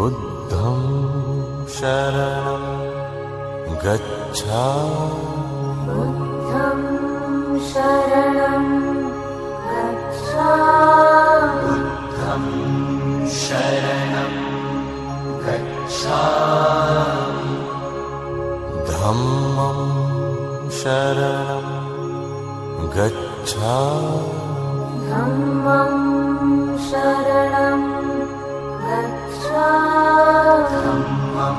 बुद्धं शरणं गच्छा बुद्धं शरणं गच्छा बुद्धं शरणं गच्छा धम्मं शरणं गच्छा धम्मं शरणं धम्मं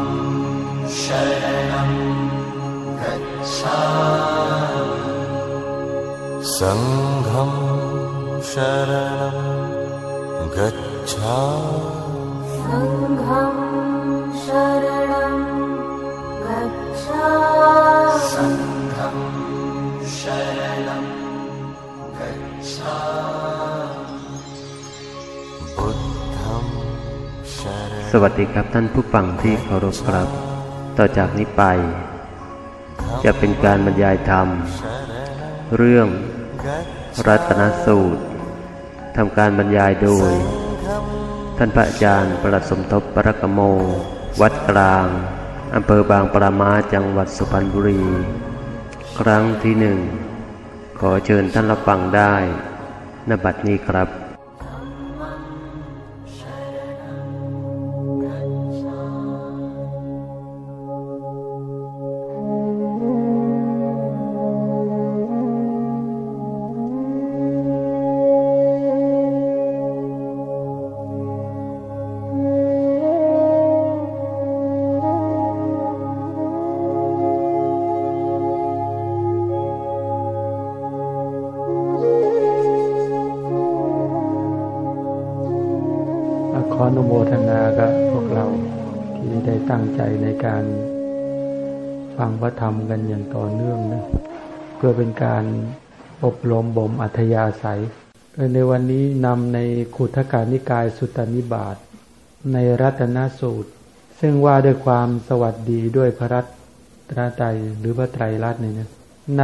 शरणं गच्छा सङ्घं शरणं गच्छा सङ्घं शरणं गच्छा सङ्घं शरणं गच्छा สวัสดีครับท่านผู้ฟังที่เคารพครับ ต่อจากนี้ไป จะเป็นการบรรยายธรรม เรื่องรัตนสูตรทำการบรรยายโดย ท่านพระอาจารย์ประสมทบปรกโม วัดกลางอำเภอบางปรามาจังหวัดสุพรรณบุรี ครั้งที่หนึ่ง ขอเชิญท่านรับฟังได้ณบัดนี้ครับ งใจในการฟังพระธรรมกันอย่างต่อเนื่องนะเพื่อเป็นการอบรมบ่มอัธยาศัย ในวันนี้นำในขุทการนิกายสุตตนิบาตในรัตนสูตร ซึ่งว่าด้วยความสวัสดีด้วยพระรัตนตรัยหรือพระไตรลักษณ์เนี่ยนะใน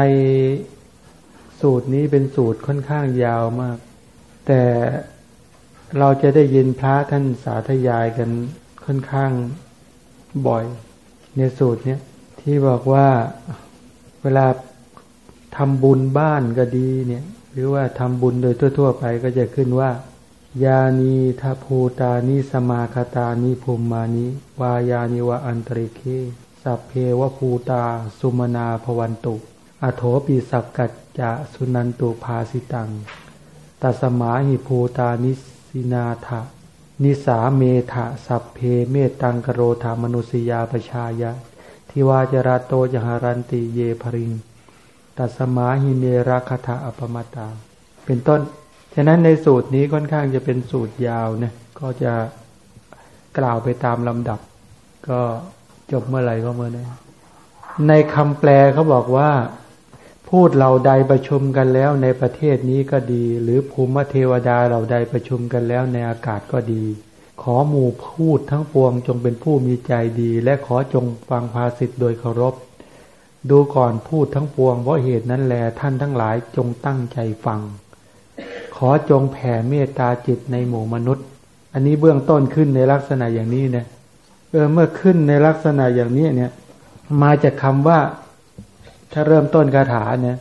สูตรนี้เป็นสูตรค่อนข้างยาวมาก แต่เราจะได้ยินพระท่านสาธยายกันค่อนข้าง บ่อย ในสูตรเนี้ยที่บอกว่าเวลาทำบุญบ้านก็ดีเนี่ย หรือว่าทำบุญโดยทั่ว ๆ ไปก็จะขึ้นว่ายานีทาภูตานิสมาคตานิภูมานิวายานิวะอันตริเคสัพเพวภูตา สุมนาภวันตุ อโถปีสักกัจจะสุนันตุภาสิตังตัสมาหิภูตานิสินาถะ นิสาเมถะสัพเพเมตังกโรธามนุสยาปชายะ ทิวาจราโตจหารันติเยภริง ตัสมาหิเนราคถาอปมาตา เป็นต้น ฉะนั้นในสูตรนี้ค่อนข้างจะเป็นสูตรยาวนะก็จะกล่าวไปตามลำดับ ก็จบเมื่อไหร่ก็เมื่อนั้นในคำแปลเขาบอกว่า พูดเราใดประชุมกันแล้วในประเทศนี้ก็ดี หรือภูมิเทวดาเราใดประชุมกันแล้วในอากาศก็ดี ขอหมู่พูดทั้งปวงจงเป็นผู้มีใจดี และขอจงฟังภาสิทธ์โดยเคารพ ดูก่อนพูดทั้งปวงเพราะเหตุนั้นแลท่านทั้งหลายจงตั้งใจฟัง ขอจงแผ่เมตตาจิตในหมู่มนุษย์ อันนี้เบื้องต้นขึ้นในลักษณะอย่างนี้นะเออเมื่อขึ้นในลักษณะอย่างนี้เนี่ย มาจากคำว่า ถ้าเริ่มต้นคาถาเนี่ย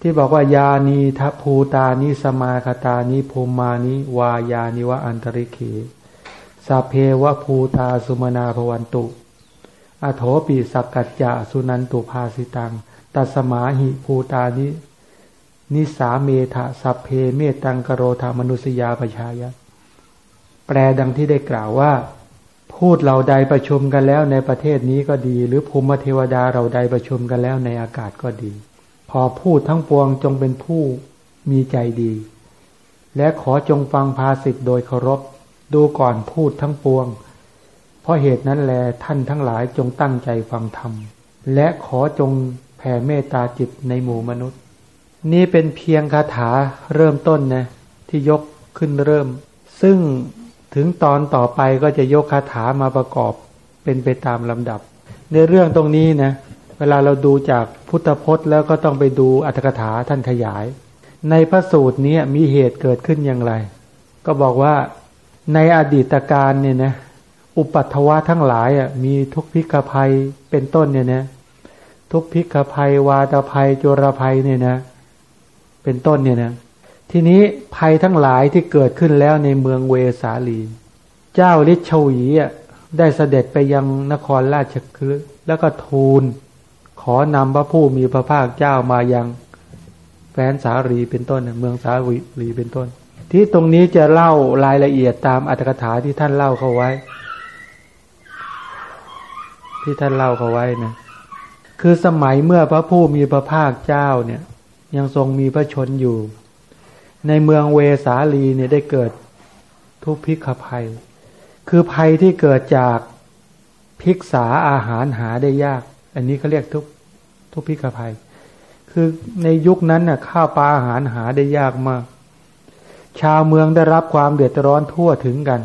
ที่บอกว่ายานีทัพภูตานิสมาคตานิภูมานิวายานิวะอันตริเคสัพเพวะภูตาสุมนาภวันตุ อโถปีสักกัจจะสุนันตุภาสิตัง ตัสมาหิภูตานิ นิสาเมทะสัพเพเมตังกโรธามนุสยาปชายะ แปลดังที่ได้กล่าวว่า พูดเราใดประชุมกันแล้วในประเทศนี้ก็ดี หรือภูมิเทวดาเราใดประชุมกันแล้วในอากาศก็ดี ขอพูดทั้งปวงจงเป็นผู้มีใจดี และขอจงฟังภาสิทธ์โดยเคารพดูก่อนพูดทั้งปวง เพราะเหตุนั้นแลท่านทั้งหลายจงตั้งใจฟังธรรม และขอจงแผ่เมตตาจิตในหมู่มนุษย์ นี่เป็นเพียงคาถาเริ่มต้นนะที่ยกขึ้นเริ่ม ซึ่ง ถึงตอนต่อไปก็จะยกคาถามาประกอบเป็นไปตามลำดับ ในเรื่องตรงนี้นะเวลาเราดูจากพุทธพจน์แล้วก็ต้องไปดูอัตถกถาท่านขยาย ในพระสูตรนี้มีเหตุเกิดขึ้นอย่างไร ก็บอกว่าในอดีตการเนี่ยนะอุปัตถวะทั้งหลายอะมีทุกพิกภัยเป็นต้นเนี่ยนะทุกพิกภัยวาตภัยจุรภัยเนี่ยนะ เป็นต้นเนี่ยนะ ทีนี้ภัยทั้งหลายที่เกิดขึ้นแล้วในเมืองเวสาลี เจ้าฤทธิ์ชวีได้เสด็จไปยังนครราชคฤห์แล้วก็ทูล ขอนำพระผู้มีพระภาคเจ้ามายังแฟนสาลีเป็นต้นเมืองสาลีเป็นต้น ที่ตรงนี้จะเล่ารายละเอียดตามอัตถกถาที่ท่านเล่าเขาไว้ ที่ท่านเล่าเขาไว้นะคือสมัยเมื่อพระผู้มีพระภาคเจ้าเนี่ย ยังทรงมีพระชนอยู่ ในเมืองเวสาลีเนี่ยได้เกิดทุพพิกภัย คือภัยที่เกิดจากพิกษาอาหารหาได้ยาก อันนี้เขาเรียกทุกทุพพิกภัย คือในยุคนั้นน่ะข้าวปลาอาหารหาได้ยากมาก ชาวเมืองได้รับความเดือดร้อนทั่วถึงกัน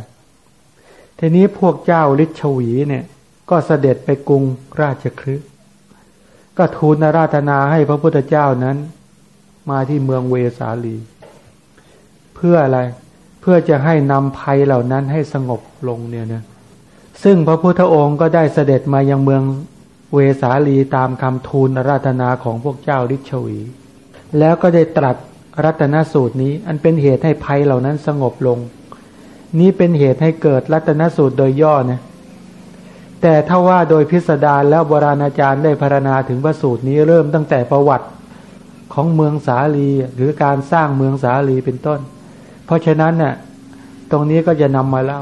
ทีนี้พวกเจ้าฤทธิ์ชวีเนี่ยก็เสด็จไปกรุงราชคฤห์ก็ทูลนาราธนาให้พระพุทธเจ้านั้น มาที่เมืองเวสาลี พื่ออะไร เพื่อจะให้นำภัยเหล่านั้นให้สงบลงเนี่ยนะซึ่งพระพุทธองค์ก็ได้เสด็จมายังเมืองเวสาลีตามคำทูลราธนาของพวกเจ้าฤิชวี แล้วก็ได้ตรัสรัตนสูตรนี้ อันเป็นเหตุให้ภัยเหล่านั้นสงบลง นี้เป็นเหตุให้เกิดรัตนสูตรโดยย่อนะแต่ถ้าว่าโดยพิสดารแล้วโบราณอาจารย์ได้พารณาถึงพระสูตรนี้เริ่มตั้งแต่ประวัติของเมืองสาลีหรือการสร้างเมืองสาลีเป็นต้น เพราะฉะนั้นเนี่ยตรงนี้ก็จะนำมาเล่า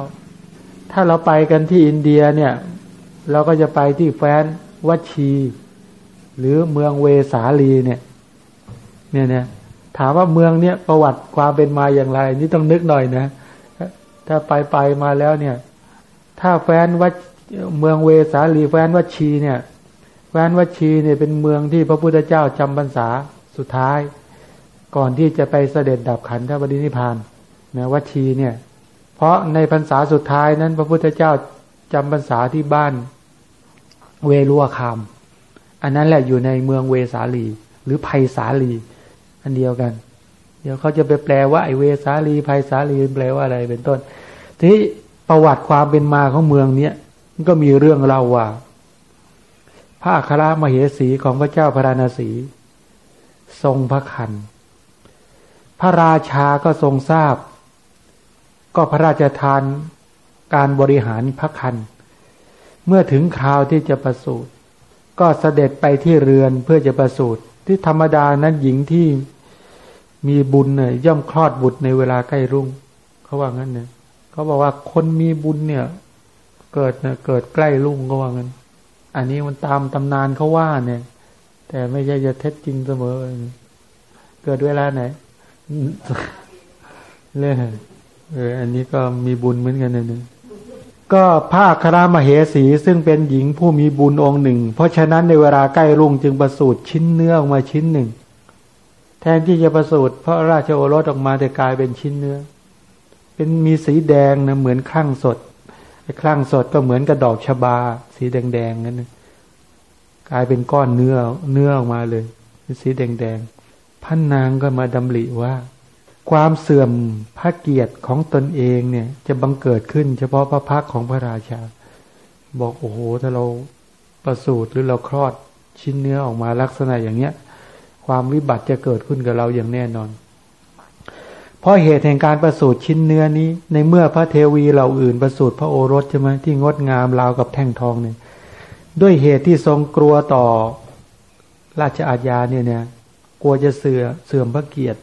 ถ้าเราไปกันที่อินเดียเนี่ย เราก็จะไปที่แฟนวัชี หรือเมืองเวสาลีเนี่ย เนี่ยเนี่ยถามว่าเมืองเนี้ยประวัติความเป็นมาอย่างไร นี่ต้องนึกหน่อยนะ ถ้าไปไปมาแล้วเนี่ย ถ้าแฟนวัดเมืองเวสาลีแฟนวัชีเนี่ยแฟนวัชีเนี่ยเป็นเมืองที่พระพุทธเจ้าจำพรรษาสุดท้าย ก่อนที่จะไปเสด็จดับขันธปรินิพาน นะวัชีเนี่ย เพราะในพรรษาสุดท้ายนั้น พระพุทธเจ้าจำพรรษาที่บ้านเวรุวคาม อันนั้นแหละอยู่ในเมืองเวสาลี หรือภัยสาลี อันเดียวกัน เดี๋ยวเขาจะไปแปลว่าไอเวสาลีภัยสาลีแปลว่าอะไรเป็นต้น ที่ประวัติความเป็นมาของเมืองเนี้ยก็มีเรื่องเล่าว่าพระอัครมเหสีของพระเจ้าพระนาสีทรงพระคัน พระราชาก็ทรงทราบ ก็พระราชทานการบริหารพระคัน เมื่อถึงคราวที่จะประสูติก็เสด็จไปที่เรือนเพื่อจะประสูติที่ธรรมดานั้นหญิงที่มีบุญเนี่ยย่อมคลอดบุตรในเวลาใกล้รุ่ง เขาว่างั้นเนี่ยเขาบอกว่าคนมีบุญเนี่ย เกิดเนะเกิดใกล้ลุ่งก็ว่างั้น อันนี้มันตามตำนานเขาว่าเนี่ย แต่ไม่ใช่จะเท็จจริงเสมอ เกิดเวลาไหนเรื่อง เอออันนี้ก็มีบุญเหมือนกันนะเนี่ยก็พระครามเหสีซึ่งเป็นหญิงผู้มีบุญองค์หนึ่ง เพราะฉะนั้นในเวลาใกล้รุ่งจึงประสูติชิ้นเนื้อออกมาชิ้นหนึ่ง แทนที่จะประสูติพระราชโอรสออกมาแต่กลายเป็นชิ้นเนื้อ เป็นมีสีแดงนะเหมือนข้างสดไอ้คลั่งสดก็เหมือนกระดอกชบา สีแดงๆนั่นกลายเป็นก้อนเนื้อเนื้อออกมาเลย สีแดงๆพันนางก็มาดำริว่า ความเสื่อมพระเกียรติของตนเองเนี่ย จะบังเกิดขึ้น เฉพาะพระพักของพระราชา บอกโอ้โหถ้าเราประสูติหรือเราคลอดชิ้นเนื้อออกมาลักษณะอย่างเนี้ย ความวิบัติจะเกิดขึ้นกับเราอย่างแน่นอน เพราะเหตุแห่งการประสูติชิ้นเนื้อนี้ ในเมื่อพระเทวีเหล่าอื่นประสูติพระโอรสใช่ไหมที่งดงามราวกับแท่งทองเนี่ยด้วยเหตุที่ทรงกลัวต่อราชอาญาเนี่ยเนี่ยกลัวจะเสื่อเสื่อมพระเกียรติ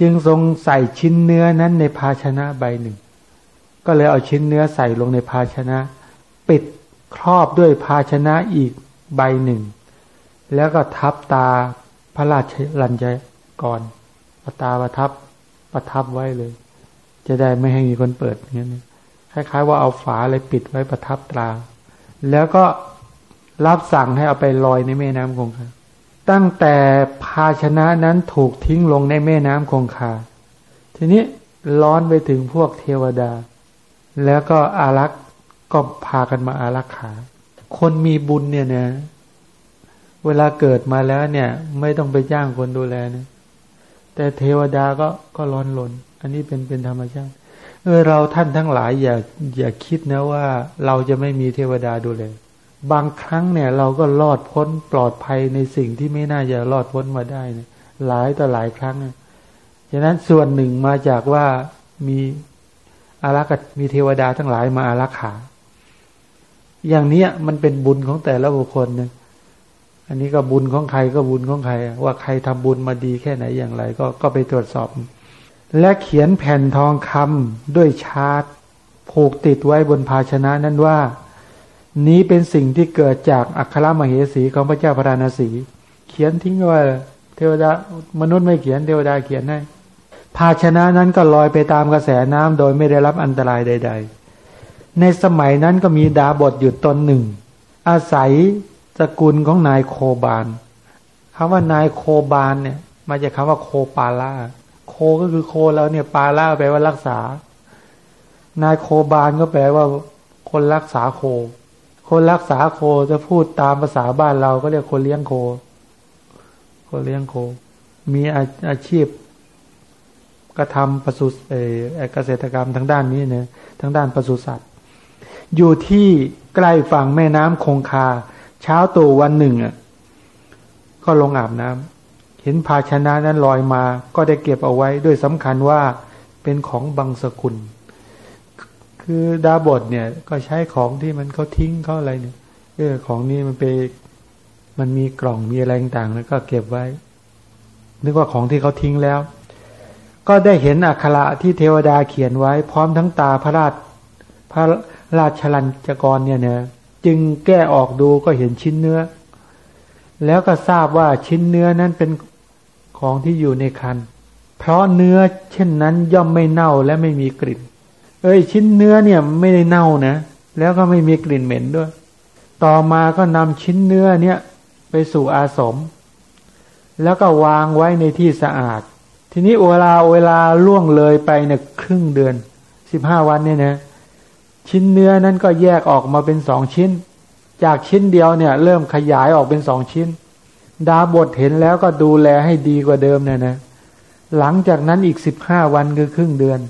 จึงทรงใส่ชิ้นเนื้อนั้นในภาชนะใบหนึ่ง ก็เลยเอาชิ้นเนื้อใส่ลงในภาชนะ ปิดครอบด้วยภาชนะอีกใบหนึ่ง แล้วก็ทับตาพระราชลัญจก่อนตาประทับประทับไว้เลย จะได้ไม่ให้มีคนเปิดอย่างนี้คล้ายๆ ว่าเอาฝาอะไรปิดไว้ประทับตรา แล้วก็รับสั่งให้เอาไปลอยในแม่น้ำคงคา ตั้งแต่ภาชนะนั้นถูกทิ้งลงในแม่น้ำคงคา ทีนี้ร้อนไปถึงพวกเทวดา แล้วก็อารักษ์ก็พากันมาอารักขา คนมีบุญเนี่ยนะ เวลาเกิดมาแล้วเนี่ย ไม่ต้องไปจ้างคนดูแลนะแต่เทวดาก็ก็ร้อนลน อันนี้เป็นเป็นธรรมชาติ เออเราท่านทั้งหลายอย่าอย่าคิดนะว่าเราจะไม่มีเทวดาดูแล บางครั้งเนี่ย เราก็รอดพ้นปลอดภัยในสิ่งที่ไม่น่าจะรอดพ้นมาได้เนี่ยหลายต่อหลายครั้งฉะนั้นส่วนหนึ่งมาจากว่ามีอารักษ์มีเทวดาทั้งหลายมาอารักขา อย่างเนี้ยมันเป็นบุญของแต่ละบุคคลนี่ยอันนี้ก็บุญของใครก็บุญของใคร ว่าใครทำบุญมาดีแค่ไหนอย่างไร ก็ก็ไปตรวจสอบ และเขียนแผ่นทองคำด้วยชาร์ตผูกติดไว้บนภาชนะนั้นว่า นี้เป็นสิ่งที่เกิดจากอัครมเหสีของพระเจ้าพระราณสี เขียนทิ้งไว้เทวดามนุษย์ไม่เขียนเทวดาเขียนให้ภาชนะนั้นก็ลอยไปตามกระแสน้ำโดยไม่ได้รับอันตรายใด ๆ ในสมัยนั้นก็มีดาบทอยู่ตนหนึ่ง อาศัยสกุลของนายโคบานคำว่านายโคบานเนี่ยมาจากคาว่าโคปาล่าโคก็คือโคแล้วเนี่ยปาล่าแปลว่ารักษา นายโคบานก็แปลว่าคนรักษาโค คนรักษาโคจะพูดตามภาษาบ้านเราก็เรียกคนเลี้ยงโค คนเลี้ยงโค มีอาอาชีพกระทำปศุเอเกษตรกรรมทางด้านนี้เนี่ยทางด้านปศุสัตว์ อยู่ที่ใกล้ฝั่งแม่น้ำคงคา เช้าตู่วันหนึ่งอะก็ลงอาบน้ำเห็นภาชนะนั้นลอยมา ก็ได้เก็บเอาไว้ด้วยสำคัญว่าเป็นของบางสกุล คือดาบทเนี่ยก็ใช้ของที่มันเขาทิ้งเขาอะไรเนี่ยเออของนี้มันไปมันมีกล่องมีอะไรต่างๆแล้วก็เก็บไว้ นึกว่าของที่เขาทิ้งแล้ว ก็ได้เห็นอักขระที่เทวดาเขียนไว้ พร้อมทั้งตาพระราชพระราชลัญจกรเนี่ยเนี่ยจึงแก้ออกดูก็เห็นชิ้นเนื้อ แล้วก็ทราบว่าชิ้นเนื้อนั้นเป็นของที่อยู่ในคันเพราะเนื้อเช่นนั้นย่อมไม่เน่าและไม่มีกลิ่น เอ้ยชิ้นเนื้อเนี่ยไม่ได้เน่านะ แล้วก็ไม่มีกลิ่นเหม็นด้วย ต่อมาก็นำชิ้นเนื้อเนี่ยไปสู่อาสม แล้วก็วางไว้ในที่สะอาด ทีนี้เวลาเวลาล่วงเลยไปเนี่ยครึ่งเดือนสิบห้าวันเนี่ยนะชิ้นเนื้อนั้นก็แยกออกมาเป็นสองชิ้น จากชิ้นเดียวเนี่ย เริ่มขยายออกเป็นสองชิ้น ดาบทเห็นแล้วก็ดูแลให้ดีกว่าเดิมเนี่ยนะ หลังจากนั้นอีกสิบห้าวันคือครึ่งเดือน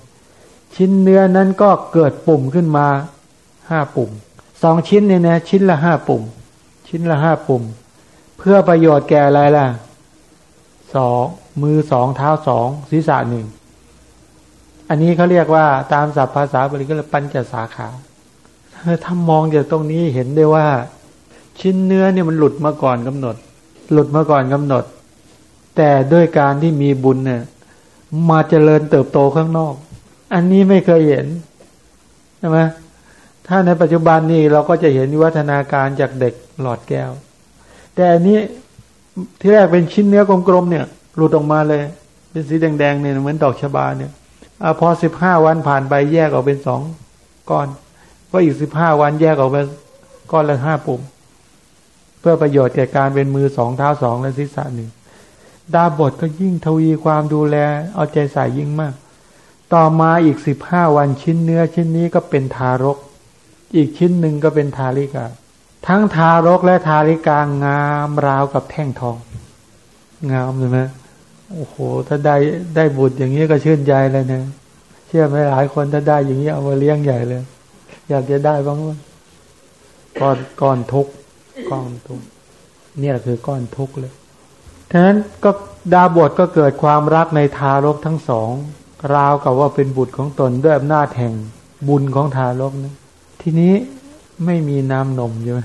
ชิ้นเนื้อนั้นก็เกิดปุ่มขึ้นมาห้าปุ่มสองชิ้นเนี่ยนะชิ้นละห้าปุ่ม ชิ้นละห้าปุ่ม เพื่อประโยชน์แก่อะไรล่ะสองมือสองเท้าสองศีรษะหนึ่งอันนี้เขาเรียกว่าตามศัพท์ภาษาบาลีก็เรียกปัญจสาขาถ้ามองจากตรงนี้เห็นได้ว่า ชิ้นเนื้อเนี่ยมันหลุดมาก่อนกำหนด หลุดมาก่อนกำหนด แต่ด้วยการที่มีบุญเนี่ยมาเจริญเติบโตข้างนอก อันนี้ไม่เคยเห็นใช่ไหมถ้าในปัจจุบันนี้เราก็จะเห็นวิวัฒนาการจากเด็กหลอดแก้ว แต่อันนี้ที่แรกเป็นชิ้นเนื้อกลมๆเนี่ย หลุดออกมาเลย เป็นสีแดงๆเนี่ยเหมือนดอกชบาเนี่ยอพอสิบห้าวันผ่านไปแยกออกเป็นสองก้อน ก็อีกสิบห้าวันแยกออกเป็นก้อนละห้าปุ่ม เพื่อประโยชน์แก่การเป็นมือสองเท้าสองและศีรษะหนึ่งดาบทก็ยิ่งทวีความดูแล เอาใจใส่ยิ่งมาก ต่อมาอีกสิบห้าวันชิ้นเนื้อชิ้นนี้ก็เป็นทารก อีกชิ้นหนึ่งก็เป็นทาริกา ทั้งทารกและทาริกางามราวกับแท่งทอง งามเลยไหมโอ้โห ถ้าได้ได้บุตรอย่างนี้ก็ชื่นใจเลยนะเชื่อไหมหลายคนถ้าได้อย่างนี้เอามาเลี้ยงใหญ่เลย อยากจะได้บ้างว่าก้อนก้อนทุกก้อนทุกเนี่ยคือก้อนทุกเลยฉะนั้นก็ดาบทก็เกิดความรักในทารกทั้งสอง ราวกับว่าเป็นบุตรของตนด้วยอำนาจแห่งบุญของทารกนะทีนี้ไม่มีน้ำนมใช่ไหม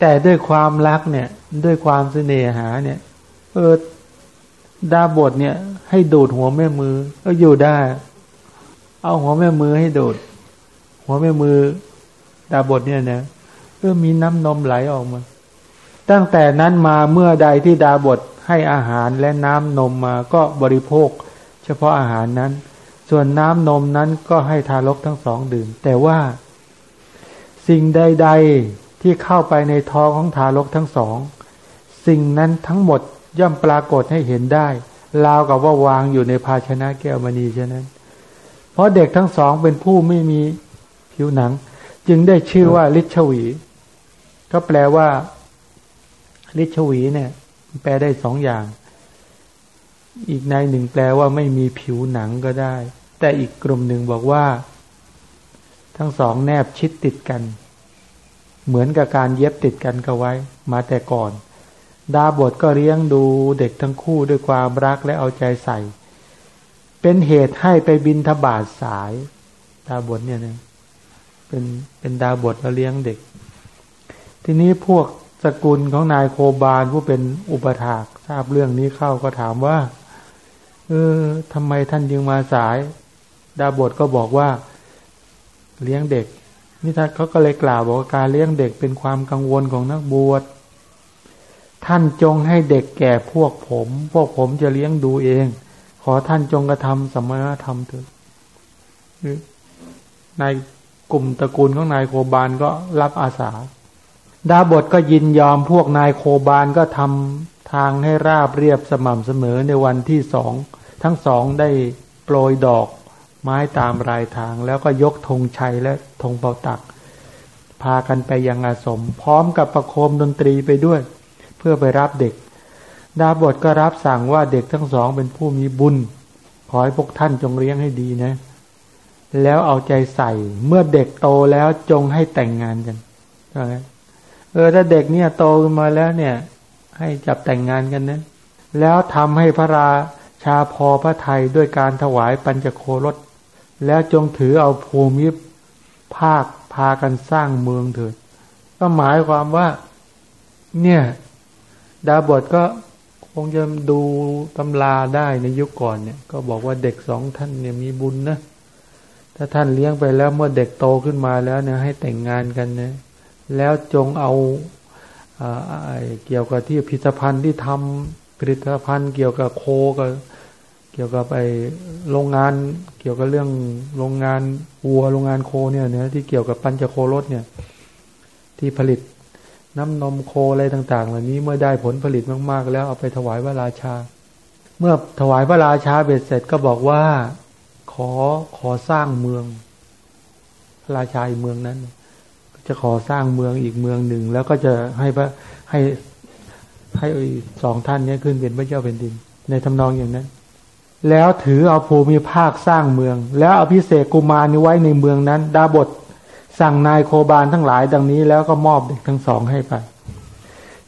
แต่ด้วยความรักเนี่ย ด้วยความเสน่หาเนี่ย เออดาบทเนี่ย ให้ดูดหัวแม่มือก็อยู่ได้ เอาหัวแม่มือให้ดูด หัวแม่มือ ดาบทเนี่ยนะก็มีน้ำนมไหลออกมา ตั้งแต่นั้นมาเมื่อใดที่ดาบทให้อาหารและน้ำนมมาก็บริโภค เฉพาะอาหารนั้น ส่วนน้ำนมนั้นก็ให้ทารกทั้งสองดื่ม แต่ว่า สิ่งใด ๆที่เข้าไปในท้องของทารกทั้งสอง สิ่งนั้นทั้งหมดย่อมปรากฏให้เห็นได้ราวกับว่าวางอยู่ในภาชนะแก้วมณีฉะนั้น เพราะเด็กทั้งสองเป็นผู้ไม่มีผิวหนัง จึงได้ชื่อว่าลิชวี ก็แปลว่า ลิชวีเนี่ย แปลได้สองอย่าง อีกในหนึ่งแปลว่าไม่มีผิวหนังก็ได้ แต่อีกกลุ่มหนึ่งบอกว่า ทั้งสองแนบชิดติดกัน เหมือนกับการเย็บติดกันก็ไว้ มาแต่ก่อน ดาบทก็เลี้ยงดูเด็กทั้งคู่ด้วยความรักและเอาใจใส่ เป็นเหตุให้ไปบินทบาทสาย ดาบทเนี่ยนะเป็นเป็นดาบทมาเลี้ยงเด็ก ทีนี้พวกสกุลของนายโคบาลผู้เป็นอุปถากทราบเรื่องนี้เข้าก็ถามว่า เออทำไมท่านยังมาสาย ดาบทก็บอกว่า เลี้ยงเด็ก นี่ท่านเขาก็เลยกล่าวบอกว่าการเลี้ยงเด็กเป็นความกังวลของนักบวชท่านจงให้เด็กแก่พวกผม พวกผมจะเลี้ยงดูเอง ขอท่านจงกระทำสมณธรรมเถิดนายกลุ่มตระกูลของนายโคบาลก็รับอาสา ดาบทก็ยินยอมพวกนายโคบาลก็ทำ ทางให้ราบเรียบสม่ำเสมอในวันที่สองทั้งสองได้โปรยดอกไม้ตามรายทาง แล้วก็ยกธงชัยและธงเป่าตัก พากันไปยังอาสม พร้อมกับประโคมดนตรีไปด้วย เพื่อไปรับเด็ก ดาบทก็รับสั่งว่าเด็กทั้งสองเป็นผู้มีบุญ ขอให้พวกท่านจงเลี้ยงให้ดีนะ แล้วเอาใจใส่เมื่อเด็กโตแล้วจงให้แต่งงานกันเออถ้าเด็กเนี่ยโตขึ้นมาแล้วเนี่ย ให้จับแต่งงานกันนะแล้วทำให้พระราชาพอพระไทยด้วยการถวายปัญจโครสแล้วจงถือเอาภูมิภาคพากันสร้างเมืองเถิด ก็หมายความว่า เนี่ย ดาบทก็คงจะดูตำราได้ในยุคก่อนเนี่ย ก็บอกว่าเด็กสองท่านเนี่ยมีบุญนะถ้าท่านเลี้ยงไปแล้วเมื่อเด็กโตขึ้นมาแล้วเนี่ยให้แต่งงานกันนะแล้วจงเอา เกี่ยวกับที่พิพิธภัณฑ์ที่ทำผลิตภัณฑ์เกี่ยวกับโคกับเกี่ยวกับไอโรงงาน เกี่ยวกับเรื่องโรงงานวัวโรงงานโคเนี่ยเนี่ยที่เกี่ยวกับปัญจโครถเนี่ย ที่ผลิตน้ำนมโคอะไรต่างๆ เหล่านี้เมื่อได้ผลผลิตมาก ๆ แล้วเอาไปถวายพระราชา เมื่อถวายพระราชาเบ็ดเสร็จก็บอกว่าขอขอสร้างเมืองราชาเมืองนั้น จะขอสร้างเมืองอีกเมืองหนึ่ง แล้วก็จะให้พระให้ให้สองท่านนี้ขึ้นเป็นพระเจ้าแผ่นดิน ในทำนองอย่างนั้น แล้วถือเอาภูมิภาคสร้างเมือง แล้วเอภิเศกกุมารนี้ไว้ในเมืองนั้น ดาบทสั่งนายโคบาลทั้งหลาย ดังนี้แล้วก็มอบเด็กทั้งสองให้ไป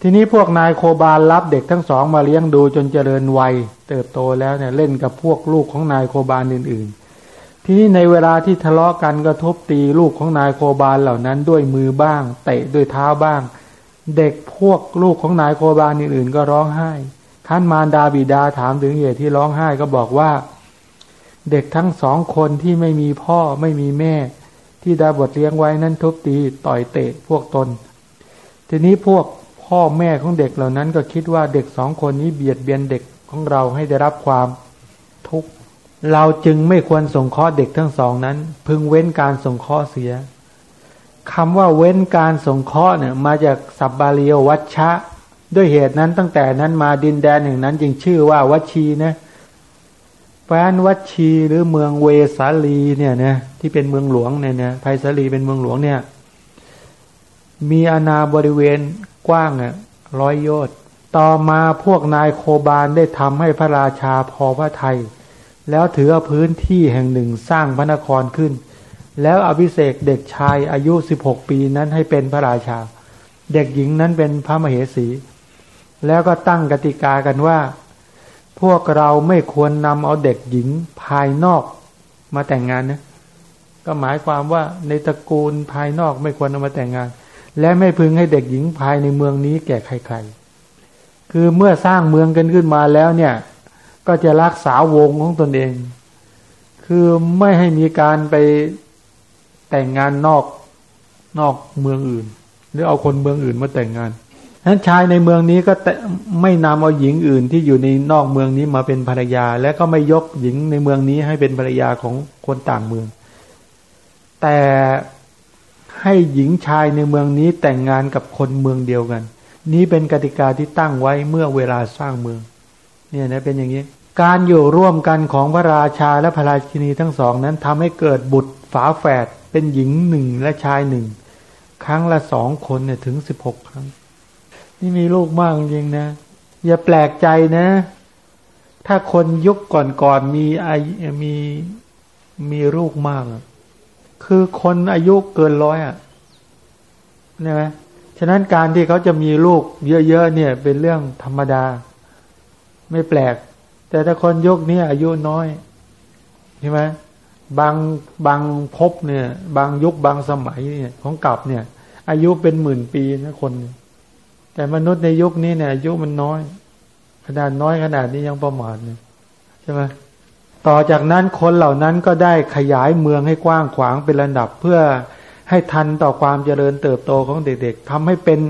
ทีนี้พวกนายโคบาลรับเด็กทั้งสองมาเลี้ยงดูจนเจริญวัย เติบโตแล้วเนี่ยเล่นกับพวกลูกของนายโคบาลอื่น ทีนี้ในเวลาที่ทะเลาะกันก็ทบตีลูกของนายโคบาลเหล่านั้นด้วยมือบ้าง เตะด้วยเท้าบ้าง เด็กพวกลูกของนายโคบาลอื่นๆก็ร้องไห้ท่านมารดาบิดาถามถึงเหตุที่ร้องไห้ก็บอกว่า เด็กทั้งสองคนที่ไม่มีพ่อไม่มีแม่ ที่ดาบทเลี้ยงไว้นั้นทุบตีต่อยเตะพวกตน ทีนี้พวกพ่อแม่ของเด็กเหล่านั้นก็คิดว่าเด็กสองคนนี้เบียดเบียนเด็กของเราให้ได้รับความทุกข์ เราจึงไม่ควรส่งข้อเด็กทั้งสองนั้น พึงเว้นการส่งข้อเสียคำว่าเว้นการส่งข้อเนี่ย มาจากสับบาลีวัชชะ ด้วยเหตุนั้นตั้งแต่นั้นมาดินแดนหนึ่งนั้น จึงชื่อว่าวัชีนะแฟนวัชีหรือเมืองเวสาลีเนี่ยนะที่เป็นเมืองหลวงเนี่ยนะไพศาลีเป็นเมืองหลวงเนี่ย มีอาณาบริเวณกว้างอะร้อยโยชน์ต่อมาพวกนายโคบาลได้ทำให้พระราชาพอพระไทย แล้วถือพื้นที่แห่งหนึ่งสร้างพระนครขึ้น แล้วอภิเษกเด็กชายอายุสิบหกปีนั้นให้เป็นพระราชา เด็กหญิงนั้นเป็นพระมเหสี แล้วก็ตั้งกติกากันว่า พวกเราไม่ควรนำเอาเด็กหญิงภายนอกมาแต่งงานนะก็หมายความว่าในตระกูลภายนอกไม่ควรเอามาแต่งงาน และไม่พึงให้เด็กหญิงภายในเมืองนี้แก่ใครๆ คือเมื่อสร้างเมืองกันขึ้นมาแล้วเนี่ย ก็จะรักษาวงของตนเอง คือไม่ให้มีการไปแต่งงานนอกนอกเมืองอื่น หรือเอาคนเมืองอื่นมาแต่งงานฉะนั้นชายในเมืองนี้ก็ไม่นำเอาหญิงอื่นที่อยู่ในนอกเมืองนี้มาเป็นภรรยา และก็ไม่ยกหญิงในเมืองนี้ให้เป็นภรรยาของคนต่างเมือง แต่ให้หญิงชายในเมืองนี้แต่งงานกับคนเมืองเดียวกัน นี้เป็นกติกาที่ตั้งไว้เมื่อเวลาสร้างเมือง เนี่ยนะเป็นอย่างนี้ การอยู่ร่วมกันของพระราชาและพระราชินีทั้งสองนั้นทำให้เกิดบุตรฝาแฝดเป็นหญิงหนึ่งและชายหนึ่ง ครั้งละสองคนเนี่ยถึงสิบหกครั้ง นี่มีลูกมากจริงนะ อย่าแปลกใจนะ ถ้าคนยุคก่อนๆมีไอมีมีลูกมาก คือคนอายุเกินร้อยอะใช่ไหมฉะนั้นการที่เขาจะมีลูกเยอะๆเนี่ย เป็นเรื่องธรรมดา ไม่แปลก แต่ถ้าคนยุคนี้อายุน้อยใช่ไหมบางบางภพเนี่ย บางยุคบางสมัยเนี่ยของกลับเนี่ย อายุเป็นหมื่นปีนะคน แต่มนุษย์ในยุคนี้เนี่ยอายุมันน้อย ขนาดน้อยขนาดนี้ยังประมาทเนี่ยใช่ไหมต่อจากนั้นคนเหล่านั้นก็ได้ขยายเมืองให้กว้างขวางเป็นระดับเพื่อให้ทันต่อความเจริญเติบโตของเด็กๆทำให้เป็น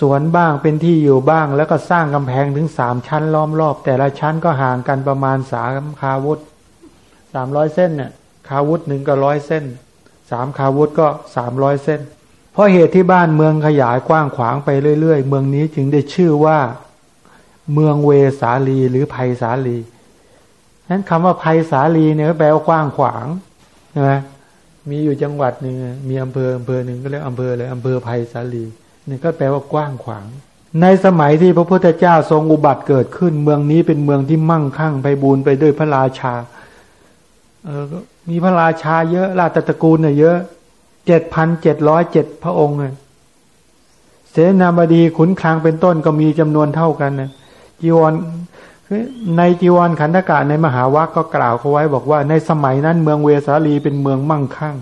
สวนบ้างเป็นที่อยู่บ้าง แล้วก็สร้างกำแพงถึงสามชั้นล้อมรอบ แต่ละชั้นก็ห่างกันประมาณสามคาวุธสามร้อยเส้นเนี่ยคาวุธหนึ่งก็ร้อยเส้นสามคาวุธก็สามร้อยเส้น เพราะเหตุที่บ้านเมืองขยายกว้างขวางไปเรื่อยๆ เมืองนี้จึงได้ชื่อว่า เมืองเวสาลีหรือภัยสาลีนั้นคำว่าภัยสาลีเนี่ยแปลว่ากว้างขวางใช่ไหมมีอยู่จังหวัดหนึ่งมีอำเภออำเภอหนึ่งก็เรียกอำเภอเลยอำเภอภัยสาลี นี่ก็แปลว่ากว้างขวาง ในสมัยที่พระพุทธเจ้าทรงอุบัติเกิดขึ้น เมืองนี้เป็นเมืองที่มั่งคั่งไปบูรไปด้วยพระราชา เออมีพระราชาเยอะราชตระกูลเนี่ยเยอะเจ็ดพันเจ็ดร้อยเจ็ดพระองค์เสนาบดีขุนคลังเป็นต้นก็มีจำนวนเท่ากันนะจีวรในจีวรขันธกะในมหาวัคก็กล่าวเขาไว้บอกว่า ในสมัยนั้นเมืองเวสาลีเป็นเมืองมั่งคั่ง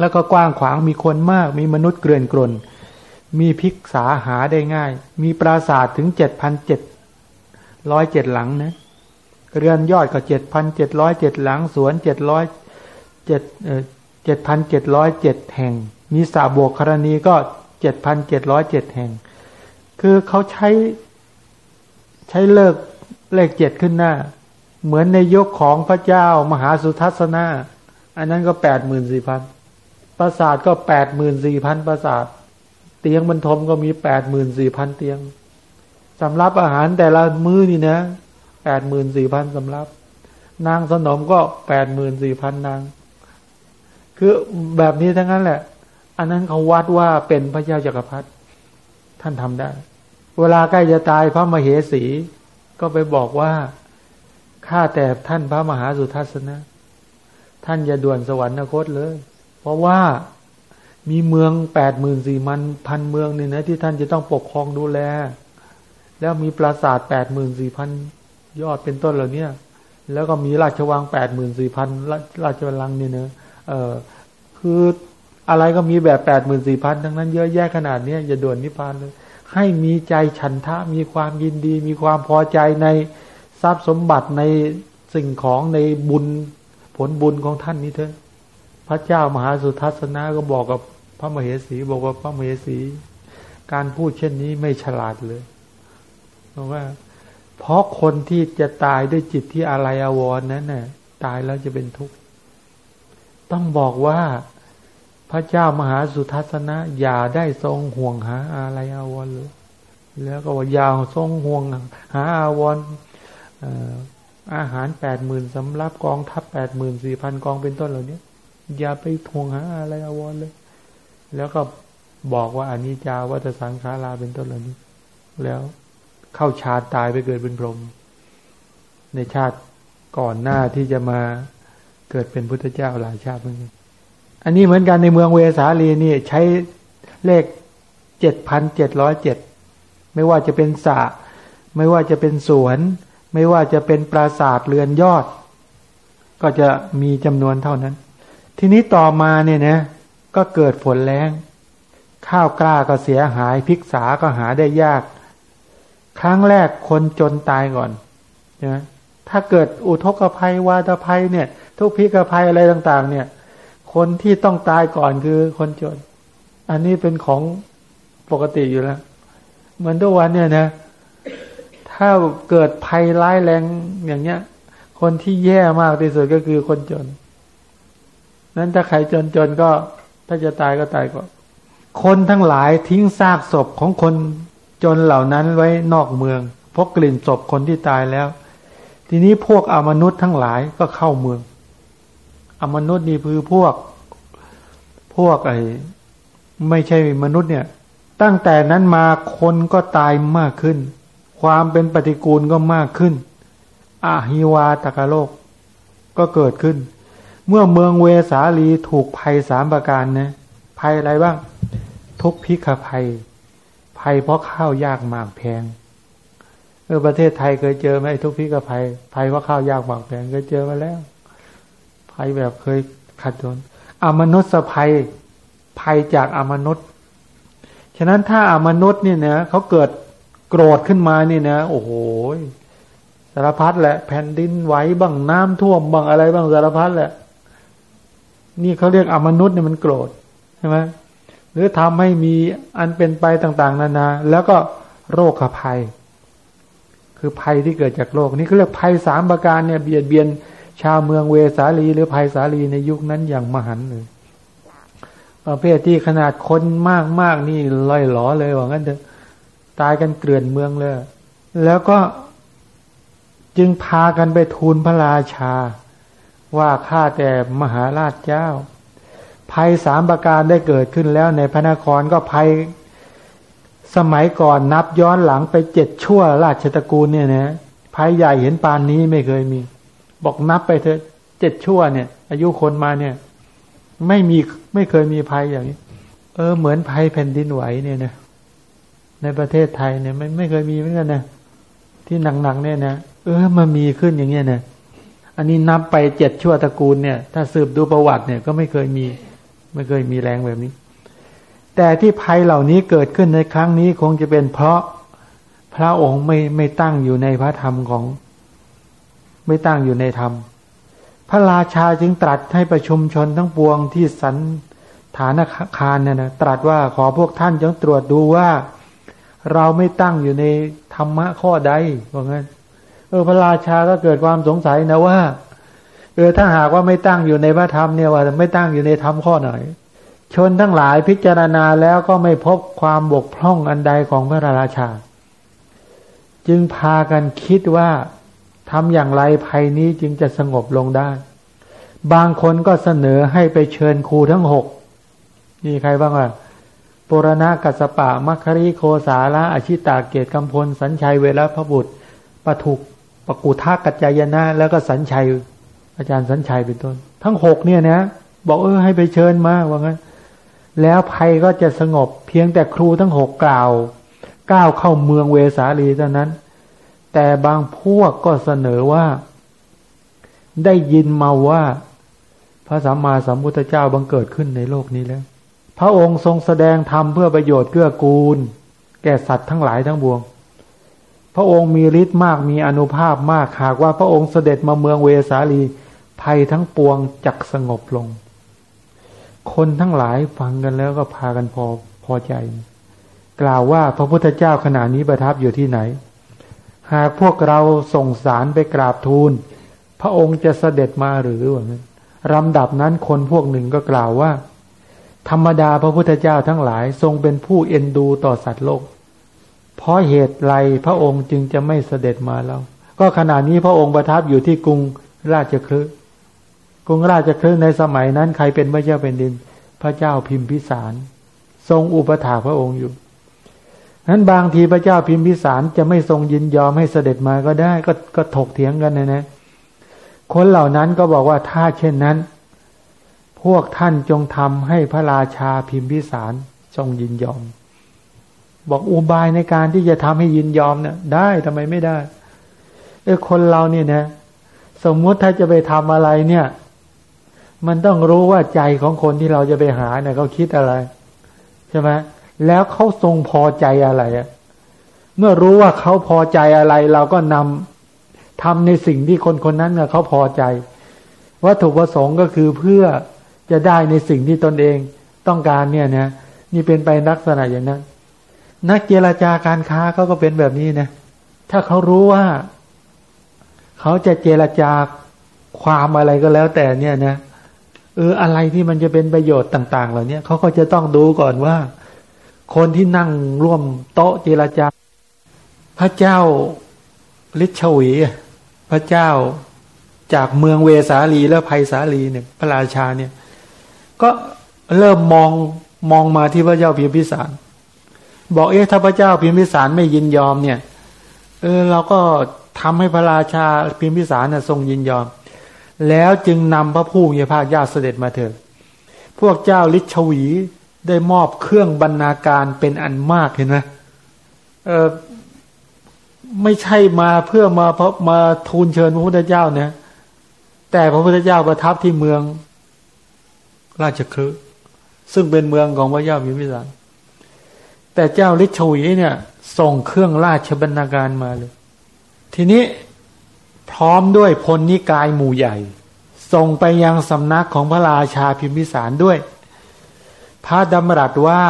แล้วก็กว้างขวางมีคนมาก มีมนุษย์เกลื่อนกลน มีพิกษาหาได้ง่าย มีปราสาทถึงเจ็ดพันเจ็ดร้อยเจ็ดหลังนะ เรือนยอดก็เจ็ดพันเจ็ดร้อยเจ็ดหลัง สวนเจ็ดร้อยเจ็ดเจ็ดพันเจ็ดร้อยเจ็ดแห่ง มีสาบวกครณีก็เจ็ดพันเจ็ดร้อยเจ็ดแห่ง คือเขาใช้ใช้เลิกเลขเจ็ดขึ้นหน้า เหมือนในยกของพระเจ้ามหาสุทัศนา อันนั้นก็แปดหมื่นสี่พัน ปราสาทก็แปดหมื่นสี่พันปราสาท เตียงบรรทมก็มีแปดหมื่นสี่พันเตียงสำรับอาหารแต่ละมื้อนี่นะแปดหมื่นสี่พันสำรับ นางสนมก็แปดหมื่นสี่พันนาง คือแบบนี้ทั้งนั้นแหละ อันนั้นเขาวัดว่าเป็นพระเจ้าจักรพรรดิท่านทำได้ เวลาใกล้จะตายพระมเหสี ก็ไปบอกว่าข้าแต่ท่านพระมหาสุทัศนะ ท่านอย่าด่วนสวรรคตเลย เพราะว่า มีเมืองแปดหมื่นสี่มันพันเมืองเนี่ยนะที่ท่านจะต้องปกครองดูแล แล้วมีปราสาทแปดหมื่นสี่พันยอดเป็นต้นเหล่านี้แล้วก็มีราชวังแปดหมื่นสี่พันราชวังเนี่เนะเออคืออะไรก็มีแบบแปดหมื่นสี่พันทั้งนั้นเยอะแยะขนาดนี้อย่าด่วนนิพพานเลย ให้มีใจฉันทะมีความยินดี มีความพอใจในทรัพย์สมบัติในสิ่งของในบุญผลบุญของท่านนี้เถอะพระเจ้ามหาสุทัศนะก็บอกกับ ระมเหสีบอกว่าพระมเหสี การพูดเช่นนี้ไม่ฉลาดเลยเพราะว่า เพราะคนที่จะตายด้วยจิตที่อะไรอาวรนั้นน่ะตายแล้วจะเป็นทุกข์ต้องบอกว่าพระเจ้ามหาสุทัศนะอย่าได้ทรงห่วงหาอะไรอาวรเลยแล้วก็ว่ายาวทรงห่วงหาอาวรอาหารแปดหมื่นสำรับกองทัพแปดหมื่นสี่พันกองเป็นต้นเหล่านี้อย่าไปทวงหาอะไรอาวรเลย แล้วก็บอกว่าอันนี้จาวัตสังขาราเป็นต้นเหล่านี้ แล้วเข้าชาติตายไปเกิดเป็นพรหมในชาติก่อนหน้าที่จะมาเกิดเป็นพุทธเจ้าหลายชาติเหมือนกันอันนี้เหมือนกันในเมืองเวสาลีนี่ใช้เลขเจ็ดพันเจ็ดร้อยเจ็ดไม่ว่าจะเป็นสระไม่ว่าจะเป็นสวน ไม่ว่าจะเป็นปราสาทเรือนยอด ก็จะมีจำนวนเท่านั้น ทีนี้ต่อมาเนี่ยนะ ก็เกิดฝนแรงข้าวกล้าก็เสียหายพิกษาก็หาได้ยาก ครั้งแรกคนจนตายก่อนใช่ไหมถ้าเกิดอุทกภัยวาตภัยเนี่ย ทุกพิกภัยอะไรต่าง ๆ เนี่ย คนที่ต้องตายก่อนคือคนจน อันนี้เป็นของปกติอยู่แล้ว เหมือนทุกวันเนี่ยนะ ถ้าเกิดภัยร้ายแรงอย่างเงี้ย คนที่แย่มากที่สุดก็คือคนจน นั้นถ้าใครจนจนก็ ถ้าจะตายก็ตายก่อนคนทั้งหลายทิ้งซากศพของคนจนเหล่านั้นไว้นอกเมืองเพราะกลิ่นศพคนที่ตายแล้ว ทีนี้พวกอมนุษย์ทั้งหลายก็เข้าเมือง อมนุษย์นี่คือพวกพวกไอ้ไม่ใช่มนุษย์เนี่ย ตั้งแต่นั้นมาคนก็ตายมากขึ้น ความเป็นปฏิกูลก็มากขึ้นอาหิวาตกะโลกก็เกิดขึ้น เมื่อเมืองเวสาลีถูกภัยสามประการนะภัยอะไรบ้าง ทุกพิกภัย ภัยเพราะข้าวยากหมากแพงเออประเทศไทยเคยเจอไหมทุกพิกภัย ภัยเพราะข้าวยากหมากแพงเคยเจอมาแล้ว ภัยแบบเคยขัดทนอมนุษย์ภัยภัยจากอมนุษย์ ฉะนั้นถ้าอมนุษย์เนี่ยนะเขาเกิดโกรธขึ้นมาเนี่ยนะโอ้โหสารพัดแหละ แผ่นดินไหวบ้างน้ำท่วมบ้างอะไรบ้างสารพัดแหละ นี่เขาเรียกอมนุษย์เนี่ยมันโกรธใช่ไหมหรือทำให้มีอันเป็นไปต่างๆ นานา แล้วก็โรคภัย คือภัยที่เกิดจากโรคนี่เขาเรียกภัยสามประการเนี่ยเบียดเบียนชาวเมืองเวสาลี หรือภัยสาลีในยุคนั้นอย่างมหันเลยประเภทที่ขนาดคนมากมากนี่ลอยหลอเลยว่างั้นเถอะตายกันเกลื่อนเมืองเลย แล้วก็จึงพากันไปทูลพระราชา ว่าข้าแต่มหาราชเจ้า ภัยสามประการได้เกิดขึ้นแล้วในพระนครก็ภัยสมัยก่อนนับย้อนหลังไปเจ็ดชั่วราชตระกูลเนี่ยนะภัยใหญ่เห็นปานนี้ไม่เคยมี บอกนับไปเถอะเจ็ดชั่วเนี่ย อายุคนมาเนี่ย ไม่มีไม่เคยมีภัยอย่างนี้ เออเหมือนภัยแผ่นดินไหวเนี่ยนะในประเทศไทยเนี่ยไม่ไม่เคยมีเหมือนกันนะที่หนักๆเนี่ยนะเออมามีขึ้นอย่างเงี้ยนะ อันนี้นับไปเจ็ดชั่วตระกูลเนี่ย ถ้าสืบดูประวัติเนี่ยก็ไม่เคยมี ไม่เคยมีแรงแบบนี้ แต่ที่ภัยเหล่านี้เกิดขึ้นในครั้งนี้คงจะเป็นเพราะพระองค์ไม่ไม่ตั้งอยู่ในพระธรรมของ ไม่ตั้งอยู่ในธรรม พระราชาจึงตรัสให้ประชุมชนทั้งปวงที่สันฐานคารเนี่ยนะตรัสว่าขอพวกท่านจงตรวจดูว่า เราไม่ตั้งอยู่ในธรรมะข้อใดว่างั้น เออพระราชาก็เกิดความสงสัยนะว่า เออถ้าหากว่าไม่ตั้งอยู่ในพระธรรมเนี่ยว่าไม่ตั้งอยู่ในธรรมข้อไหนชนทั้งหลายพิจารณาแล้วก็ไม่พบความบกพร่องอันใดของพระราชา จึงพากันคิดว่าทำอย่างไรภัยนี้จึงจะสงบลงได้ บางคนก็เสนอให้ไปเชิญครูทั้งหกนี่ใครบ้างอะปุรณะกัสปะมัคคริโคสาละอชิตาเกตกำพล สัญชัยเวลพบุตรปทุก ปกุทากัจจายนะ แล้วก็สัญชัย อาจารย์สัญชัยเป็นต้น ทั้งหกเนี่ยนะ บอกเออให้ไปเชิญมาว่างั้น แล้วภัยก็จะสงบ เพียงแต่ครูทั้งหกกล่าวก้าวเข้าเมืองเวสาลีเท่านั้น แต่บางพวกก็เสนอว่า ได้ยินมาว่า พระสัมมาสัมพุทธเจ้าบังเกิดขึ้นในโลกนี้แล้ว พระองค์ทรงแสดงธรรมเพื่อประโยชน์เกื้อกูล แก่สัตว์ทั้งหลายทั้งบวง พระองค์มีฤทธิ์มากมีอนุภาพมากหากว่าพระองค์เสด็จมาเมืองเวสาลี ภัยทั้งปวงจักสงบลง คนทั้งหลายฟังกันแล้วก็พากันพอพอใจ กล่าวว่าพระพุทธเจ้าขณะนี้ประทับอยู่ที่ไหน หากพวกเราส่งสารไปกราบทูล พระองค์จะเสด็จมาหรือว่าลำดับนั้นคนพวกหนึ่งก็กล่าวว่า ธรรมดาพระพุทธเจ้าทั้งหลายทรงเป็นผู้เอ็นดูต่อสัตว์โลก เพราะเหตุไรพระองค์จึงจะไม่เสด็จมาแล้วก็ขณะนี้พระองค์ประทับอยู่ที่กรุงราชคฤห์กรุงราชคฤห์ในสมัยนั้นใครเป็นพระเจ้าเป็นดิน พระเจ้าพิมพิสาร ทรงอุปถาพระองค์อยู่นั้นบางทีพระเจ้าพิมพิสารจะไม่ทรงยินยอมให้เสด็จมาก็ได้ ก็ก็ถกเถียงกันนะนะ คนเหล่านั้นก็บอกว่าถ้าเช่นนั้น พวกท่านจงทำให้พระราชาพิมพิสารทรงยินยอม บอกอุบายในการที่จะทำให้ยินยอมเนี่ยได้ทำไมไม่ได้เออคนเราเนี่ยนะ สมมุติถ้าจะไปทำอะไรเนี่ย มันต้องรู้ว่าใจของคนที่เราจะไปหาเนี่ยเขาคิดอะไร ใช่ไหมแล้วเขาทรงพอใจอะไรอะเมื่อรู้ว่าเขาพอใจอะไร เราก็นำทำในสิ่งที่คนคนนั้นเน่ยเขาพอใจวัตถุประสงค์ก็คือเพื่อจะได้ในสิ่งที่ตนเองต้องการเนี่ยนะนี่เป็นไปลักษณะอย่างนั้น นักเจรจาการค้าเขาก็เป็นแบบนี้นะถ้าเขารู้ว่า เขาจะเจรจาความอะไรก็แล้ว แต่เนี่ยนะเอออะไรที่มันจะเป็นประโยชน์ต่าง ๆ เหล่านี้เขาก็จะต้องดูก่อนว่า คนที่นั่งร่วมโต๊ะเจรจา พระเจ้าฤทธิ์ชวีพระเจ้าจากเมืองเวสาลีและภัยสาลีเนี่ย พระราชาเนี่ย ก็เริ่มมองมองมาที่พระเจ้าพิมพิสาร บอกเอ๊ะถ้าพระเจ้าพิมพิสารไม่ยินยอมเนี่ย เออเราก็ทำให้พระราชาพิมพิสารน่ะทรงยินยอม แล้วจึงนำพระผู้มีพระภาคเจ้าเสด็จมาเถิดพวกเจ้าลิชวีได้มอบเครื่องบรรณาการเป็นอันมากเห็นไหมเออไม่ใช่มาเพื่อมาพราะมาทูลเชิญพระพุทธเจ้าเนี่ยแต่พระพุทธเจ้าประทับที่เมือง ราชคฤห์ซึ่งเป็นเมืองของพระเจ้าพิมพิสาร แต่เจ้าลิชวีเนี่ยส่งเครื่องราชบรรณาการมาเลย ทีนี้พร้อมด้วยพลนิกายหมู่ใหญ่ ส่งไปยังสำนักของพระราชาพิมพิสารด้วย พระดำรัสว่า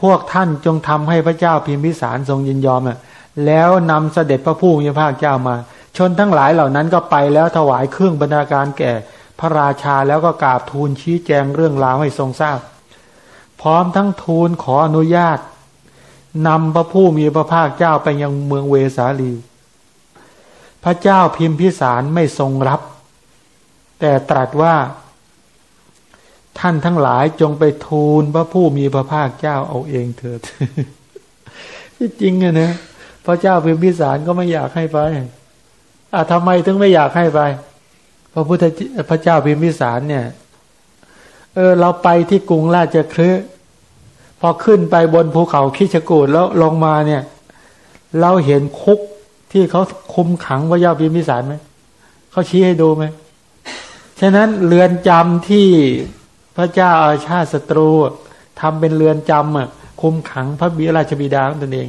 พวกท่านจงทำให้พระเจ้าพิมพิสารทรงยินยอมอะแล้วนำเสด็จพระผู้มีพระเจ้ามา ชนทั้งหลายเหล่านั้นก็ไปแล้วถวายเครื่องบรรณาการแก่ พระราชาแล้วก็กราบทูลชี้แจงเรื่องราวให้ทรงทราบ พร้อมทั้งทูลขออนุญาต นำพระผู้มีพระภาคเจ้าไปยังเมืองเวสาลี พระเจ้าพิมพิสารไม่ทรงรับ แต่ตรัสว่า ท่านทั้งหลายจงไปทูลพระผู้มีพระภาคเจ้าเอาเองเถิดที่จริงอะนะพระเจ้าพิมพิสารก็ไม่อยากให้ไปอะทำไมถึงไม่อยากให้ไป พระพุทธพระเจ้าพิมพิสารเนี่ย เออ เราไปที่กรุงราชคฤห์ พอขึ้นไปบนภูเขาคิชกูดแล้วลงมาเนี่ย เราเห็นคุกที่เขาคุมขังพระเจ้าพิมพิสารไหมเขาชี้ให้ดูไหมฉะนั้นเรือนจำที่พระเจ้าอาชาติศัตรูทำเป็นเรือนจำอะคุมขังพระบิราชบิดาตนเอง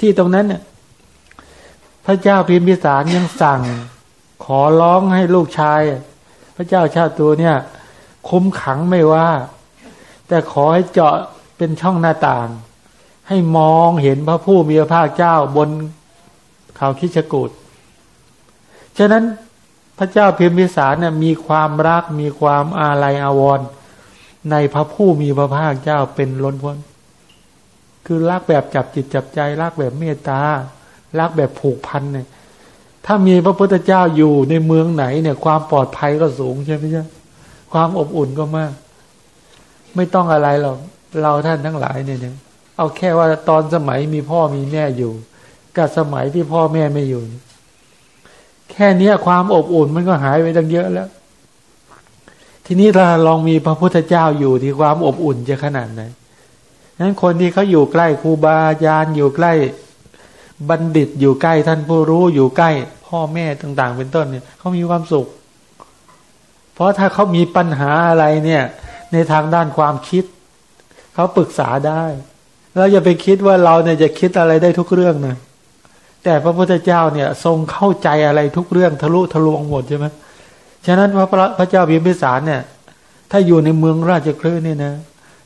ที่ตรงนั้นเนี่ยพระเจ้าพิมพิสารยังสั่ง ขอร้องให้ลูกชาย พระเจ้าชาติตัวเนี่ย คุมขังไม่ว่า แต่ขอให้เจาะ เป็นช่องหน้าต่าง ให้มองเห็นพระผู้มีพระภาคเจ้าบนเขาคิชกูดฉะนั้นพระเจ้าพิมพิสารเนี่ยมีความรักมีความอาลัยอาวรณ์ในพระผู้มีพระภาคเจ้าเป็นล้นพ้น คือรักแบบจับจิตจับใจรักแบบเมตตารักแบบผูกพันเนี่ย ถ้ามีพระพุทธเจ้าอยู่ในเมืองไหนเนี่ย ความปลอดภัยก็สูงใช่ไหมใช่ความอบอุ่นก็มาก ไม่ต้องอะไรหรอก เราท่านทั้งหลายเนี่ยเอาแค่ว่าตอนสมัยมีพ่อมีแม่อยู่ กับสมัยที่พ่อแม่ไม่อยู่ แค่นี้ความอบอุ่นมันก็หายไปตั้งเยอะแล้ว ทีนี้ถ้าลองมีพระพุทธเจ้าอยู่ที่ความอบอุ่นจะขนาดไหนนั้นคนที่เขาอยู่ใกล้ครูบาอาจารย์อยู่ใกล้ บัณฑิตอยู่ใกล้ท่านผู้รู้อยู่ใกล้ พ่อแม่ต่างๆ เป็นต้นเนี่ยเขามีความสุข เพราะถ้าเขามีปัญหาอะไรเนี่ย ในทางด้านความคิด เขาปรึกษาได้เราอย่าไปคิดว่าเราเนี่ยจะคิดอะไรได้ทุกเรื่องนะแต่พระพุทธเจ้าเนี่ย ทรงเข้าใจอะไรทุกเรื่องทะลุทะลวงหมดใช่ไหมฉะนั้นพระพระเจ้าพิมพิสารเนี่ย ถ้าอยู่ในเมืองราชคลื่นเนี่ยนะ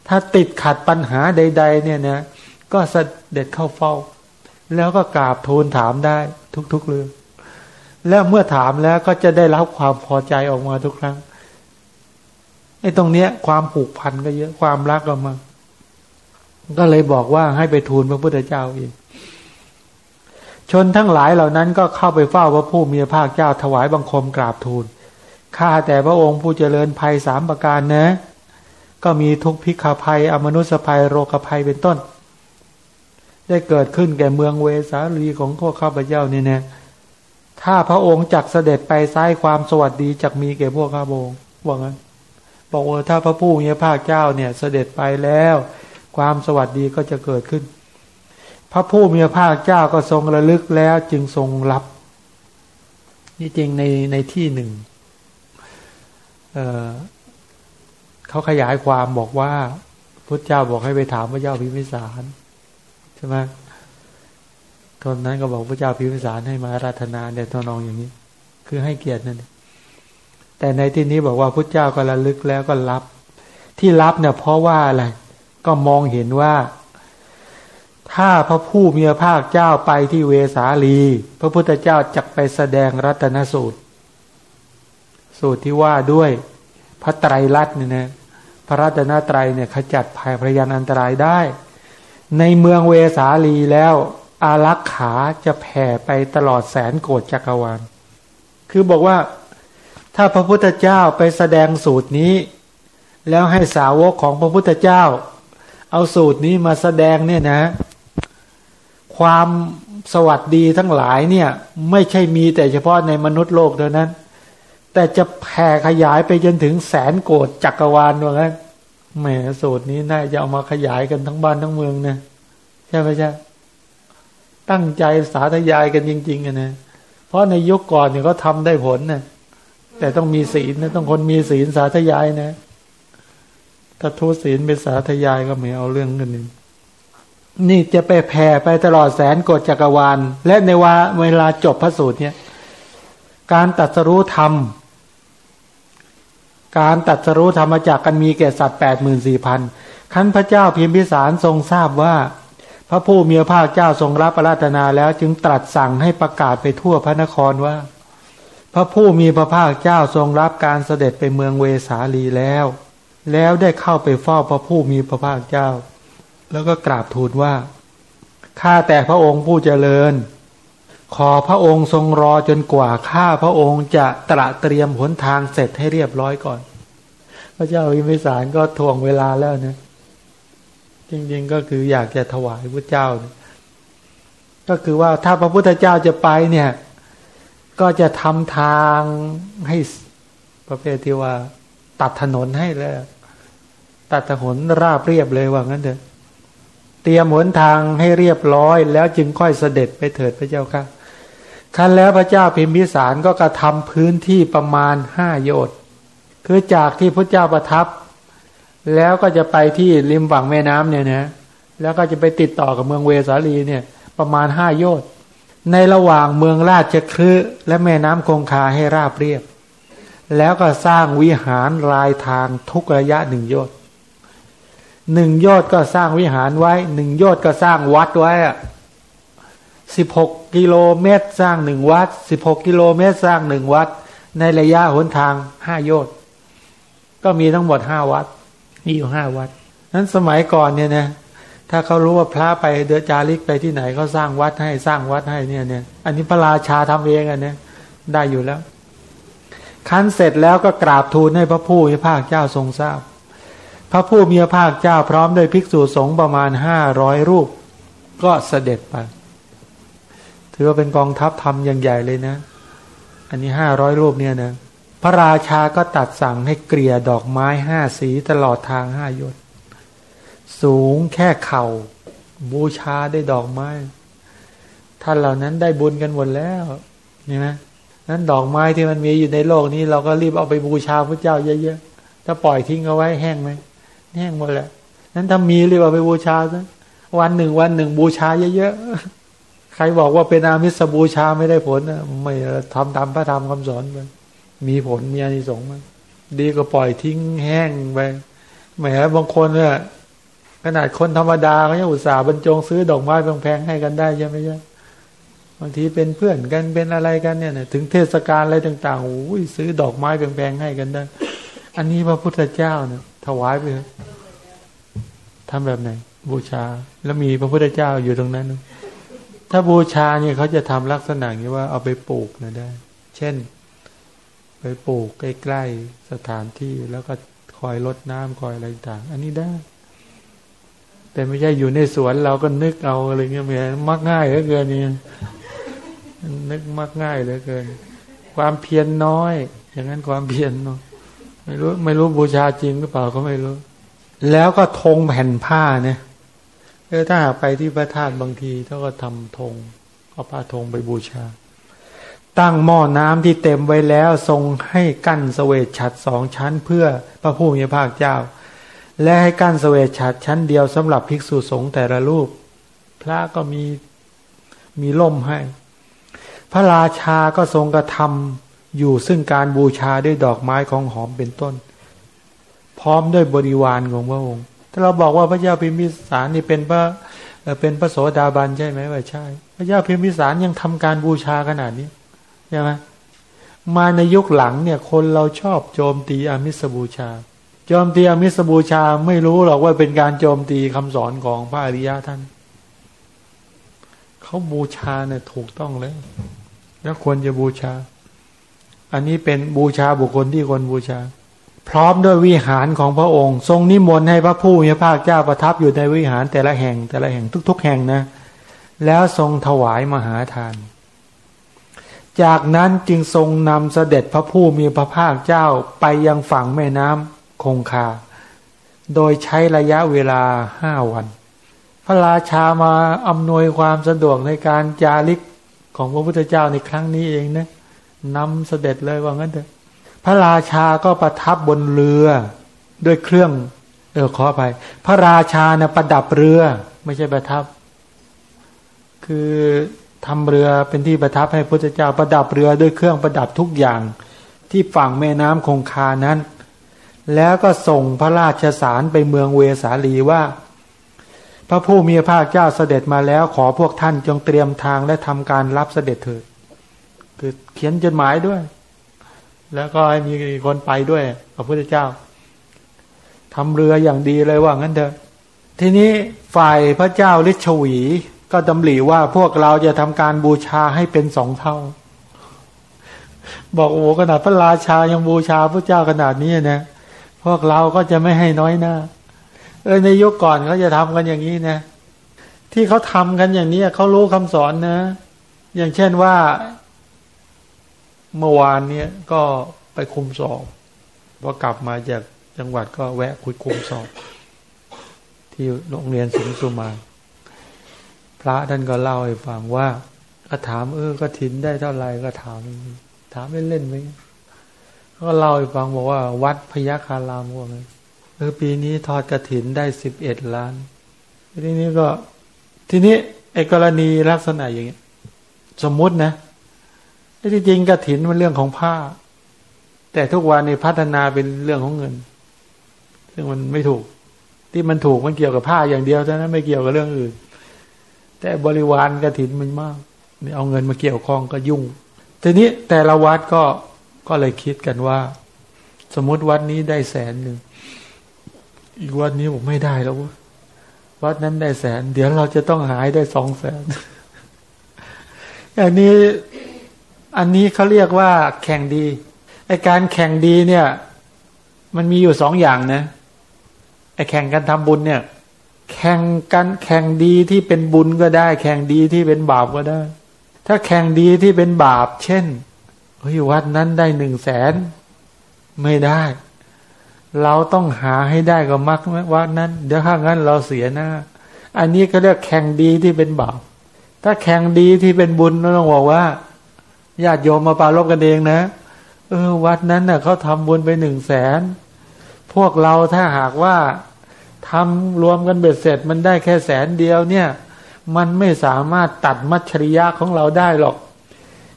ถ้าติดขัดปัญหาใด ๆ เนี่ยนะก็เสด็จเข้าเฝ้า แล้วก็กราบทูลถามได้ทุกๆเรื่อง แล้วเมื่อถามแล้วก็จะได้รับความพอใจออกมาทุกครั้งไอ้ตรงเนี้ย ความผูกพันก็เยอะความรักออกมาก ก็เลยบอกว่าให้ไปทูลพระพุทธเจ้าอีก ชนทั้งหลายเหล่านั้นก็เข้าไปเฝ้าพระผู้มีพระภาคเจ้าถวายบังคมกราบทูลข้าแต่พระองค์ผู้เจริญภัยสามประการนะ ก็มีทุกพิกาภัย อมนุสภัยโรคภัยเป็นต้น ได้เกิดขึ้นแก่เมืองเวสาลีของพวกข้าพเจ้านี่นะถ้าพระองค์จักเสด็จไปซ้ายความสวัสดีจักมีแก่พวกข้าพงค์ว่างั้นบอกว่าถ้าพระผู้มีพระภาคเจ้าเนี่ยเสด็จไปแล้ว ความสวัสดีก็จะเกิดขึ้น พระผู้มีพระภาคเจ้าก็ทรงระลึกแล้วจึงทรงรับ นี่จริงในในที่หนึ่งเเขาขยายความบอกว่าพุทธเจ้าบอกให้ไปถามพระเจ้าพิมพิสารใช่ไหมตอนนั้นก็บอกพระเจ้าพิมพิสารให้มาราธนาเดี๋ยวทนองอย่างนี้ คือให้เกียรตินั่นแต่ในที่นี้บอกว่าพุทธเจ้าก็ระลึกแล้วก็รับ ที่รับเนี่ยเพราะว่าอะไร ก็มองเห็นว่า ถ้าพระผู้มีพระภาคเจ้าไปที่เวสาลี พระพุทธเจ้าจักไปแสดงรัตนสูตร สูตรที่ว่าด้วยพระไตรลัตน์เนี่ยนะพระรัตนตรัยเนี่ยขจัดภัยพยานอันตรายได้ ในเมืองเวสาลีแล้วอารักขาจะแผ่ไปตลอดแสนโกดจักรวาล คือบอกว่าถ้าพระพุทธเจ้าไปแสดงสูตรนี้ แล้วให้สาวกของพระพุทธเจ้า เอาสูตรนี้มาแสดงเนี่ยนะ ความสวัสดีทั้งหลายเนี่ย ไม่ใช่มีแต่เฉพาะในมนุษย์โลกเท่านั้น แต่จะแผ่ขยายไปจนถึงแสนโกดจักรวาลว่างั้นแหมสูตรนี้น่าจะเอามาขยายกันทั้งบ้านทั้งเมืองนะใช่ไหมใช่ตั้งใจสาธยายกันจริงๆนะเพราะในยุคก่อนเนี่ยเขาทาได้ผลนะแต่ต้องมีศีลนะต้องคนมีศีลสาธยายนะ ถ้าทุศีลเป็นสาธยายก็ไม่เอาเรื่องกันนี่นี่จะไปแผ่ไปตลอดแสนกดจักรวาล และในวาเวลาจบพระสูตรเนี่ย การตัดสรู้ธรรม การตัดสรู้ธรรมจากกันมีแก่สัตว์แปดหมื่นสี่พันขันพระเจ้าพิมพิสารทรงทราบว่า พระผู้มีพระภาคเจ้าทรงรับปราตนาแล้วจึงตรัสสั่งให้ประกาศไปทั่วพระนครว่า พระผู้มีพระภาคเจ้าทรงรับการเสด็จไปเมืองเวสาลีแล้ว แล้วได้เข้าไปเฝ้าพระผู้มีพระภาคเจ้า แล้วก็กราบทูลว่าข้าแต่พระองค์ผู้เจริญ ขอพระองค์ทรงรอจนกว่าข้าพระองค์จะตระเตรียมหนทางเสร็จให้เรียบร้อยก่อน พระเจ้าวิมิสารก็ทวงเวลาแล้วนะจริงๆก็คืออยากจะถวายพระเจ้า ก็คือว่าถ้าพระพุทธเจ้าจะไปเนี่ย ก็จะทำทางให้ประเภทที่ว่า ตัดถนนให้แล้ว ตัดถนนราบเรียบเลยว่างั้นเถอะเตรียมหนทางให้เรียบร้อย แล้วจึงค่อยเสด็จไปเถิดพระเจ้าค่ะคันแล้วพระเจ้าพิมพิสารก็กระทำพื้นที่ประมาณห้าโยชน์คือจากที่พระเจ้าประทับ แล้วก็จะไปที่ริมฝั่งแม่น้ำเนี่ยนะแล้วก็จะไปติดต่อกับเมืองเวสาลีเนี่ย ประมาณห้าโยชน์ในระหว่างเมืองราชครืและแม่น้ำคงคาให้ราบเรียบ แล้วก็สร้างวิหารรายทางทุกระยะหนึ่งโยชน์ หนึ่งยอดก็สร้างวิหารไว้ หนึ่งยอดก็สร้างวัดไว้อะสิบหกกิโลเมตรสร้างหนึ่งวัดสิบหกกิโลเมตรสร้างหนึ่งวัด ในระยะหนทางห้ายอดก็มีทั้งหมดห้าวัด มีอยู่ห้าวัด นั้นสมัยก่อนเนี่ยนะถ้าเขารู้ว่าพระไปเดือจาริกไปที่ไหนเขาสร้างวัดให้สร้างวัดให้เนี่ยเนี่ยอันนี้พระราชาทำเองอันนี้ได้อยู่แล้วคั้นเสร็จแล้วก็กราบทูลให้พระผู้มีพระเจ้าทรงทราบ พระผู้มีพระภาคเจ้าพร้อมด้วยภิกษุสงฆ์ประมาณห้าร้อยรูป ก็เสด็จไป ถือว่าเป็นกองทัพทำอย่างใหญ่เลยนะ อันนี้ห้าร้อยรูปเนี่ยนะพระราชาก็ตัดสั่งให้เกลี่ยดอกไม้ห้าสีตลอดทางห้ายศสูงแค่เข่าบูชาได้ดอกไม้ท่านเหล่านั้นได้บุญกันหมดแล้วนี่ไหมนั้นดอกไม้ที่มันมีอยู่ในโลกนี้ เราก็รีบเอาไปบูชาพระเจ้าเยอะๆถ้าปล่อยทิ้งเอาไว้แห้งไหม แห้งหมดแหละนั้นถ้ามีเรียกว่าไปบูชาซะวันหนึ่งวันหนึ่งบูชาเยอะๆ ใครบอกว่าเป็นอามิสบูชาไม่ได้ผลนะไม่ทำตามพระธรรมคำสอนไปมีผลมีอานิสงส์ไหมดีก็ปล่อยทิ้งแห้งไปแหมบางคนเนี่ยขนาดคนธรรมดาเขายังอุตส่าห์บรรจงซื้อดอกไม้แพงๆให้กันได้ใช่ไหมใช่บางทีเป็นเพื่อนกันเป็นอะไรกันเนี่ยถึงเทศกาลอะไรต่างๆโอ้ยซื้อดอกไม้แพงๆให้กันได้ อันนี้พระพุทธเจ้าเนี่ย ถวายไปทำแบบไหน บูชา แล้วมีพระพุทธเจ้าอยู่ตรงนั้น ถ้าบูชาเนี่ยเขาจะทำลักษณะนี้ว่าเอาไปปลูกนะได้ เช่น ไปปลูกใกล้ๆสถานที่แล้วก็คอยลดน้ำคอยอะไรต่าง อันนี้ได้ แต่ไม่ใช่อยู่ในสวนเราก็นึกเอาอะไรเงี้ยมันมักง่ายเหลือเกินนี่นึกมักง่ายเหลือเกิน ความเพียรนน้อย อย่างนั้นความเพียรน้อย ไม่รู้ไม่รู้บูชาจริงหรือเปล่าก็ไม่รู้ แล้วก็ธงแผ่นผ้าเนี่ยเออถ้าหากไปที่พระธาตุบางทีเขาก็ทำธงเอาผ้าธงไปบูชา ตั้งหม้อน้ำที่เต็มไว้แล้วทรงให้กั้นสเวชฉัดสองชั้น เพื่อพระผู้มีพระเจ้า และให้กั้นสเวชฉัดชั้นเดียวสำหรับภิกษุสงฆ์แต่ละรูป พระก็มีมีล่มให้ พระราชาก็ทรงกระทำ อยู่ซึ่งการบูชาด้วยดอกไม้ของหอมเป็นต้น พร้อมด้วยบริวารของพระองค์ ถ้าเราบอกว่าพระเจ้าพิมพิสารนี่เป็นพระเป็นพระโสดาบันใช่ไหมว่าใช่ พระเจ้าพิมพิสารยังทำการบูชาขนาดนี้ใช่ไหมมาในยุคหลังเนี่ยคนเราชอบโจมตีอามิสบูชา โจมตีอามิสบูชาไม่รู้หรอกว่าเป็นการโจมตีคำสอนของพระอริยะท่านเขาบูชาเนี่ยถูกต้องแล้วแล้วควรจะบูชา อันนี้เป็นบูชาบุคคลที่คนบูชา พร้อมด้วยวิหารของพระองค์ ทรงนิมนต์ให้พระผู้มีพระภาคเจ้าประทับอยู่ในวิหารแต่ละแห่งแต่ละแห่งทุก ๆ แห่งนะ แล้วทรงถวายมหาทาน จากนั้นจึงทรงนำเสด็จพระผู้มีพระภาคเจ้าไปยังฝั่งแม่น้ำคงคา โดยใช้ระยะเวลาห้าวัน พระราชามาอำนวยความสะดวกในการจาริกของพระพุทธเจ้าในครั้งนี้เองนะ นำเสด็จเลยว่างั้นเถอะพระราชาก็ประทับบนเรือด้วยเครื่อง เออขอไปพระราชาเนะประดับเรือ ไม่ใช่ประทับ คือทำเรือเป็นที่ประทับให้พระเจ้าประดับเรือด้วยเครื่องประดับทุกอย่าง ที่ฝั่งแม่น้ำคงคานั้น แล้วก็ส่งพระราชสารไปเมืองเวสาลีว่า พระผู้มีพระภาคเจ้าเสด็จมาแล้วขอพวกท่านจงเตรียมทางและทำการรับเสด็จเถิด คือเขียนจดหมายด้วย แล้วก็ให้มีคนไปด้วยพระพุทธเจ้าทำเรืออย่างดีเลยว่างั้นเถอะ ทีนี้ฝ่ายพระเจ้าฤชวีก็ดำริว่าพวกเราจะทำการบูชาให้เป็นสองเท่า บอกโอ้ขนาดพระราชายังบูชาพระเจ้าขนาดนี้นะพวกเราก็จะไม่ให้น้อยหน้า เออในยุคก่อนเขาจะทำกันอย่างนี้นะ ที่เขาทำกันอย่างนี้เขารู้คำสอนนะ อย่างเช่นว่า เมื่อวานเนี่ยก็ไปคุมสอบพอกลับมาจากจังหวัดก็แวะคุยคุมสอบ ที่โรงเรียนสิงสุมา พระท่านก็เล่าให้ฟังว่าก็ถามเออก็ถินได้เท่าไหร่ก็ถาม ถามเล่นๆไหมก็เล่าให้ฟังบอกว่า วัดพยัคารามว่าไงเออปีนี้ทอดกระถินได้สิบเอ็ดล้านทีนี้ก็ ทีนี้ไอ้กรณีลักษณะอย่างเงี้ย สมมตินะ ที่จริงกระถินมันเรื่องของผ้า แต่ทุกวันนี้พัฒนาเป็นเรื่องของเงิน ซึ่งมันไม่ถูก ที่มันถูกมันเกี่ยวกับผ้าอย่างเดียวเท่านั้นไม่เกี่ยวกับเรื่องอื่น แต่บริวารกระถินมันมากนี่เอาเงินมาเกี่ยวข้องก็ยุ่ง ทีนี้แต่ละวัดก็ก็เลยคิดกันว่า สมมติวัดนี้ได้แสนหนึ่งอีกวัดนี้ผมไม่ได้แล้ววัดนั้นได้แสน เดี๋ยวเราจะต้องหายได้สองแสนอันนี้ อันนี้เขาเรียกว่าแข่งดีไอการแข่งดีเนี่ย มันมีอยู่สองอย่างนะไอแข่งกันทำบุญเนี่ย แข่งกันแข่งดีที่เป็นบุญก็ได้ แข่งดีที่เป็นบาปก็ได้ ถ้าแข่งดีที่เป็นบาป เช่นเฮ้ยวัดนั้นได้หนึ่งแสนไม่ได้ เราต้องหาให้ได้ก็มักวัดนั้น เดี๋ยวถ้างั้นเราเสียหน้า อันนี้ก็เรียกแข่งดีที่เป็นบาปถ้าแข่งดีที่เป็นบุญเราต้องบอกว่า ญาติโยมมาปาลบกันเองนะ เออ วัดนั้นเน่ะเขาทำบุญไปหนึ่งแสน พวกเราถ้าหากว่าทำรวมกันเบ็ดเสร็จมันได้แค่แสนเดียวเนี่ย มันไม่สามารถตัดมัชริยะของเราได้หรอก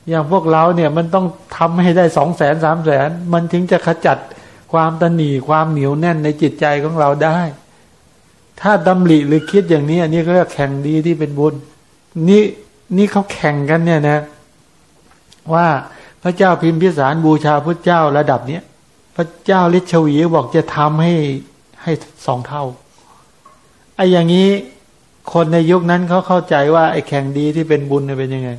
อย่างพวกเราเนี่ยมันต้องทำให้ได้สองแสนสามแสน มันถึงจะขจัดความตนีความเหนียวแน่นในจิตใจของเราได้ ถ้าดำริหรือคิดอย่างนี้ อันนี้ก็เรียกแข่งดีที่เป็นบุญ นี่นี่เขาแข่งกันเนี่ยนะ ว่าพระเจ้าพิมพิสารบูชาพระเจ้าระดับเนี้ยพระเจ้าฤชวีบอกจะทำให้ให้สองเท่าไอ้อย่างนี้คนในยุคนั้นเขาเข้าใจว่าไอ้แข่งดีที่เป็นบุญเนี่ยเป็นยังไง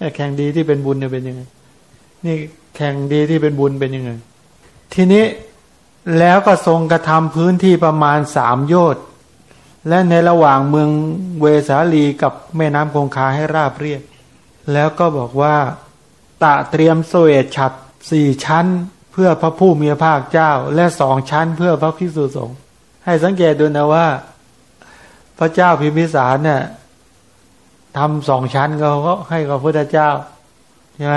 ไอ้แข่งดีที่เป็นบุญเนี่ยเป็นยังไง นี่แข่งดีที่เป็นบุญเป็นยังไง ทีนี้แล้วก็ทรงกระทำพื้นที่ประมาณสามโยชน์และในระหว่างเมืองเวสาลีกับแม่น้ำคงคาให้ราบเรียบแล้วก็บอกว่า ตะเตรียมโสเอฉัดสี่ชั้น เพื่อพระผู้มีพระภาคเจ้า และสองชั้นเพื่อพระภิกษุสงฆ์ให้สังเกตดูนะว่า พระเจ้าพิมพิสารเนี่ยทำสองชั้นเขาก็ให้กับพระเจ้าใช่ไหม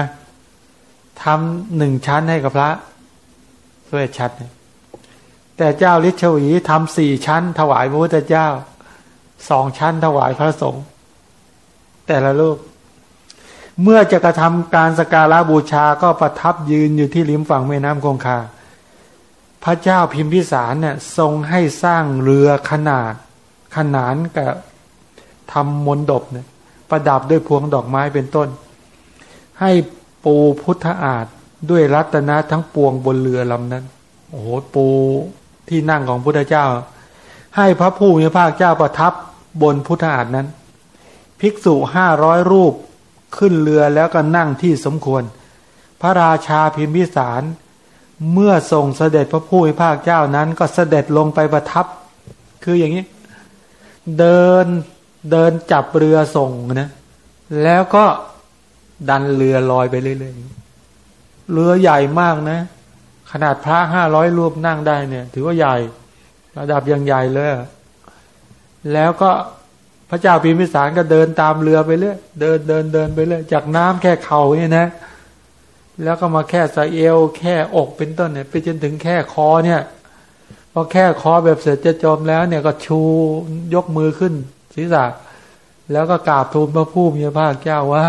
ทำหนึ่งชั้นให้กับพระโสเอฉัดแต่เจ้าฤชวีทำสี่ชั้น ถวายพระพุทธเจ้าสองชั้นถวายพระสงฆ์แต่ละลูก เมื่อจะกระทำการสการะบูชาก็ประทับยืนอยู่ที่ริมฝั่งแม่น้ำคงคา พระเจ้าพิมพิสารเนี่ยทรงให้สร้างเรือขนาด ขนานกับทำมนดบเนี่ยประดับด้วยพวงดอกไม้เป็นต้น ให้ปูพุทธอาฏด้วยรัตนะทั้งปวงบนเรือลำนั้น โอ้โหปูที่นั่งของพุทธเจ้า ให้พระผู้มีพระเจ้าประทับบนพุทธอาฏนั้น ภิกษุห้าร้อยรูป ขึ้นเรือแล้วก็นั่งที่สมควร พระราชาพิมพิสาร เมื่อส่งเสด็จพระผู้มีภาคเจ้านั้น ก็เสด็จลงไปประทับ คืออย่างนี้ เดินเดินจับเรือส่งนะแล้วก็ดันเรือลอยไปเรื่อยๆเรือใหญ่มากนะ ขนาดพระห้าร้อยรูปนั่งได้เนี่ย ถือว่าใหญ่ ระดับยังใหญ่เลยแล้วก็ พระเจ้าพิมพิสารก็เดินตามเรือไปเรื่อยเดินเดินเดินไปเรื่อยจากน้ำแค่เข่าเนี่ยนะ แล้วก็มาแค่สะเอว แค่อกเป็นต้นเนี่ย ไปจนถึงแค่คอเนี่ยพอแค่คอแบบเสร็จจะจมแล้วเนี่ยก็ชูยกมือขึ้น ศีรษะ แล้วก็กราบทูลพระผู้มีพระภาคเจ้าว่า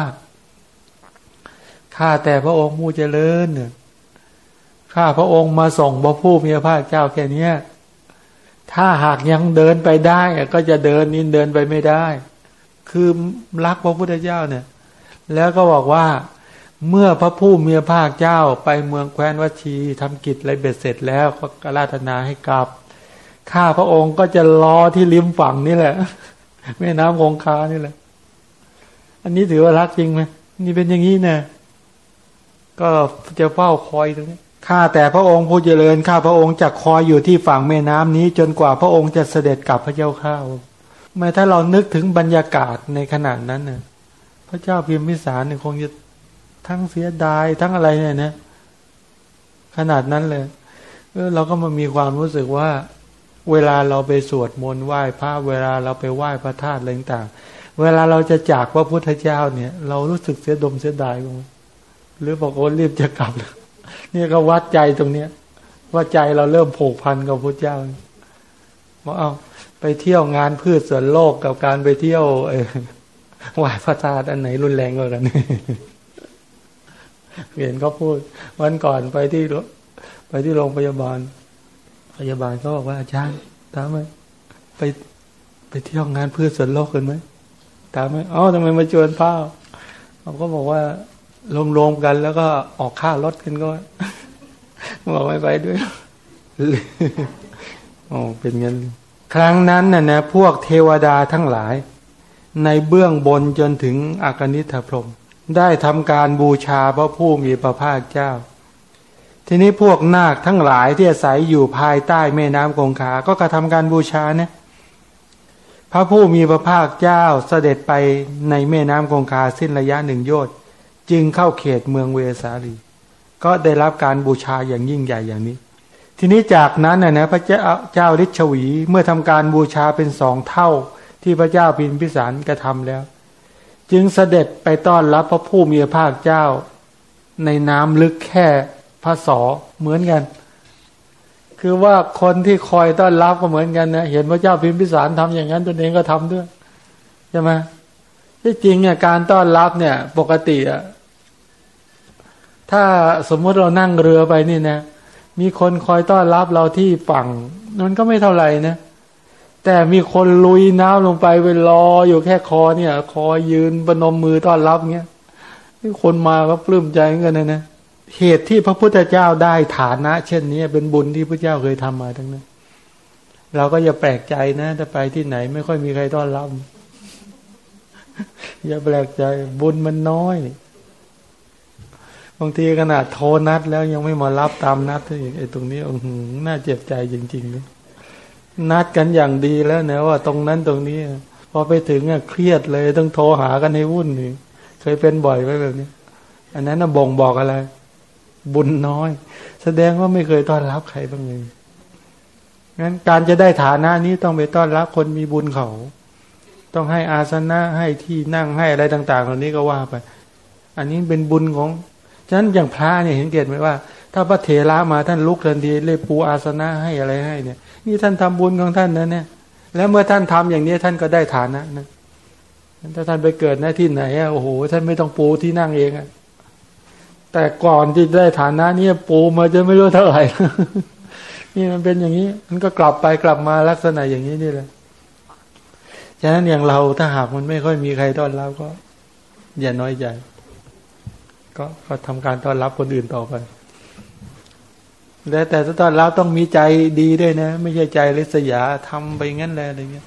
ข้าแต่พระองค์มูเจริญเนี่ยข้าพระองค์มาส่งพระผู้มีพระภาคเจ้าแค่เนี้ย ถ้าหากยังเดินไปได้ก็จะเดินนินเดินไปไม่ได้ คือรักพระพุทธเจ้าเนี่ย แล้วก็บอกว่าเมื่อพระผู้มีพระภาคเจ้าไปเมืองแคว้นวัชีทำกิจอะไรเบ็ดเสร็จแล้วก็กราธนาให้กลับ ข้าพระองค์ก็จะรอที่ริมฝั่งนี่แหละ แม่น้ำคงคานี่แหละ อันนี้ถือว่ารักจริงไหมนี่เป็นอย่างนี้นะก็จะเฝ้าคอยตรงนี้ ข้าแต่พระองค์ผู้เจริญข้าพระองค์จะคอยอยู่ที่ฝั่งแม่น้ำนี้จนกว่าพระองค์จะเสด็จกลับพระเจ้าข้าวไม่ถ้าเรานึกถึงบรรยากาศในขนาดนั้นน่ะพระเจ้าพิมพิสารเนี่ยคงจะทั้งเสียดายทั้งอะไรเนี่ยนะขนาดนั้นเลยเออเราก็มามีความรู้สึกว่า เวลาเราไปสวดมนต์ไหว้พระเวลาเราไปไหว้พระธาตุอะไรต่างเวลาเราจะจากพระพุทธเจ้าเนี่ย เรารู้สึกเสียดมเสียดายหรือบอกโอ้รีบจะกลับเลย นี่ยก็วัดใจตรงเนี้ย ว่าใจเราเริ่มผูกพันกับพระเจ้าว่าเอาไปเที่ยวงานพืชสวนโลกกับการไปเที่ยวไหว้พระธาตุอันไหนรุนแรงกว่ากันเห็นเขาพูด วันก่อนไปที่ไปที่โรงพยาบาล พยาบาลเขาบอกว่าอาจารย์ถามไหมไปไปเที่ยวงานพืชสวนโลกกันไหมถามไหมอ๋อทำไมมาชวนพ้าเขาก็บอกว่า รวมๆกัน แล้วก็ออกค่ารถกันก็บอกไม่ไปด้วยอ๋อเป็นเงินครั้งนั้นน่ะนะพวกเทวดาทั้งหลาย ในเบื้องบนจนถึงอากนิธพรม ได้ทำการบูชาพระผู้มีพระภาคเจ้า ทีนี้พวกนาคทั้งหลายที่อาศัยอยู่ภายใต้แม่น้ำคงคา ก็กระทำการบูชาเนี่ยพระผู้มีพระภาคเจ้าเสด็จไปในแม่น้ำคงคาสิ้นระยะหนึ่งโยชน์ จึงเข้าเขตเมืองเวสาลี ก็ได้รับการบูชาอย่างยิ่งใหญ่อย่างนี้ ทีนี้จากนั้นนะนะพระเจ้าเจ้าฤทธวีเมื่อทำการบูชาเป็นสองเท่าที่พระเจ้าพิมพิสารกระทำแล้ว จึงเสด็จไปต้อนรับพระผู้มีพระภาคเจ้า ในน้ำลึกแค่พระสอเหมือนกัน คือว่าคนที่คอยต้อนรับก็เหมือนกันนะเห็นพระเจ้าพิมพิสารทำอย่างนั้นตนเองก็ทำด้วยใช่ไหมที่จริงเนี่ยการต้อนรับเนี่ย ปกติอะ ถ้าสมมติเรานั่งเรือไปนี่นะ มีคนคอยต้อนรับเราที่ฝั่งมันก็ไม่เท่าไหร่นะแต่มีคนลุยน้ำลงไปไปรออยู่แค่คอเนี่ย คอยืนบนมมือต้อนรับเงี้ยที่คนมาก็ปลื้มใจเงินนะนะเหตุที่พระพุทธเจ้าได้ฐานะ เช่นนี้เป็นบุญที่พระเจ้าเคยทำมาทั้งนั้นเราก็อย่าแปลกใจนะถ้าไปที่ไหนไม่ค่อยมีใครต้อนรับอย่าแปลกใจบุญมันน้อย บางทีขนาดโทรนัดแล้วยังไม่มารับตามนัดไอ้ตรงนี้อืน่าเจ็บใจจริงๆเลยนัดกันอย่างดีแล้วนะว่าตรงนั้นตรงนี้พอไปถึงอะเครียดเลยต้องโทรหากันให้วุ่นนี่เคยเป็นบ่อยไว้แบบนี้อันนั้นน่ะบ่งบอกอะไร บุญน้อย แสดงว่าไม่เคยต้อนรับใครบ้างเลยงั้นการจะได้ฐานะนี้ต้องไปต้อนรับคนมีบุญเขา ต้องให้อาสนะให้ที่นั่งให้อะไรต่าง ๆ เหล่านี้ก็ว่าไป อันนี้เป็นบุญของ ฉะนั้นอย่างพระเนี่ยเห็นเกตไหมว่า ถ้าพระเถระมาท่านลุกทันทีเลยปูอาสนะให้อะไรให้เนี่ย นี่ท่านทำบุญของท่านนะเนี่ย แล้วเมื่อท่านทำอย่างนี้ท่านก็ได้ฐานะนะถ้าท่านไปเกิดหน้าที่ไหนโอ้โหท่านไม่ต้องปูที่นั่งเองอะแต่ก่อนที่ได้ฐานะนี่ปูมาจะไม่รู้เท่าไหร่นี่มันเป็นอย่างนี้ มันก็กลับไปกลับมาลักษณะอย่างนี้นี่แหละฉะนั้นอย่างเราถ้าหากมันไม่ค่อยมีใครต้อนรับก็ อย่าน้อยใจ ก็ก็ทำการต้อนรับคนอื่นต่อไปแต่แต่ต้อนรับต้องมีใจดีด้วยนะ ไม่ใช่ใจริษยาทำไปงั้นแหละอะไรเงี้ย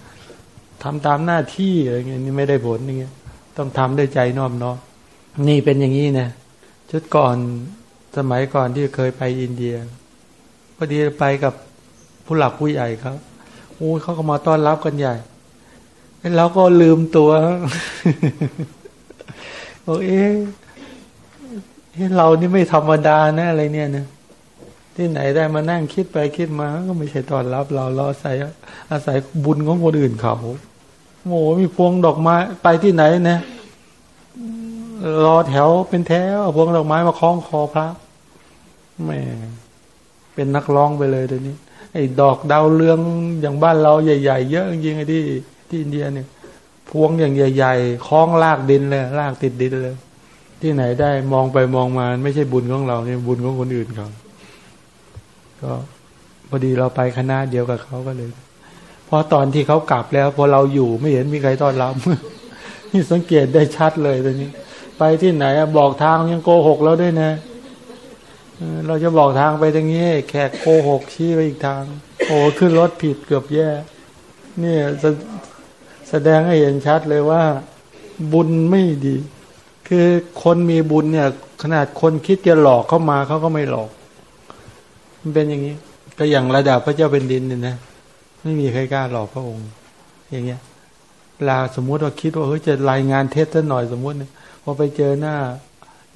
ทำตามหน้าที่อะไรเงี้ยนี่ไม่ได้ผลอย่างเงี้ย ต้องทำด้วยใจน้อมน้อมนี่เป็นอย่างนี้นะชุดก่อนสมัยก่อนที่เคยไปอินเดียพอดีไปกับผู้หลักผู้ใหญ่ครับโอ้เขาก็มาต้อนรับกันใหญ่แล้วก็ลืมตัวโอ้เอ๊ เรานี่ไม่ธรรมดานะอะไรเนี่ยนะที่ไหนได้มานั่งคิดไปคิดมา ก็ไม่ใช่ตอนรับ เราเราอาศัยอาศัยบุญของคนอื่นเขาโอ้มีพวงดอกไม้ไปที่ไหนนะรอแถวเป็นแถวพวงดอกไม้มาคล้องคอพระแม่เป็นนักร้องไปเลยตัวนี้ ไอ้ดอกดาวเรืองอย่างบ้านเราใหญ่ ๆ เยอะจริงๆไอ้ที่ที่อินเดียเนี่ย พวงอย่างใหญ่ ๆคล้องลากดินเลยลากติดดินเลย ที่ไหนได้มองไปมองมาไม่ใช่บุญของเราเนี่ยบุญของคนอื่นเขาก็พอดีเราไปคณะเดียวกับเขาก็เลยพอตอนที่เขากลับแล้ว พอเราอยู่ไม่เห็นมีใครต้อนรับนี่สังเกตได้ชัดเลยตัวนี้ ไปที่ไหนบอกทางยังโกหกแล้วด้วยนะเราจะบอกทางไปตรงนี้ แขกโกหกชี้ไปอีกทาง โอ้ขึ้นรถผิดเกือบแย่ เนี่แสแสดงให้เห็นชัดเลยว่า บุญไม่ดี คือคนมีบุญเนี่ย ขนาดคนคิดจะหลอกเข้ามาเขาก็ไม่หลอก มันเป็นอย่างนี้ ก็อย่างระดับพระเจ้าเป็นดินเนี่ยนะไม่มีใครกล้าหลอกพระองค์ อย่างเงี้ยลาสมมุติว่าคิดว่าเฮ้ยจะรายงานเท็จสักหน่อยสมมุติเนี่ยพอไปเจอหน้า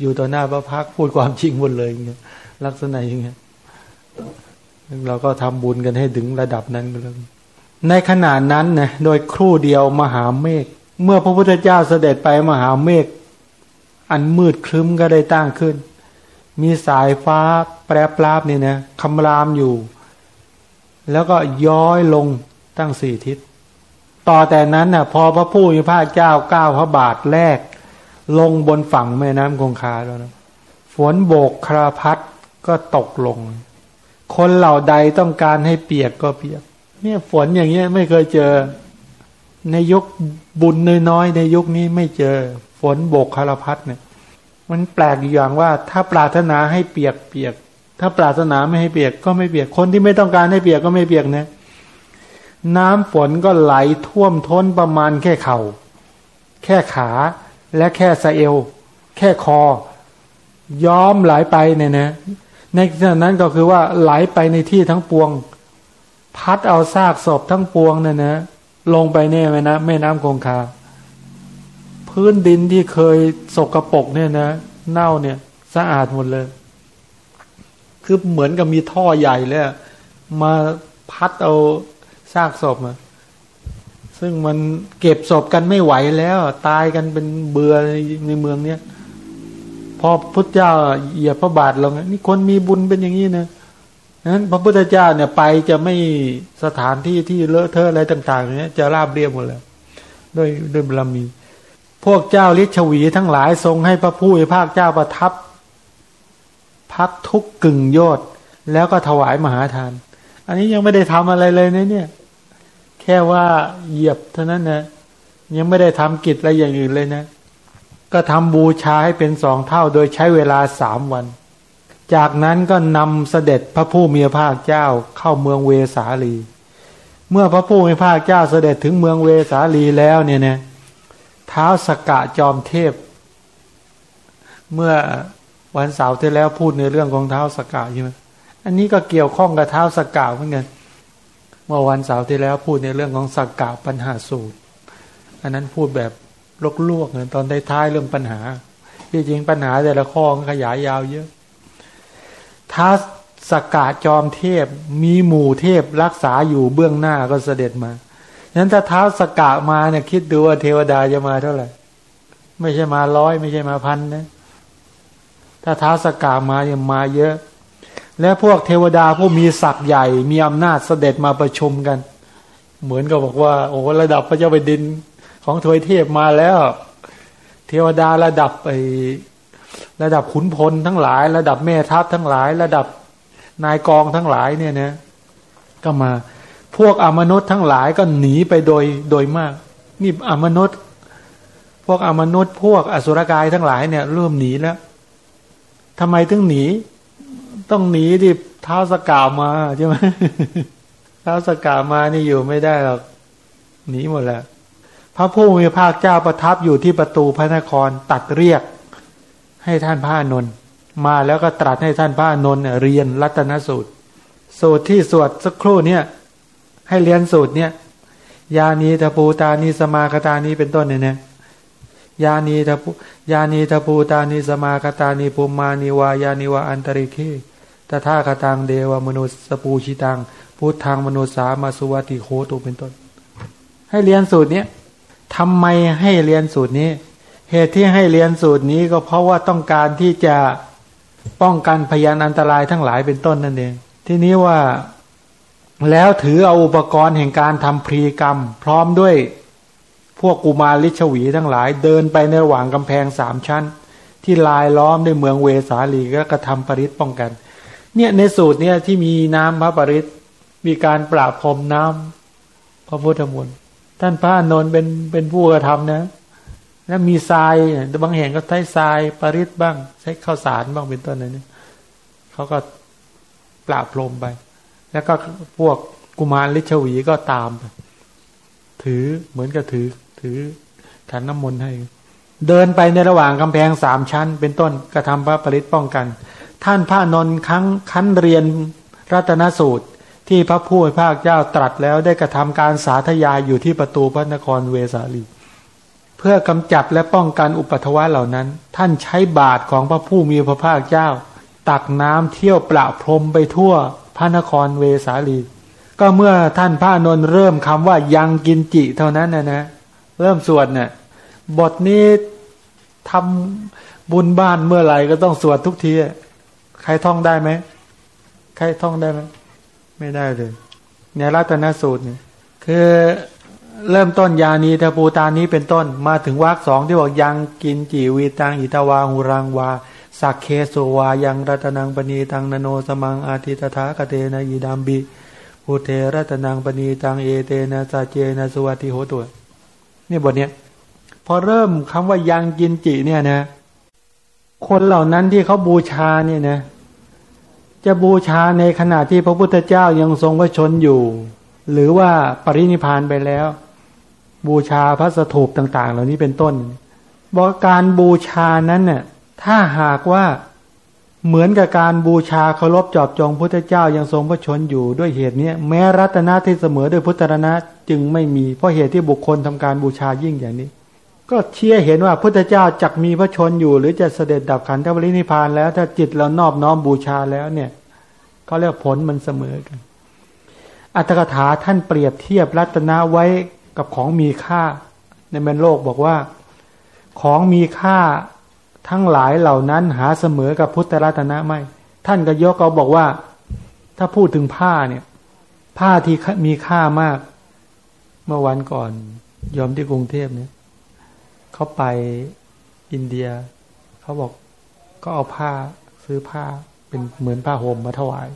อยู่ต่อหน้าพระพักพูดความจริงหมดเลยอย่างเงี้ยลักษณะอย่างเงี้ยเราก็ทำบุญกันให้ถึงระดับนั้นก็แล้วในขณะนั้นนะโดยครู่เดียวมหาเมฆเมื่อพระพุทธเจ้าเสด็จไปมหาเมฆ อันมืดครึ้มก็ได้ตั้งขึ้น มีสายฟ้าแปรปราบนี่นะคำรามอยู่ แล้วก็ย้อยลงตั้งสี่ทิศ ต่อแต่นั้นนะ่ะ พอพระผู้มีพระเจ้าก้าวพระบาทแรก ลงบนฝั่งแม่น้ำคงคาแล้วนะฝนโบกคราพัดก็ตกลง คนเหล่าใดต้องการให้เปียกก็เปียก เนี่ยฝนอย่างเงี้ยไม่เคยเจอ ในยุคบุญน้อยๆในยุคนี้ไม่เจอ นโบกคาราพัดเนี่ย มันแปลกอย่างว่า ถ้าปรารถนาให้เปียกเปียก ถ้าปรารถนาไม่ให้เปียกก็ไม่เปียกคนที่ไม่ต้องการให้เปียกก็ไม่เปียกเนะน้ำฝนก็ไหลท่วมท้นประมาณแค่เขา่าแค่ขาและแค่สะเอว แค่คอ ย้อมไหลไปเนี่ยนะในขณะนั้นก็คือว่าไหลไปในที่ทั้งปวง พัดเอาซากศพทั้งปวงเนี่ยนะ ลงไปเนี่ยแม่น้ำแม่น้ำคงคา พื้นดินที่เคยสกรปรกเนี่ยนะเน่าเนี่ย สะอาดหมดเลย คือเหมือนกับมีท่อใหญ่เลยมาพัดเอาซากศพมาซึ่งมันเก็บศพกันไม่ไหวแล้ว ตายกันเป็นเบื่อในเมืองเนี้ยพอพุทธเจ้าเหยียบพระบาทลงนี่คนมีบุญเป็นอย่างนี้นะนั้นพระพุทธเจ้าเนี่ยไปจะไม่สถานที่ที่เลอะเทอะอะไรต่าง ๆ เนี้ยจะราบเรียบหมดเลยด้วยด้วยบารมี พวกเจ้าฤทธิชวีทั้งหลายทรงให้พระผู้มีภาคเจ้าประทับ พักทุกกึ่งโยดแล้วก็ถวายมหาทาน อันนี้ยังไม่ได้ทำอะไรเลยนะเนี่ย แค่ว่าเหยียบเท่านั้นนะยังไม่ได้ทำกิจอะไรอย่างอื่นเลยนะ ก็ทำบูชาให้เป็นสองเท่าโดยใช้เวลาสามวัน จากนั้นก็นำเสด็จพระผู้มีภาคเจ้าเข้าเมืองเวสาลี เมื่อพระผู้มีภาคเจ้าเสด็จถึงเมืองเวสาลีแล้วเนี่ยนะเท้าสกกะจอมเทพ เมื่อวันเสาร์ที่แล้วพูดในเรื่องของเท้าสกกะใช่ไหมอันนี้ก็เกี่ยวข้องกับเท้าสกกะเหมือนกันเมื่อวันเสาร์ที่แล้วพูดในเรื่องของสกกะปัญหาสูตร อันนั้นพูดแบบลวกๆเนี่ยตอนท้ายๆเรื่องปัญหาที่จริงปัญหาแต่ละข้อขยายยาวเยอะท้าสกาจอมเทพมีหมู่เทพรักษาอยู่เบื้องหน้าก็เสด็จมา นั้นถ้าเท้าสกามาเนี่ยคิดดูว่าเทวดาจะมาเท่าไหร่ ไม่ใช่มาร้อยไม่ใช่มาพันนะ ถ้าเท้าสกามาเนี่ยมาเยอะ และพวกเทวดาผู้มีศักย์ใหญ่ มีอำนาจเสด็จมาประชุมกัน เหมือนกับบอกว่า โอ้ระดับพระเจ้าไปดินของทวยเทพมาแล้ว เทวดาระดับไอระดับขุนพลทั้งหลาย ระดับแม่ทัพทั้งหลาย ระดับนายกองทั้งหลายเนี่ยนะก็มา พวกอมนุษย์ทั้งหลายก็หนีไปโดยโดยมาก นี่อมนุษย์ พวกอมนุษย์พวกอสุรกายทั้งหลายเนี่ยเริ่มหนีแล้วทำไมถึงหนี ต้องหนีดิเท้าสกาวมาใช่ไหมเท้าสกาวมานี่อยู่ไม่ได้หรอกหนีหมดแล้วพระผู้มีภาคเจ้าประทับอยู่ที่ประตูพระนครตัดเรียก ให้ท่านพระนนท์มาแล้วก็ตรัสให้ท่านพระนนท์เรียนรัตนสูตร สูตรที่สวดสักครู่เนี่ย ให้เรียนสูตรเนี่ยยานีตะปูตานีสมาคตานีเป็นต้นเนี่ยเนะยยานีตะปูยานีตภูตานิสมาคตานิปุมมานิวายานิวาอันตริเคตถาคตังเดวมนุสสปูชิตังพุทธังมนุษสามาสุวัติโคตุเป็นต้น ให้เรียนสูตรเนี้ยทำไมให้เรียนสูตรนี้ เหตุที่ให้เรียนสูตรนี้ก็เพราะว่าต้องการที่จะป้องกันพยานอันตรายทั้งหลายเป็นต้นนั่นเอง ที่นี้ว่า แล้วถือเอาอุปกรณ์แห่งการทำพรีกรรม พร้อมด้วยพวกกุมารลิชวีทั้งหลายเดินไปในระหว่างกำแพงสามชั้น ที่ลายล้อมด้วยเมืองเวสาลีก็กระทำปริศป้องกัน เนี่ยในสูตรเนี่ยที่มีน้ำพระปริศมีการปราบพรมน้ำพระพุทธมนต์ท่านพระอนนท์เป็นเป็นผู้กระทำนะ แล้วมีทรายบางแห่งก็ใช้ทรายปริศบ้าง ใช้ข้าวสารบ้างเป็นต้นนั้นเขาก็ปราบพรมไป แล้วก็พวกกุมารลิชวีก็ตาม ถือเหมือนกับถือ ถือขันน้ำมนต์ให้ เดินไปในระหว่างกำแพงสามชั้น เป็นต้นกระทำพระปริศป้องกัน ท่านพระนนท์ครั้งคั้นเรียนรัตนสูตรที่พระผู้ภาคเจ้าตรัสแล้วได้กระทำการสาธยายอยู่ที่ประตูพระนครเวสาลี เพื่อกำจัดและป้องกันอุปัทวะเหล่านั้น ท่านใช้บาทของพระผู้มีพระภาคเจ้า ตักน้ำเที่ยวประพรมไปทั่ว พระนครเวสาลี ก็เมื่อท่านพระนนเริ่มคำว่ายังกินจิเท่านั้นนะนะ เริ่มสวดเนี่ยบทนี้ทำบุญบ้านเมื่อไหร่ก็ต้องสวดทุกทีใครท่องได้ไหมใครท่องได้ไหมไม่ได้เลยในรัตนสูตรเนี่ยคือเริ่มต้นยานีทปูตานี้เป็นต้นมาถึงวรรคสองที่บอกยังกินจีวีตังอิตาวาหูรังวา สักเคสุวายังรัตนังปณีตังนโนสมังอาทิตถากเตนะยีดามบิภูเทรัตนังปณีตังเอเตนะสาเจนะสวัติโหตัวนี่บทเนี้ยพอเริ่มคำว่ายังกินจิเนี่ยนะ คนเหล่านั้นที่เขาบูชาเนี่ยนะ จะบูชาในขณะที่พระพุทธเจ้ายังทรงพระชนอยู่ หรือว่าปรินิพานไปแล้ว บูชาพระสถูปต่าง ๆ เหล่านี้เป็นต้นบอกการบูชานั้นเนี่ย ถ้าหากว่าเหมือนกับการบูชาเคารพจอบจองพุทธเจ้ายังทรงพระชนอยู่ด้วยเหตุนี้แม้รัตนะที่เสมอด้วยพุทธรณะจึงไม่มีเพราะเหตุที่บุคคลทำการบูชายิ่งอย่างนี้ ก็เชื่อเห็นว่าพุทธเจ้าจักมีพระชนอยู่ หรือจะเสด็จดับขันธปรินิพานแล้ว ถ้าจิตเรานอบน้อมบูชาแล้วเนี่ยเขาเรียกผลมันเสมอกัน อัตถกถาท่านเปรียบเทียบรัตนะไว้กับของมีค่า ในแมนโลกบอกว่า ของมีค่า ทั้งหลายเหล่านั้นหาเสมอกับพุทธรัตนะไม่ ท่านก็ยกเขาบอกว่า ถ้าพูดถึงผ้าเนี่ย ผ้าที่มีค่ามาก เมื่อวันก่อนยอมที่กรุงเทพเนี่ยเขาไปอินเดีย เขาบอกก็เอาผ้าซื้อผ้าเป็นเหมือนผ้าห่มมาถวาย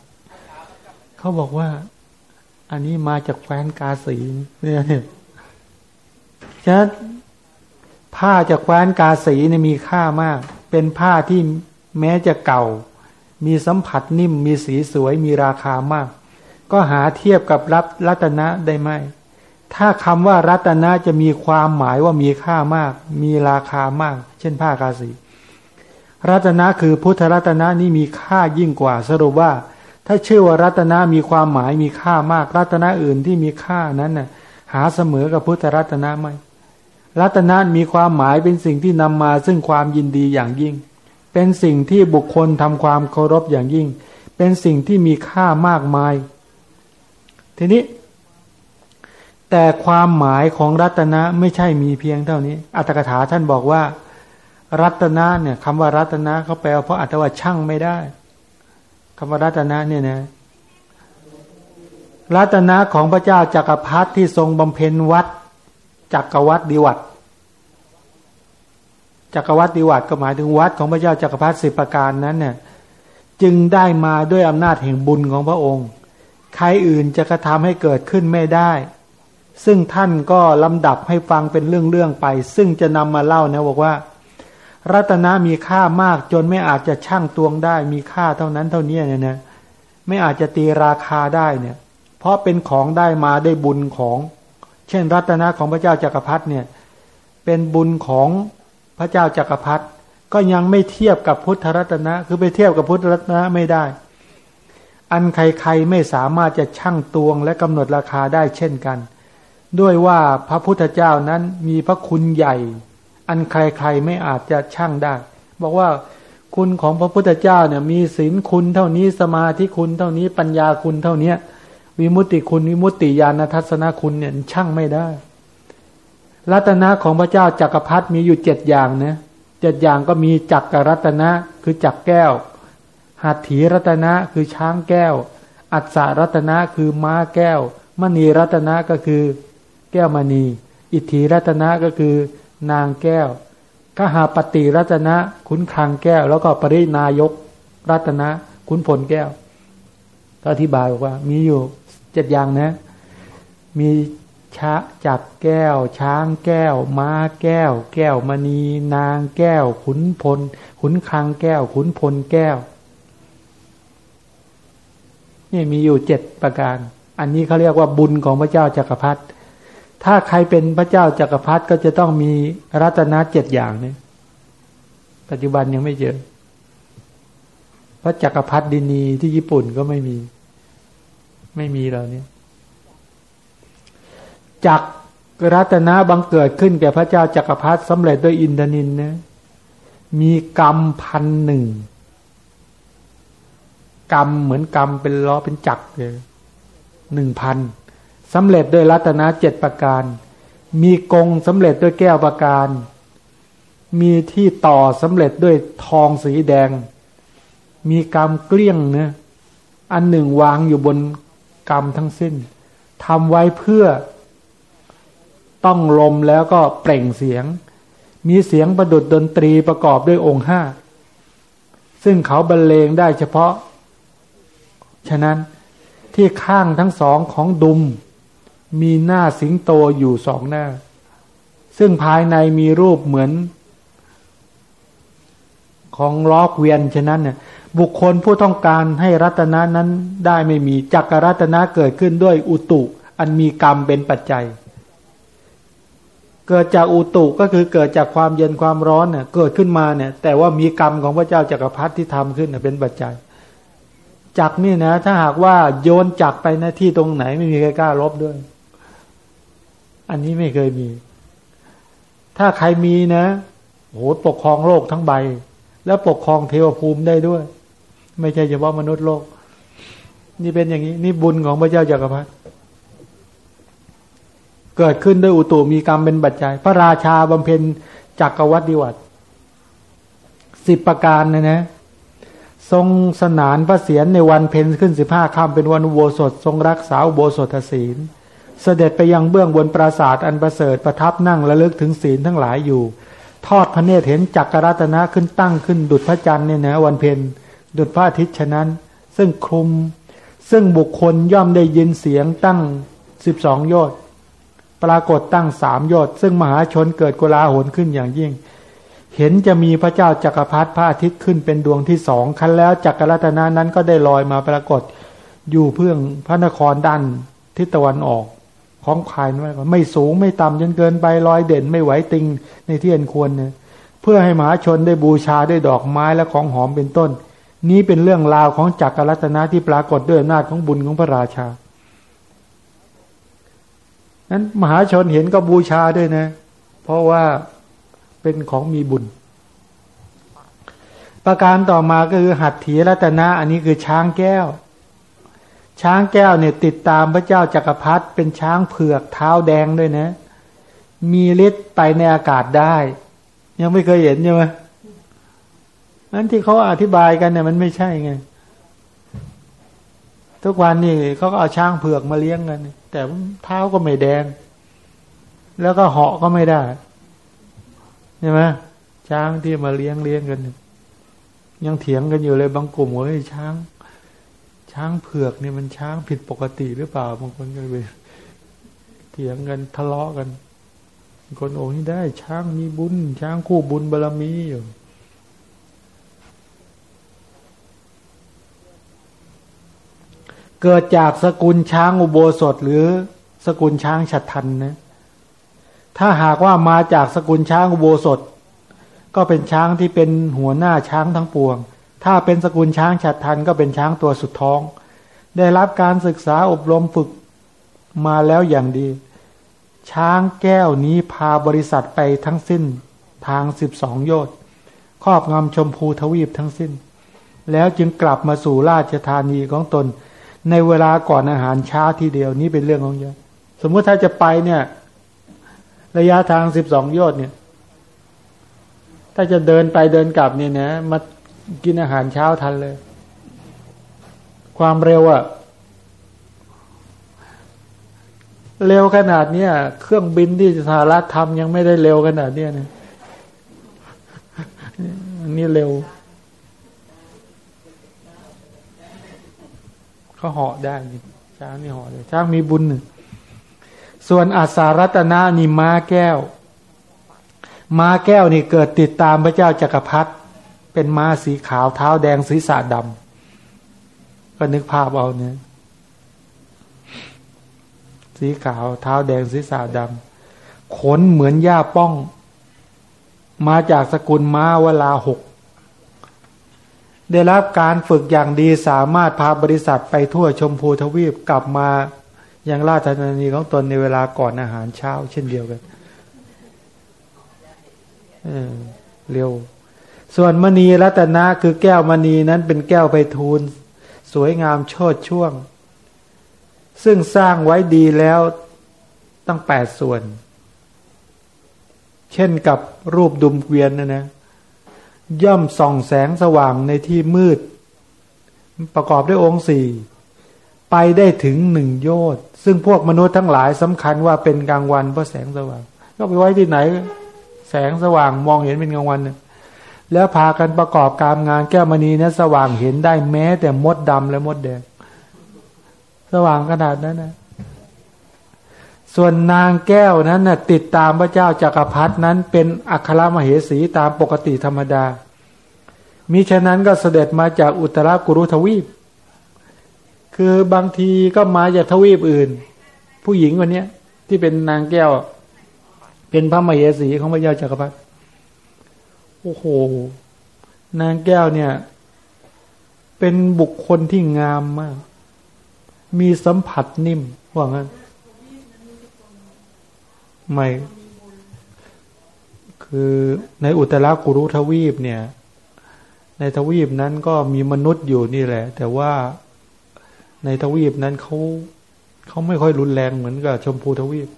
เขาบอกว่า อันนี้มาจากแคว้นกาสีเนี่ยเนี่ยฉะนั้น ผ้าจากแคว้นกาสีเนี่ยมีค่ามาก เป็นผ้าที่แม้จะเก่า มีสัมผัสนิ่ม มีสีสวย มีราคามาก ก็หาเทียบกับรับรัตนะได้ไหม ถ้าคำว่ารัตนะจะมีความหมายว่ามีค่ามาก มีราคามาก เช่นผ้ากาสี รัตนะคือพุทธรัตนะนี่มีค่ายิ่งกว่า สรุปว่า ถ้าชื่อว่ารัตนะมีความหมายมีค่ามาก รัตนะอื่นที่มีค่านั้นน่ะหาเสมอกับพุทธรัตนะไหม รัตนะมีความหมายเป็นสิ่งที่นำมาซึ่งความยินดีอย่างยิ่ง เป็นสิ่งที่บุคคลทำความเคารพอย่างยิ่ง เป็นสิ่งที่มีค่ามากมาย ทีนี้ แต่ความหมายของรัตนะไม่ใช่มีเพียงเท่านี้ อัตถกถาท่านบอกว่า รัตนะเนี่ยคำว่ารัตนะเขาแปลเพราะอัตว่าช่างไม่ได้คำว่ารัตนะเนี่ยนะรัตนะของพระเจ้าจากักรพรรดิที่ทรงบำเพ็ญวัด จักรวัตดิวัตจักรวัตดิวัตก็หมายถึงวัดของพระเจ้าจักรพรรดิสิบประการนั้นเนี่ยจึงได้มาด้วยอำนาจแห่งบุญของพระองค์ ใครอื่นจะกระทำให้เกิดขึ้นไม่ได้ ซึ่งท่านก็ลำดับให้ฟังเป็นเรื่องๆไป ซึ่งจะนำมาเล่านะบอกว่า รัตนะมีค่ามากจนไม่อาจจะช่างตวงได้ มีค่าเท่านั้นเท่านี้เนี่ยนะไม่อาจจะตีราคาได้เนี่ย เพราะเป็นของได้มาได้บุญของ เช่น รัตนะของพระเจ้าจากักรพรรดิเนี่ยเป็นบุญของพระเจ้าจากักรพรรดิก็ยังไม่เทียบกับพุทธรัตนะ คือไปเทียบกับพุทธรัตนะไม่ได้ อันใครๆไม่สามารถจะชั่งตวงและกำหนดราคาได้เช่นกัน ด้วยว่าพระพุทธเจ้านั้นมีพระคุณใหญ่ อันใครๆไม่อาจจะช่างได้ บอกว่าคุณของพระพุทธเจ้าเนี่ยมีศีลคุณเท่านี้สมาธิคุณเท่านี้ปัญญาคุณเท่าเนี้ วิมุตติคุณ วิมุตติญาณทัศนคุณเนี่ยช่างไม่ได้รัตนะของพระเจ้าจักรพรรดิมีอยู่เจ็ดอย่างนะเจ็ดอย่างก็มีจักรรัตนะคือจักแก้ว หัตถีรัตนะคือช้างแก้ว อัศรัตนะคือม้าแก้ว มณีรัตนะก็คือ แก้วมณี อิทธิรัตนะก็คือนางแก้วขหาปฏิรัตนะขุนคลังแก้ว แล้วก็ปรินายก รัตนะขุนพลแก้วก็อธิบายบอกว่า มีอยู่ เจ็ดอย่างนะ มีชะจักแก้ว ช้างแก้ว ม้าแก้ว แก้วมณี นางแก้ว ขุนพล ขุนคังแก้ว ขุนพลแก้ว นี่มีอยู่เจ็ดประการ อันนี้เขาเรียกว่าบุญของพระเจ้าจักรพรรดิถ้าใครเป็นพระเจ้าจักรพรรดิก็จะต้องมีรัตนะเจ็ดอย่างนี้ปัจจุบันยังไม่เจอพระจักรพรรดินีที่ญี่ปุ่นก็ไม่มี ไม่มีเราเนี่ยจักรัตนะบังเกิดขึ้นแก่พระเจ้าจักรพรรดิสำเร็จโดยอินทนินนะมีกรรมพันหนึ่งกรรมเหมือนกรรมเป็นล้อเป็นจักรเลยหนึ่งพันสำเร็จด้วยรัตนะเจ็ดประการ มีกงสำเร็จด้วยแก้วประการ มีที่ต่อสำเร็จด้วยทองสีแดง มีกรรมเกลี้ยงเนะอันหนึ่งวางอยู่บน กรรมทั้งสิ้นทำไว้เพื่อต้องลมแล้วก็เปล่งเสียง มีเสียงประดุดดนตรีประกอบด้วยองค์ห้า ซึ่งเขาบรรเลงได้เฉพาะ ฉะนั้นที่ข้างทั้งสองของดุม มีหน้าสิงโตอยู่สองหน้า ซึ่งภายในมีรูปเหมือน ของล้อเกวียนฉะนั้นเนี่ย บุคคลผู้ต้องการให้รัตนานั้นได้ไม่มีจักรรัตนะเกิดขึ้นด้วยอุตุ อันมีกรรมเป็นปัจจัย เกิดจากอุตุก็คือเกิดจากความเย็นความร้อนเนี่ยเกิดขึ้นมาเนี่ย แต่ว่ามีกรรมของพระเจ้าจักรพรรดิที่ทำขึ้นเป็นปัจจัยจักนี่นะ ถ้าหากว่าโยนจักไปหน้าที่ตรงไหนไม่มีใครกล้าลบด้วย อันนี้ไม่เคยมี ถ้าใครมีนะโหปกครองโลกทั้งใบ แล้วปกครองเทวภูมิได้ด้วย ไม่ใช่เฉพาะมนุษย์โลก นี่เป็นอย่างนี้ นี่บุญของพระเจ้าจักรพรรดิเกิดขึ้นด้วยอุตุมีกรรมเป็นบัจจัย พระราชาบำเพ็ญจักรวัติวัตสิบประการนะนะทรงสนานพระเศียรในวันเพ็ญขึ้นสิบห้าค่ำเป็นวันโบสถ ทรงรักษาโบสถศีล เสด็จไปยังเบื้องบนปราสาทอันประเสริฐประทับนั่งและลึกถึงศีลทั้งหลายอยู่ ทอดพระเนตรเห็นจักรรัตนะขึ้นตั้งขึ้นดุจพระจันทร์เนี่ยนะวันเพ็ญ ดุจพระอาทิตย์ฉะนั้น ซึ่งคลุม ซึ่งบุคคลย่อมได้ยินเสียงตั้งสิบสองยอดปรากฏตั้งสามยอดซึ่งมหาชนเกิดกุลาหนขึ้นอย่างยิ่ง เห็นจะมีพระเจ้าจักรพรรดิพระอาทิตย์ขึ้นเป็นดวงที่สองคันแล้วจักรรัตนานั้นก็ได้ลอยมาปรากฏอยู่เพื่องพระนครด้านทิศตะวันออกของภายไม่ไม่สูงไม่ต่ำจนเกินไปลอยเด่นไม่ไหวติงในที่อันควรเนี่ยเพื่อให้มหาชนได้บูชาด้วยดอกไม้และของหอมเป็นต้น นี้เป็นเรื่องราวของจักรรัตนาที่ปรากฏด้วยอำนาจของบุญของพระราชา นั้นมหาชนเห็นก็บูชาด้วยนะ เพราะว่าเป็นของมีบุญ ประการต่อมาก็คือหัตถีรัตนะอันนี้คือช้างแก้ว ช้างแก้วเนี่ยติดตามพระเจ้าจากักรพรรดิเป็นช้างเผือกเท้าแดงด้วยนะ มีฤทธิ์ไปในอากาศได้ ยังไม่เคยเห็นใช่ไหม อันที่เขาอธิบายกันเนี่ย มันไม่ใช่ไง ทุกวันนี่เขาก็เอาช้างเผือกมาเลี้ยงกัน แต่เท้าก็ไม่แดง แล้วก็เหาะก็ไม่ได้ใช่ไหมช้างที่มาเลี้ยงเลี้ยงกัน ยังเถียงกันอยู่เลยบางกลุ่มว่าช้าง ช้างเผือกเนี่ยมันช้างผิดปกติหรือเปล่าบางคนก็เลยเถียงกันทะเลาะกัน คนโอ้นี่ได้ ช้างมีบุญ ช้างคู่บุญบารรมีอยู่ เกิดจากสกุลช้างอุโบสถ หรือสกุลช้างฉัตรทันนะ ถ้าหากว่ามาจากสกุลช้างอุโบสถ ก็เป็นช้างที่เป็นหัวหน้าช้างทั้งปวง ถ้าเป็นสกุลช้างฉัดทันก็เป็นช้างตัวสุดท้อง ได้รับการศึกษาอบรมฝึกมาแล้วอย่างดี ช้างแก้วนี้พาบริษัทไปทั้งสิ้นทางสิบสองโยชน์ครอบงำชมพูทวีปทั้งสิ้น แล้วจึงกลับมาสู่ราชธานีของตน ในเวลาก่อนอาหารเช้าทีเดียวนี้เป็นเรื่องของเยอะสมมุติถ้าจะไปเนี่ย ระยะทางสิบสองโยชน์เนี่ย ถ้าจะเดินไปเดินกลับเนี่ยนะมากินอาหารเช้าทันเลย ความเร็วอะเร็วขนาดเนี้ยเครื่องบินที่สหรัฐทำยังไม่ได้เร็วขนาดเนี้ยนะอันนี้เร็ว เขาเหาะได้ช้างนี่เหาะเลยช้างมีบุญหนึ่งส่วนอาสารัตนานี่ม้าแก้ว ม้าแก้วนี่เกิดติดตามพระเจ้าจักรพรรดิเป็นม้าสีขาวเท้าแดงศีรษะดำก็นึกภาพเอาเนี่ยสีขาวเท้าแดงศีรษะดำขนเหมือนหญ้าป้อง มาจากสกุลม้าวลาหก ได้รับการฝึกอย่างดีสามารถพาบริษัทไปทั่วชมพูทวีปกลับมายังราชธานีของตนในเวลาก่อนอาหารเช้า เช่นเดียวกันเเร็ว ส่วนมณีรัตนะคือแก้วมณีนั้นเป็นแก้วไปทูล สวยงามโชดช่วง ซึ่งสร้างไว้ดีแล้วตั้งแปดส่วน เช่นกับรูปดุมเกวียนนะนะ ย่อมส่องแสงสว่างในที่มืด ประกอบด้วยองค์สี่ไปได้ถึงหนึ่งโยชน์ซึ่งพวกมนุษย์ทั้งหลายสำคัญว่าเป็นกลางวันเพราะแสงสว่าง ก็ไปไว้ที่ไหน แสงสว่างมองเห็นเป็นกลางวันเนี่ยแล้วพากันประกอบการงานแก้วมณีนั้นสว่างเห็นได้แม้แต่มดดำและมดแดง สว่างขนาดนั้นนะ ส่วนนางแก้วนั้นนะ่ะติดตามพระเจ้าจากักรพรรดนั้นเป็นอัครมเหสีตามปกติธรรมดา มิฉะนั้นก็เสด็จมาจากอุตรากุรุทวีป คือบางทีก็มาจากทวีปอื่น ผู้หญิงคนนี้ที่เป็นนางแก้ว เป็นพระมเหสีของพระเจ้าจากักรพรรดิโอ้โห นางแก้วเนี่ย เป็นบุคคลที่งามมาก มีสัมผัสนิ่มว่างั้น ไม่คือในอุตรากุรุทวีปเนี่ย ในทวีปนั้นก็มีมนุษย์อยู่นี่แหละ แต่ว่าในทวีปนั้นเขาเขาไม่ค่อยรุนแรงเหมือนกับชมพูทวีป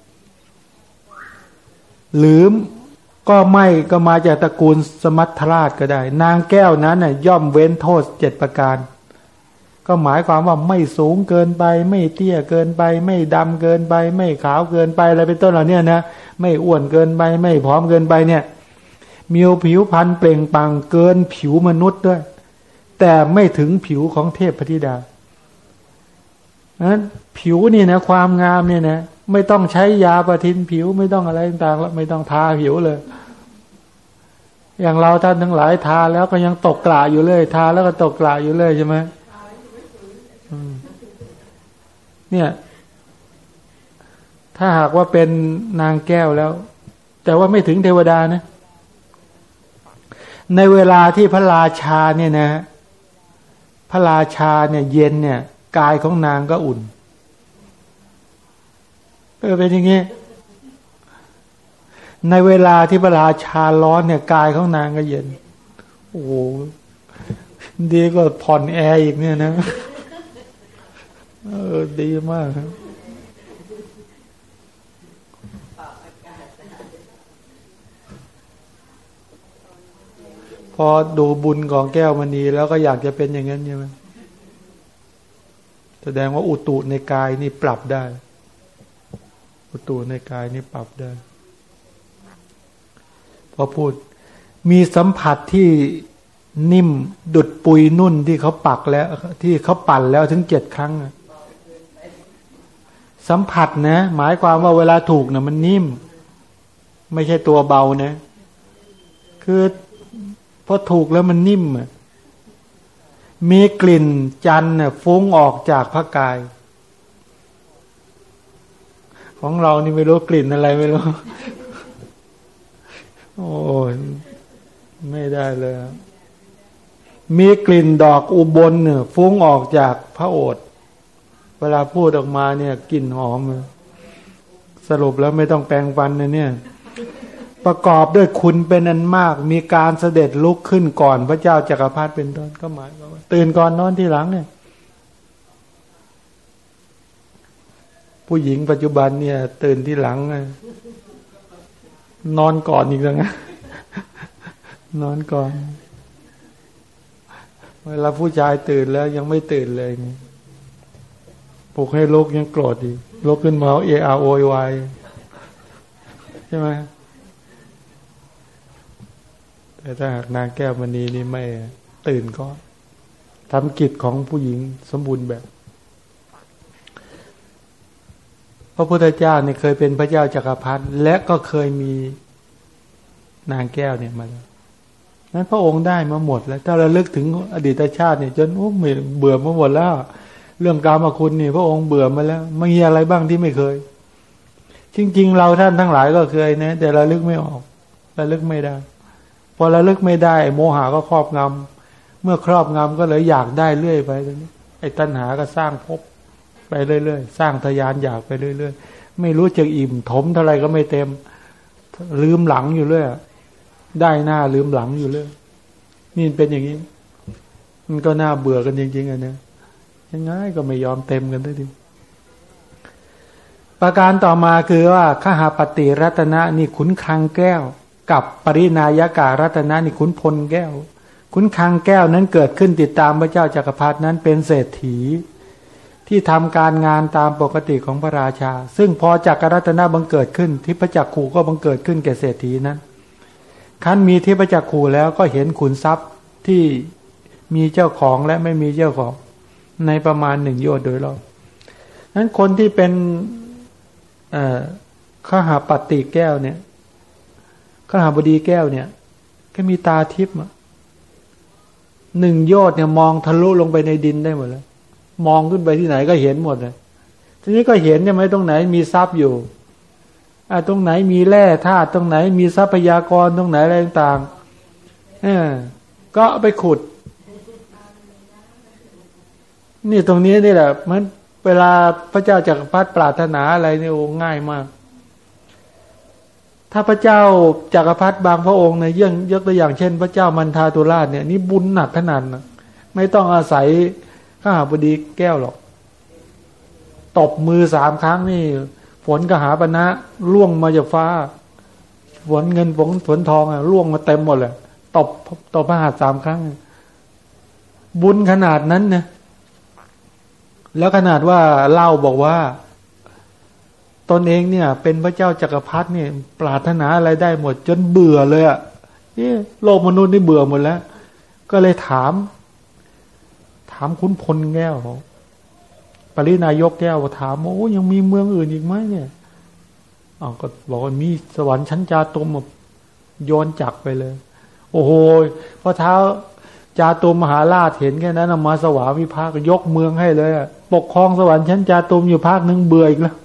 หรือก็ไม่ก็มาจากตระกูลสมัทราชก็ได้ นางแก้วนั้นน่ยย่อมเว้นโทษเจ็ดประการ ก็หมายความว่าไม่สูงเกินไป ไม่เตี้ยเกินไป ไม่ดำเกินไป ไม่ขาวเกินไปอะไรเป็นต้นเหล่านี้นะไม่อ้วนเกินไป ไม่ผอมเกินไปเนี่ยมีผิวพรรณเปล่งปังเกินผิวมนุษย์ด้วย แต่ไม่ถึงผิวของเทพพธิดานั้นผิวนี่นะความงามเนี่ยนะไม่ต้องใช้ยาประทินผิวไม่ต้องอะไรต่างๆแล้วไม่ต้องทาผิวเลย อย่างเราท่านทั้งหลายทาแล้วก็ยังตกกระอยู่เลย ทาแล้วก็ตกกระอยู่เลยใช่ไหม เนี่ย ถ้าหากว่าเป็นนางแก้วแล้ว แต่ว่าไม่ถึงเทวดานะ ในเวลาที่พระราชาเนี่ยนะ พระราชาเนี่ย เย็นเนี่ย กายของนางก็อุ่นเออเป็นอย่างงี้ ในเวลาที่พระราชาร้อนเนี่ยกายของนางก็เย็น โอ้โหดีกว่าผ่อนแอร์อีกเนี่ยนะ เออ ดีมากครับพอดูบุญของแก้วมณีแล้วก็อยากจะเป็นอย่างนั้นใช่ไหมแสดงว่าอุตุในกายนี่ปรับได้ อุตุในกายนี่ปรับได้ พอพูด มีสัมผัสที่นิ่มดุดปุยนุ่นที่เขาปักแล้ว ที่เขาปั่นแล้วถึงเจ็ดครั้ง สัมผัสนะ หมายความว่าเวลาถูกนะมันนิ่ม ไม่ใช่ตัวเบานะ คือพอถูกแล้วมันนิ่มมีกลิ่นจันเนี่ยฟุ้งออกจากพระกาย ของเรานี่ไม่รู้กลิ่นอะไรไม่รู้ โอ้ไม่ได้เลย มีกลิ่นดอกอุบลเนี่ยฟุ้งออกจากพระโอษฐ เวลาพูดออกมาเนี่ยกลิ่นหอม สรุปแล้วไม่ต้องแปลงฟันนะเนี่ย ประกอบด้วยคุณเป็นอันมาก มีการเสด็จลุกขึ้นก่อนพระเจ้าจักรพรรดิเป็นต้นก็หมายความว่าตื่นก่อนนอนที่หลังเนี่ย ผู้หญิงปัจจุบันเนี่ย ตื่นที่หลังนอนก่อนอีกแล้วไงนอนก่อน เวลาผู้ชายตื่นแล้วยังไม่ตื่นเลยนี่ ปลุกให้ลุกยังโกรธอีกลุกขึ้นมาเออาโอยวายใช่ไหมแต่ถ้าหากนางแก้วมณีนี่ไม่ตื่นก็ทำกิจของผู้หญิงสมบูรณ์แบบ พระพุทธเจ้าเนี่ยเคยเป็นพระเจ้าจากักรพรรดิและก็เคยมีนางแก้วเนี่ยมาแล้วนั้นพระองค์ได้มาหมดแล้ว ถ้าเราเลึกถึงอดีตชาติเนี่ยจนโอ้เบื่อมาหมดแล้ว เรื่องกรรมคุณนี่พระองค์เบื่อมาแล้วไม่มีอะไรบ้างที่ไม่เคย จริง ๆ เราท่านทั้งหลายก็เคยนะแต่เราลึกไม่ออกเราลึกไม่ได้ พอเราลึกไม่ได้ โมหะก็ครอบงำเมื่อครอบงำก็เลยอยากได้เรื่อยไปตรงนี้ไอ้ตัณหาก็สร้างภพไปเรื่อยๆสร้างทยานอยากไปเรื่อยๆไม่รู้จะอิ่มถมเท่าไรก็ไม่เต็ม ลืมหลังอยู่เรื่อยได้หน้าลืมหลังอยู่เรื่อยนี่เป็นอย่างนี้ มันก็น่าเบื่อกันจริงๆอะนะ ยังไงก็ไม่ยอมเต็มกันได้ดิประการต่อมาคือว่าขหาปฏิรัตนะนี่ขุนคังแก้ว กับปรินายการัตนะนี่ขุนพลแก้ว ขุนคังแก้วนั้นเกิดขึ้นติดตามพระเจ้าจากักรพรรดินั้นเป็นเศรษฐี ที่ทำการงานตามปกติของพระราชา ซึ่งพอจากกรัตนะบังเกิดขึ้นที่พระจักขู่ก็บังเกิดขึ้นแก่เศรษฐีนั้นขั้นมีที่พจักขู่แล้วก็เห็นขุนทรัพย์ที่มีเจ้าของและไม่มีเจ้าของ ในประมาณหนึ่งโยชน์โดยรอบนั้นคนที่เป็นข้าหาปฏิแก้วเนี่ยข้าหาบดีแก้วเนี่ย ก็มีตาทิพย์หนึ่งโยอดเนี่ยมองทะลุลงไปในดินได้หมดแล้ว มองขึ้นไปที่ไหนก็เห็นหมดเลยทีนี้ก็เห็นใช่ไหมตรงไหนมีทรัพย์อยู่อตรงไหนมีแร่ธาตุตรงไหนมีทรัพยากรตรงไหนอะไรต่างๆเออก็ไปขุด นี่ตรงนี้นี่แหละมันเวลาพระเจ้าจักรพรรดิปรารถนาอะไรเนี่ยโอ้ง่ายมาก ถ้าพระเจ้าจักรพรรดิบางพระองค์เนี่ยยื่งยกตัวอย่างเช่น พระเจ้ามันทาตุราชเนี่ยนี่บุญหนักขนาดนะไม่ต้องอาศัยข้าบดีแก้วหรอกตบมือสามครั้งนี่ฝนกหาปณะล่วงมาจากฟ้าฝนเงินฝนฝนทองอะล่วงมาเต็มหมดเลยตบตบพระหัตถ์สามครั้ง บุญขนาดนั้นเนี่ย แล้วขนาดว่าเล่าบอกว่า ตนเองเนี่ย เป็นพระเจ้าจักรพรรดิเนี่ย ปรารถนาอะไรได้หมด จนเบื่อเลยอะ่ะโลกมนุษย์นี่เบื่อหมดแล้ว ก็เลยถาม ถามคุณพลแก้วปรินายกแก้วถามโอ้ยังมีเมืองอื่นอีกไหมเนี่ยอ๋อก็บอกว่ามีสวรรค์ชั้นจาตุมโยนจักไปเลย โอ้โหพอเท้า จาตุมมหาราชเห็นแค่นั้นมาสวามิภักยกเมืองให้เลยปกครองสวรรค์ชั้นจาตุมอยู่ภาคหนึ่งเบื่ออีกแล้ว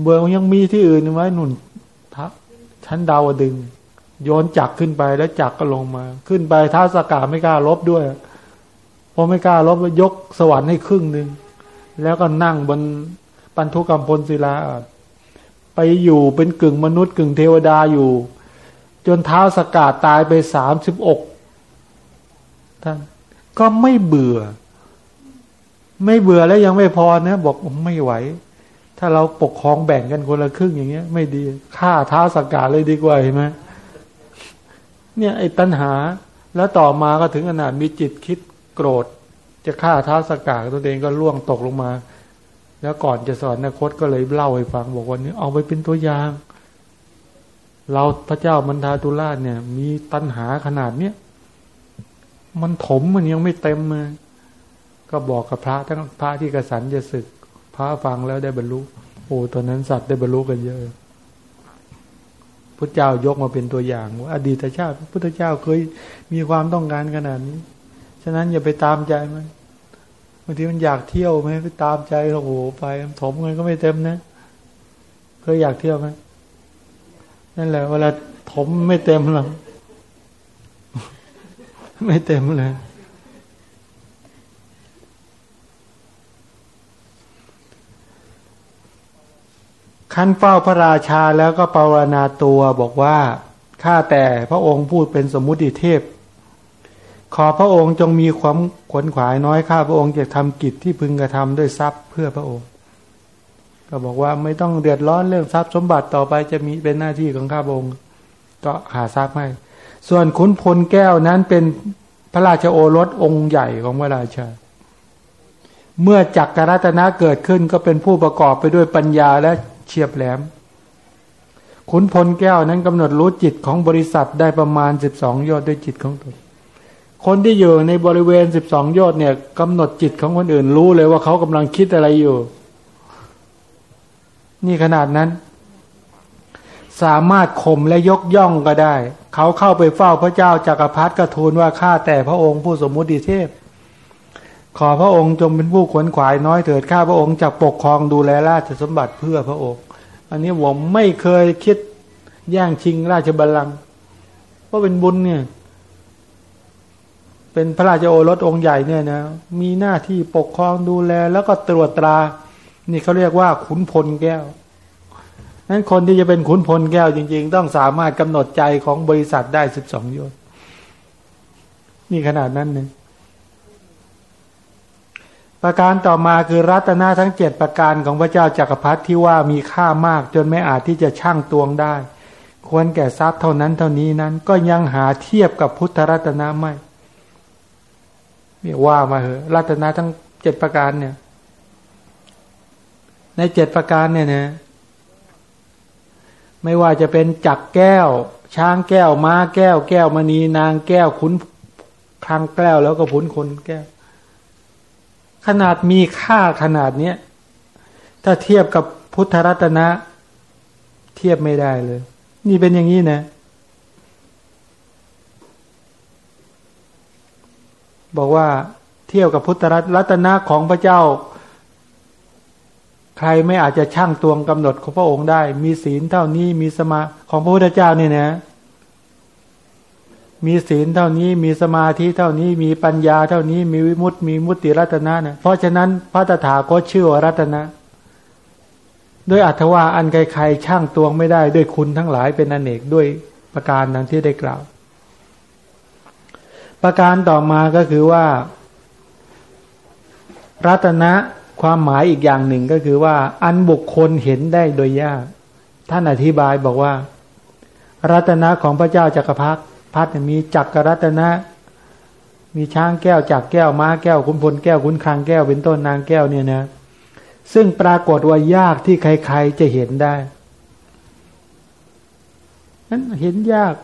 เบื่อยังมีที่อื่นไหมหนุนทัชั้นดาวดึงโยนจักขึ้นไปแล้วจักก็ลงมา ขึ้นไปท้าสกาไม่กล้าลบด้วยพอไม่กล้าลบยกสวรรค์ให้ครึ่งหนึ่งแล้วก็นั่งบนปันทุกรรมพลศิลาไปอยู่เป็นกึ่งมนุษย์กึ่งเทวดาอยู่ จนเท้าสกาดตายไปสามสิบอก ท่านก็ไม่เบื่อ ไม่เบื่อแล้วยังไม่พอนะ บอกไม่ไหว ถ้าเราปกครองแบ่งกันคนละครึ่งอย่างเงี้ย ไม่ดีฆ่าท้าสกกาเลยดีกว่าเห็นไหมเนี่ยไอ้ตัณหา แล้วต่อมาก็ถึงขนาดมีจิตคิดโกรธ จะฆ่าท้าสกกาตัวเองก็ล่วงตกลงมา แล้วก่อนจะสอนนคตก็เลยเล่าให้ฟัง บอกว่านี้เอาไปเป็นตัวอย่าง เราพระเจ้ามันทาตุลาเนี่ย มีตัณหาขนาดเนี้ย มันถมมันยังไม่เต็มเลยก็บอกกับพระทั้งพระที่กระสันจะศึก พระฟังแล้วได้บรรลุโอ้ตอนนั้นสัตว์ได้บรรลุกันเยอะพระเจ้ายกมาเป็นตัวอย่างว่าอดีตชาติพระพุทธเจ้าเคยมีความต้องการขนาดนี้ ฉะนั้นอย่าไปตามใจมันบางทีมันอยากเที่ยวไหมไปตามใจโอ้โหไปถมเงินก็ไม่เต็มนะ เคยอยากเที่ยวไหมนั่นแหละเวลาถมไม่เต็มหรอก ไม่เต็มเลย ขั้นเฝ้าพระราชาแล้วก็ปรารณาตัวบอกว่าข้าแต่พระองค์พูดเป็นสมมุติเทพ ขอพระองค์จงมีความขวนขวายน้อยข้าพระองค์จะทำกิจที่พึงกระทำด้วยทรัพย์เพื่อพระองค์ ก็บอกว่าไม่ต้องเดือดร้อนเรื่องทรัพย์สมบัติต่อไปจะมีเป็นหน้าที่ของข้าพระองค์ ก็หาทรัพย์ให้ ส่วนขุนพลแก้วนั้นเป็นพระราชโอรสองค์ใหญ่ของพระราชา เมื่อจักรรัตนะเกิดขึ้นก็เป็นผู้ประกอบไปด้วยปัญญาและเฉียบแหลม ขุนพลแก้วนั้นกำหนดรู้จิตของบริษัทได้ประมาณสิบสองยอดด้วยจิตของตน คนที่อยู่ในบริเวณสิบสองยอดเนี่ยกำหนดจิตของคนอื่นรู้เลยว่าเขากำลังคิดอะไรอยู่ นี่ขนาดนั้น สามารถข่มและยกย่องก็ได้ เขาเข้าไปเฝ้าพระเจ้าจากักรพรรดิกระทูลว่าข้าแต่พระองค์ผู้สมมุติเทพ ขอพระองค์จงเป็นผู้ขวนขวายน้อยเถิดข้าพระองค์จะปกครองดูแลราชสมบัติเพื่อพระองค์ อันนี้ผมไม่เคยคิดแย่งชิงราชบัลลังก์เพราะเป็นบุญเนี่ย เป็นพระราชโอรสองค์ใหญ่เนี่ยนะมีหน้าที่ปกครองดูแลแล้วก็ตรวจตรา นี่เขาเรียกว่าขุนพลแก้ว นั้นคนที่จะเป็นขุนพลแก้วจริง ๆ ต้องสามารถกำหนดใจของบริษัทได้สิบสองยศนี่ขนาดนั้นนี่ประการต่อมาคือรัตนาทั้งเจ็ดประการของพระเจ้าจักรพรรดิที่ว่ามีค่ามากจนไม่อาจที่จะช่างตวงได้ ควรแก่ทรัพย์เท่านั้นเท่านี้นั้น ก็ยังหาเทียบกับพุทธรัตนะไม่เนี่ยว่ามาเหอะรัตนาทั้งเจ็ดประการเนี่ย ในเจ็ดประการเนี่ยนะ ไม่ว่าจะเป็นจักแก้ว ช้างแก้ว ม้าแก้ว แก้วมณีนางแก้วขุนคลังแก้วแล้วก็ผุนคนแก้ว ขนาดมีค่าขนาดเนี้ยถ้าเทียบกับพุทธรัตนะ เทียบไม่ได้เลย นี่เป็นอย่างนี้นะ บอกว่าเทียบกับพุทธรัตนะของพระเจ้า ใครไม่อาจจะช่างตวงกำหนดของพระองค์ได้ มีศีลเท่านี้มีสมาของพระพุทธเจ้านี่นะ มีศีลเท่านี้มีสมาธิเท่านี้มีปัญญาเท่านี้มีวิมุตติมีมุตติรัตนะนะเพราะฉะนั้นพระตถาคตชื่อรัตนะ ด้วยอัตว่าอันใครๆช่างตวงไม่ได้ ด้วยคุณทั้งหลายเป็นอนเนกด้วยประการดังที่ได้กล่าว ประการต่อมาก็คือว่า รัตนะ ความหมายอีกอย่างหนึ่งก็คือว่า อันบุคคลเห็นได้โดยยาก ท่านอธิบายบอกว่า รัตนะของพระเจ้าจักรพรรดิพัดมีจักรรัตนะ มีช้างแก้วจักแก้วม้าแก้วคุณพลแก้วคุณคางแก้วเป็นต้นนางแก้วเนี่ยนะซึ่งปรากฏว่ายากที่ใครๆจะเห็นได้นั้นเห็นยาก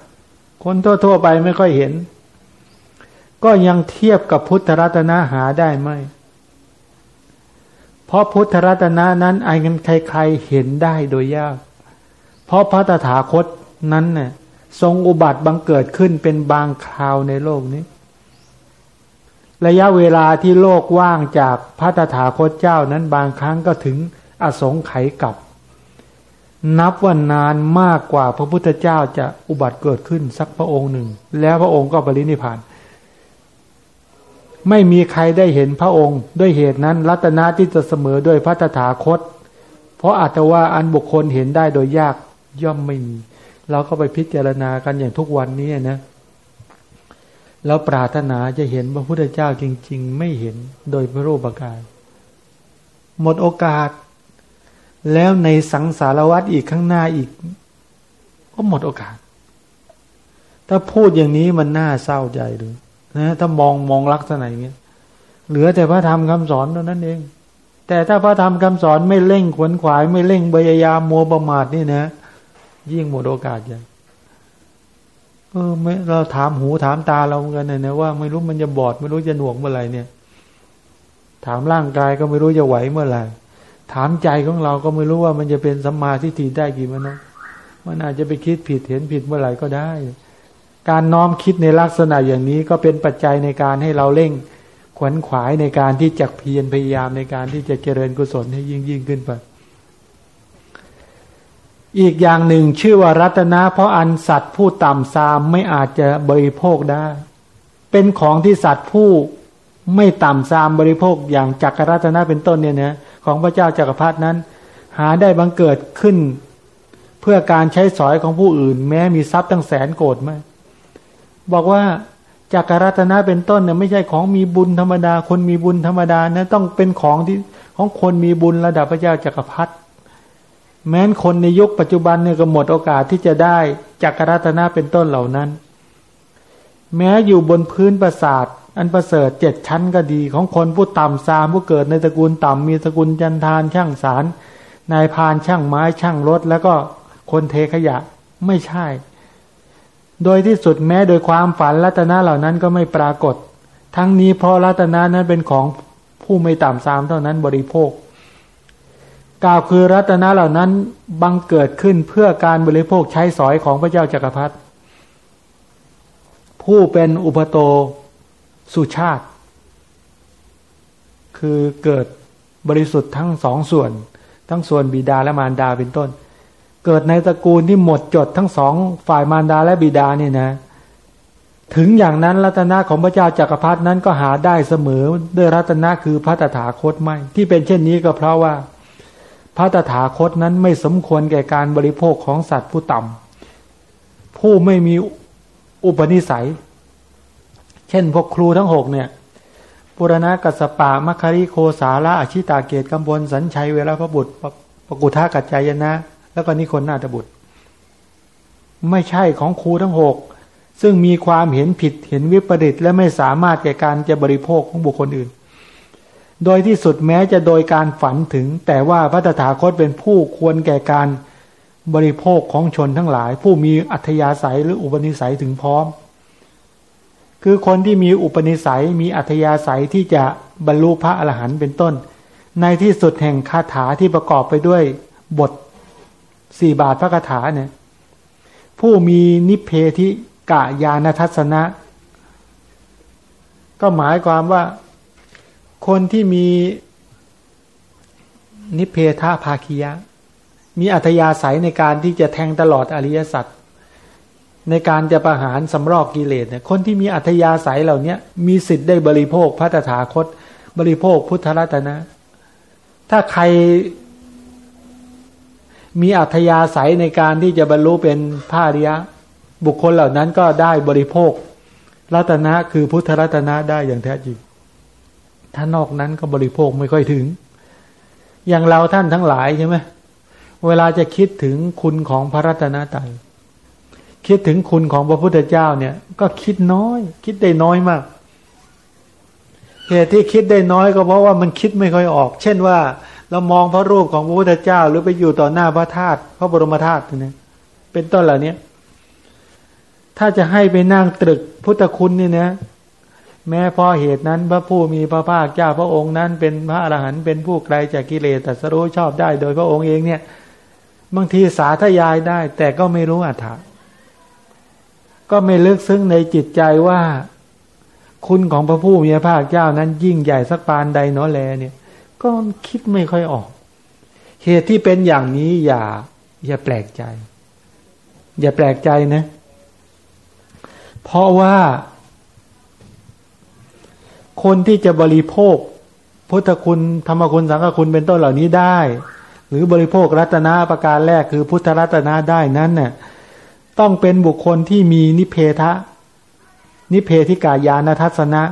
คนทั่วๆไปไม่ค่อยเห็น ก็ยังเทียบกับพุทธรัตนะหาได้ไหม เพราะพุทธรัตนะนั้นไอ้เงินใครๆเห็นได้โดยยาก เพราะพระตถาคตนั้นเนี่ยทรงอุบัติบังเกิดขึ้นเป็นบางคราวในโลกนี้ ระยะเวลาที่โลกว่างจากพระตถาคตเจ้านั้นบางครั้งก็ถึงอสงไขยกับนับว่านานมากกว่าพระพุทธเจ้าจะอุบัติเกิดขึ้นสักพระองค์หนึ่ง แล้วพระองค์ก็บริณิพาน ไม่มีใครได้เห็นพระองค์ ด้วยเหตุนั้น รัตนะที่จะเสมอด้วยพระตถาคต เพราะอาจจะว่าอันบุคคลเห็นได้โดยยากย่อมไม่มีเราก็ไปพิจารณากันอย่างทุกวันนี้นะแล้วปรารถนาจะเห็นพระพุทธเจ้าจริง ๆ ไม่เห็นโดยพระรูปกาย หมดโอกาส แล้วในสังสารวัตรอีกข้างหน้าอีก ก็หมดโอกาส ถ้าพูดอย่างนี้มันน่าเศร้าใจเลย นะถ้ามองมองลักษณะอย่างนี้เหลือแต่พระธรรมคำสอนเท่านั้นเอง แต่ถ้าพระธรรมคำสอนไม่เร่งขวนขวาย ไม่เร่งพยายามมัวประมาทนี่นะ ยิ่งหมดโอกาสใหญ่เออไม่เราถามหูถามตาเราเหมือนกันนะว่าไม่รู้มันจะบอด ไม่รู้จะหน่วกเมื่อไหร่เนี่ย ถามร่างกายก็ไม่รู้จะไหวเมื่อไหร่ถามใจของเราก็ไม่รู้ว่ามันจะเป็นสัมมาทิฏฐิได้กี่มันนะมันอาจจะไปคิดผิดเห็นผิดเมื่อไหร่ก็ได้ การน้อมคิดในลักษณะอย่างนี้ก็เป็นปัจจัยในการให้เราเร่งขวนขวายในการที่จะเพียรพยายามในการที่จะเจริญกุศลให้ยิ่งยิ่งขึ้นไป อีกอย่างหนึ่งชื่อว่ารัตนะเพราะอันสัตว์ผู้ต่ำซามไม่อาจจะบริโภคได้ เป็นของที่สัตว์ผู้ไม่ต่ำซามบริโภคอย่างจักรรัตนะเป็นต้นเนี่ยนะของพระเจ้าจักรพรรดินั้น หาได้บังเกิดขึ้น เพื่อการใช้สอยของผู้อื่น แม้มีทรัพย์ตั้งแสนโกดไหม บอกว่าจากการรัตนะเป็นต้นเนี่ยไม่ใช่ของมีบุญธรรมดา คนมีบุญธรรมดานะต้องเป็นของที่ของคนมีบุญระดับพระเจ้าจักรพรรดิแม้นคนในยุคปัจจุบันเนี่ยก็หมดโอกาสที่จะได้จากการรัตนะเป็นต้นเหล่านั้น แม้อยู่บนพื้นปราสาทอันประเสริฐเจ็ดชั้นก็ดี ของคนผู้ต่ำซามผู้เกิดในตระกูลต่ำมีตระกูลจันทานช่างสารนายพานช่างไม้ช่างรถ แล้วก็คนเทขยะไม่ใช่ โดยที่สุดแม้โดยความฝันรัตนะเหล่านั้นก็ไม่ปรากฏ ทั้งนี้เพราะรัตนะนั้นเป็นของผู้ไม่ต่ำซามเท่านั้นบริโภค กล่าวคือรัตนะเหล่านั้นบังเกิดขึ้นเพื่อการบริโภคใช้สอยของพระเจ้าจักรพรรดิผู้เป็นอุปโตสุชาติ คือเกิดบริสุทธิ์ทั้งสองส่วน ทั้งส่วนบิดาและมารดาเป็นต้น เกิดในตระกูลที่หมดจดทั้งสองฝ่ายมารดาและบิดาเนี่ยนะ ถึงอย่างนั้นรัตนะของพระเจ้าจักรพรรดินั้นก็หาได้เสมอด้วยรัตนะคือพระตถาคตไม่ ที่เป็นเช่นนี้ก็เพราะว่า พระตถาคตนั้นไม่สมควรแก่การบริโภคของสัตว์ผู้ต่ำผู้ไม่มีอุปนิสัย เช่นพวกครูทั้งหกเนี่ยปุรณะกัสปะมัคคาริโคสาละอชิตาเกตกำบลสัญชัยเวลาพระบุตรปปกุทากัจจายนะ แล้วก็นิคนนาตบุตร ไม่ใช่ของครูทั้งหกซึ่งมีความเห็นผิดเห็นวิปริตและไม่สามารถแก่การจะบริโภคของบุคคลอื่น โดยที่สุดแม้จะโดยการฝันถึง แต่ว่าพระตถาคตเป็นผู้ควรแก่การบริโภคของชนทั้งหลาย ผู้มีอัธยาศัยหรืออุปนิสัยถึงพร้อม คือคนที่มีอุปนิสัยมีอัธยาศัยที่จะบรรลุพระอรหันต์เป็นต้น ในที่สุดแห่งคาถาที่ประกอบไปด้วยบท สี่บาทพระคาถาเนี่ยผู้มีนิเพธิกะยานทัศนะ ก็หมายความว่าคนที่มีนิเพทภาคียะ มีอัธยาศัยในการที่จะแทงตลอดอริยสัจในการจะประหารสำรอกกิเลสเนี่ยคนที่มีอัธยาศัยเหล่านี้มีสิทธิ์ได้บริโภคพระตถาคต บริโภคพุทธรัตนะ ถ้าใคร มีอัธยาศัยในการที่จะบรรลุเป็นพระอริยะ บุคคลเหล่านั้นก็ได้บริโภค รัตนะคือพุทธรัตนะได้อย่างแท้จริง ถ้านอกนั้นก็บริโภคไม่ค่อยถึง อย่างเราท่านทั้งหลายใช่ไหมเวลาจะคิดถึงคุณของพระรัตนตรัยคิดถึงคุณของพระพุทธเจ้าเนี่ย ก็คิดน้อย คิดได้น้อยมากเหตุที่คิดได้น้อยก็เพราะว่ามันคิดไม่ค่อยออก เช่นว่า เรามองพระรูปของพระพุทธเจ้า หรือไปอยู่ต่อหน้าพระธาตุพระบรมธาตุเนี่ยเป็นต้นเหล่านี้ถ้าจะให้ไปนั่งตรึกพุทธคุณนี่นะแม้พอเหตุนั้น พระผู้มีพระภาคเจ้าพระองค์นั้น เป็นพระอรหันต์เป็นผู้ไกลจากกิเลสแต่สรู้ชอบได้ โดยพระองค์เองเนี่ย บางทีสาธยายได้ แต่ก็ไม่รู้อัตถะก็ไม่ลึกซึ้งในจิตใจว่า คุณของพระผู้มีพระภาคเจ้านั้นยิ่งใหญ่สักปานใดเนาะแลเนี่ย ก็คิดไม่ค่อยออก เหตุที่เป็นอย่างนี้อย่า อย่าแปลกใจ อย่าแปลกใจนะ เพราะว่า คนที่จะบริโภคพุทธคุณธรรมคุณสังฆคุณเป็นต้นเหล่านี้ได้ หรือบริโภครัตนาประการแรกคือพุทธรัตนาได้นั้นเน่ยต้องเป็นบุคคลที่มีนิเพทะ นิเพธิกายานทัศนะ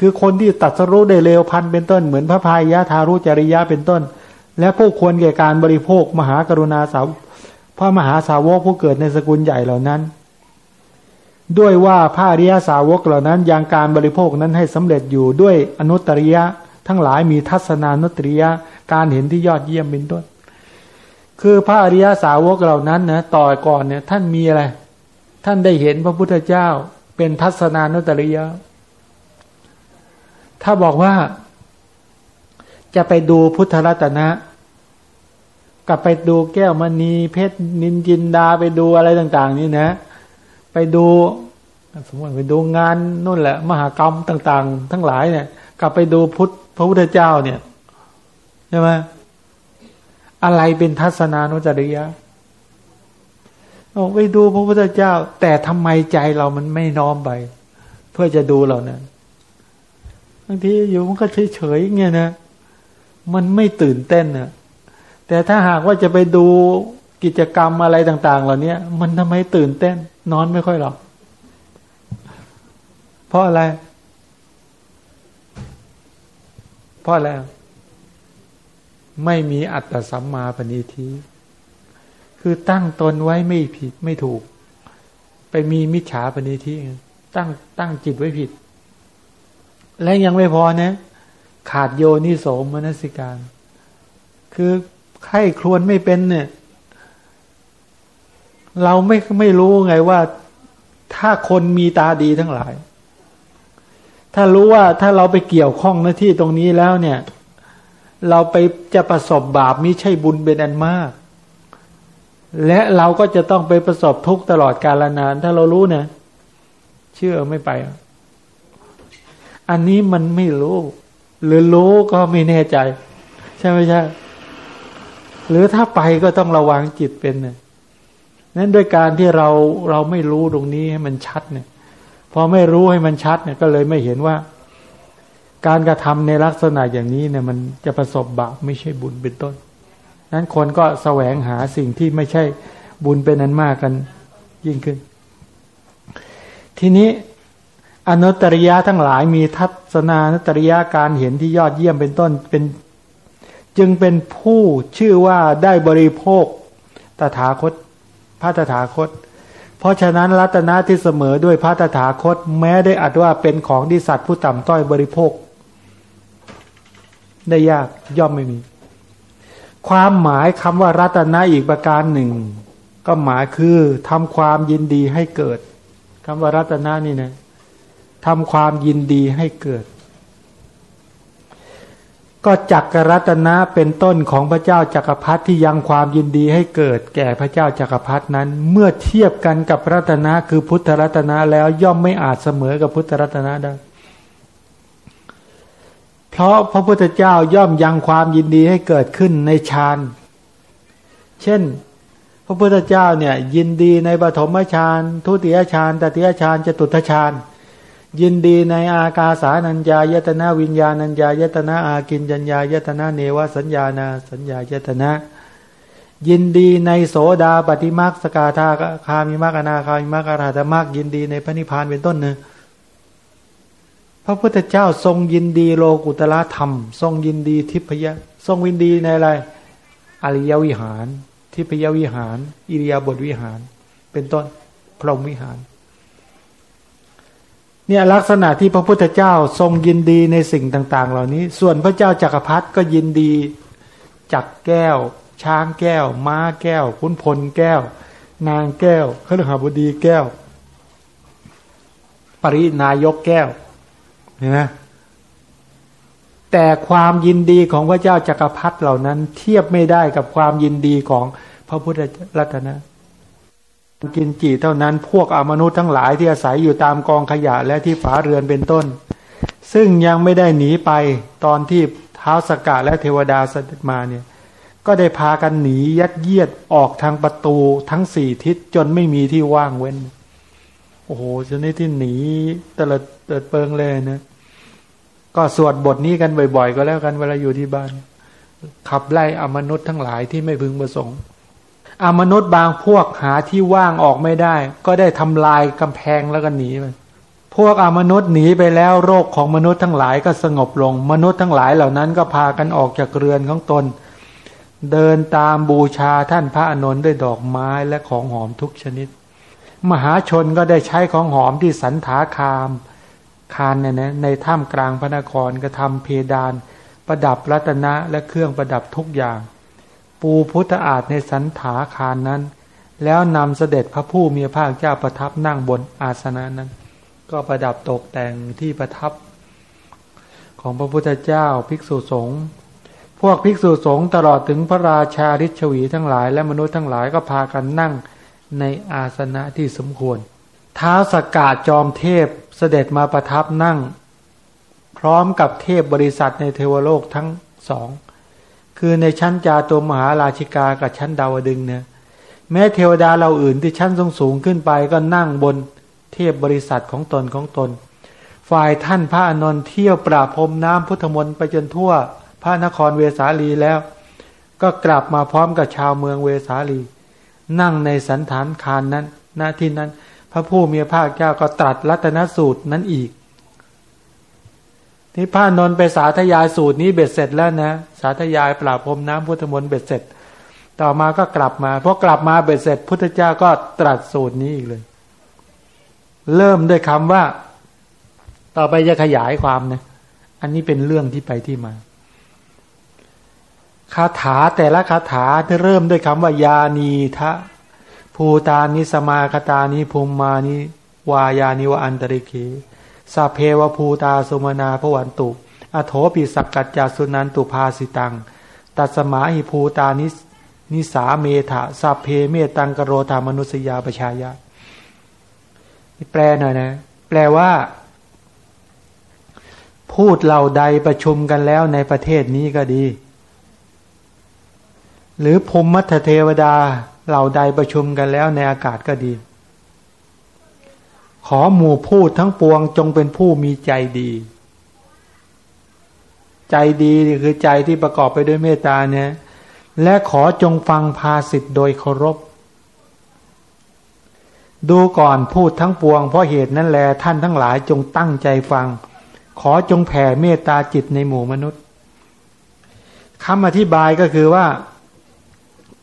คือคนที่ตัดสรู้ได้เร็วพันเป็นต้น เหมือนพระพายะทารุจริยะเป็นต้น และผู้ควรแก่การบริโภคมหากรุณาสาวพระมหาสาวกผู้เกิดในสกุลใหญ่เหล่านั้น ด้วยว่าพระอริยสาวกเหล่านั้นยังการบริโภคนั้นให้สำเร็จอยู่ด้วยอนุตริยะ ทั้งหลายมีทัศนานุตริยะการเห็นที่ยอดเยี่ยมเป็นต้น คือพระอริยสาวกเหล่านั้นนะต่อก่อนเนี่ยท่านมีอะไร ท่านได้เห็นพระพุทธเจ้าเป็นทัศนานุตริยะ ถ้าบอกว่า จะไปดูพุทธรัตนะกับไปดูแก้วมณีเพชรนินจินดาไปดูอะไรต่าง ๆ นี่นะ ไปดูสมมติไปดูงานนู่นแหละ มหากรรมต่าง ๆ ทั้งหลายเนี่ย กลับไปดูพุทธพระพุทธเจ้าเนี่ยใช่ไหมอะไรเป็นทัศนานุจริยะออกไปดูพระพุทธเจ้า แต่ทำไมใจเรามันไม่น้อมไป เพื่อจะดูเรานั้น บางทีอยู่มันก็เฉยๆเงี้ยนะมันไม่ตื่นเต้นนะแต่ถ้าหากว่าจะไปดูกิจกรรมอะไรต่าง ๆ เหล่านี้มันทำไมตื่นเต้น นอนไม่ค่อยหลับเพราะอะไร เพราะอะไร ไม่มีอัตตสัมมาปณิทีคือตั้งตนไว้ไม่ผิดไม่ถูก ไปมีมิจฉาปณิทีตั้งตั้งจิตไว้ผิด และยังไม่พอนะ ขาดโยนิโสมนสิการ คือไข้ครวนไม่เป็นเนี่ย เราไม่ไม่รู้ไงว่า ถ้าคนมีตาดีทั้งหลาย ถ้ารู้ว่าถ้าเราไปเกี่ยวข้องหน้าที่ตรงนี้แล้วเนี่ย เราไปจะประสบบาปมิใช่บุญเป็นอันมาก และเราก็จะต้องไปประสบทุกข์ตลอดกาลนาน ถ้าเรารู้เนี่ยเชื่อไม่ไปอั อันนี้มันไม่รู้ หรือรู้ก็ไม่แน่ใจ ใช่ไหมใช่ หรือถ้าไปก็ต้องระวังจิตเป็นเนี่ยนั้นด้วยการที่เราเราไม่รู้ตรงนี้ให้มันชัดเนี่ย พอไม่รู้ให้มันชัดเนี่ยก็เลยไม่เห็นว่า การกระทำในลักษณะอย่างนี้เนี่ย มันจะประสบบาปไม่ใช่บุญเป็นต้น นั้นคนก็แสวงหาสิ่งที่ไม่ใช่บุญเป็นนั้นมากกันยิ่งขึ้น ทีนี้ อนุตริยะทั้งหลายมีทัศนานุตริยะการเห็นที่ยอดเยี่ยมเป็นต้นเป็น จึงเป็นผู้ชื่อว่าได้บริโภคตถาคตพระตถาคต เพราะฉะนั้นรัตนะที่เสมอด้วยพระตถาคต แม้ได้อัดว่าเป็นของที่สัตว์ผู้ต่ำต้อยบริโภค ได้ยากย่อมไม่มี ความหมายคำว่ารัตนะอีกประการหนึ่ง ก็หมายคือทำความยินดีให้เกิดคำว่ารัตนะนี่นะ ทำความยินดีให้เกิด ก็จักรรัตนะเป็นต้นของพระเจ้าจักรพรรดิที่ยังความยินดีให้เกิด แก่พระเจ้าจักรพรรดินั้น เมื่อเทียบกันกับรัตนะคือพุทธรัตนะแล้วย่อมไม่อาจเสมอกับพุทธรัตนะได้เพราะพระพุทธเจ้าย่อมยังความยินดีให้เกิดขึ้นในฌาน เช่น พระพุทธเจ้าเนี่ยยินดีในปฐมฌานทุติยฌานตติยฌานจตุตฌาน ยินดีในอากาสานัญญายตนาวิญญาณัญญายตนาอากินจัญญายตนาเนวสัญญานาสัญญายตนะ ยินดีในโสดาปฏิมาสกาธาคามิมากอนาคามิมากราธมากยินดีในพระนิพพานเป็นต้นเนึ่งพระพุทธเจ้าทรงยินดีโลกุตละธรรม ทรงยินดีทิพยะ ทรงยินดีในอะไร อริยวิหาร ทิพยวิหาร อิริยาบถวิหาร เป็นต้นพรหมวิหาร เนี่ยลักษณะที่พระพุทธเจ้าทรงยินดีในสิ่งต่าง ๆ เหล่านี้ ส่วนพระเจ้าจักรพรรดิก็ยินดีจักแก้ว ช้างแก้ว ม้าแก้วขุนพลแก้ว นางแก้วขฤหบดีแก้ว ปรินายกแก้วเห็นไหมแต่ความยินดีของพระเจ้าจักรพรรดิเหล่านั้น เทียบไม่ได้กับความยินดีของพระพุทธรัตนะ กินจีเท่านั้นพวกอมนุษย์ทั้งหลายที่อาศัยอยู่ตามกองขยะและที่ฝาเรือนเป็นต้น ซึ่งยังไม่ได้หนีไปตอนที่เท้าสกาและเทวดาเสด็จมาเนี่ยก็ได้พากันหนียัดเยียดออกทางประตูทั้งสี่ทิศจนไม่มีที่ว่างเว้น โอ้โหจะนี่ที่หนีตลิดเติดเปิงเลยนะก็สวดบทนี้กันบ่อยๆ ก็แล้วกันเวลาอยู่ที่บ้าน ขับไล่อมนุษย์ทั้งหลายที่ไม่พึงประสงค์ อมนุษย์บางพวกหาที่ว่างออกไม่ได้ ก็ได้ทำลายกำแพงแล้วก็หนีไปพวกอมนุษย์หนีไปแล้วโรคของมนุษย์ทั้งหลายก็สงบลง มนุษย์ทั้งหลายเหล่านั้นก็พากันออกจากเรือนของตน เดินตามบูชาท่านพระอนุนด้วยดอกไม้และของหอมทุกชนิด มหาชนก็ได้ใช้ของหอมที่สันถาคาม คารเนี่ยนะในถ้ำกลางพระนครก็ทำเพดาน ประดับรัตนะและเครื่องประดับทุกอย่าง ปูพุทธอาฏในสันถาคารนั้น แล้วนำเสด็จพระผู้มีพระภาคเจ้าประทับนั่งบนอาสนะนั้น ก็ประดับตกแต่งที่ประทับ ของพระพุทธเจ้าภิกษุสงฆ์พวกภิกษุสงฆ์ตลอดถึงพระราชาฤชวีทั้งหลาย และมนุษย์ทั้งหลายก็พากันนั่งในอาสนะที่สมควร ท้าสกกาจอมเทพเสด็จมาประทับนั่ง พร้อมกับเทพบริษัทในเทวโลกทั้งสอง คือในชั้นจาตัวมหาราชิกากับชั้นดาวดึงเนี่ยแม้เทวดาเราอื่นที่ชั้นสูงสูงขึ้นไปก็นั่งบนเทพบริษัทของตนของตน ฝ่ายท่านพระอนนท์เที่ยวปราบพรมน้ำพุทธมนต์ไปจนทั่ว พระนครเวสาลีแล้ว ก็กลับมาพร้อมกับชาวเมืองเวสาลี นั่งในสันฐานคานนั้นณที่นั้น พระผู้มีพระเจ้าก็ตรัสรัตนสูตรนั้นอีก ที่พระนนท์ไปสาธยายสูตรนี้เบ็ดเสร็จแล้วนะ สาธยายปราบพรมน้ำพุทธมนต์เบ็ดเสร็จ ต่อมาก็กลับมาพอกลับมาเบ็ดเสร็จ พุทธเจ้าก็ตรัสสูตรนี้อีกเลย เริ่มด้วยคำว่า ต่อไปจะขยายความนะอันนี้เป็นเรื่องที่ไปที่มาคาถาแต่ละคาถาจะเริ่มด้วยคำว่ายานีทะภูตานิสมาคตานิภูมานิวายานิวอันตริเค สัพเพวภูตาสุมนาพวันตุ อโถปิสักกัจจาสุนันตุภาสิตัง ตัสมาหิภูตานินิสาเมถะสัพเพเมตังกโรธามนุสยาปชายะแปลหน่อยนะ แปลว่า พูดเหล่าใดประชุมกันแล้วในประเทศนี้ก็ดี หรือภูมิมัทเทวดาเหล่าใดประชุมกันแล้วในอากาศก็ดี ขอหมู่พูดทั้งปวงจงเป็นผู้มีใจดี ใจดีนี่คือใจที่ประกอบไปด้วยเมตตาเนี่ยและขอจงฟังภาสิทธ์โดยเคารพ ดูก่อนพูดทั้งปวง เพราะเหตุนั้นแลท่านทั้งหลายจงตั้งใจฟัง ขอจงแผ่เมตตาจิตในหมู่มนุษย์คำอธิบายก็คือว่า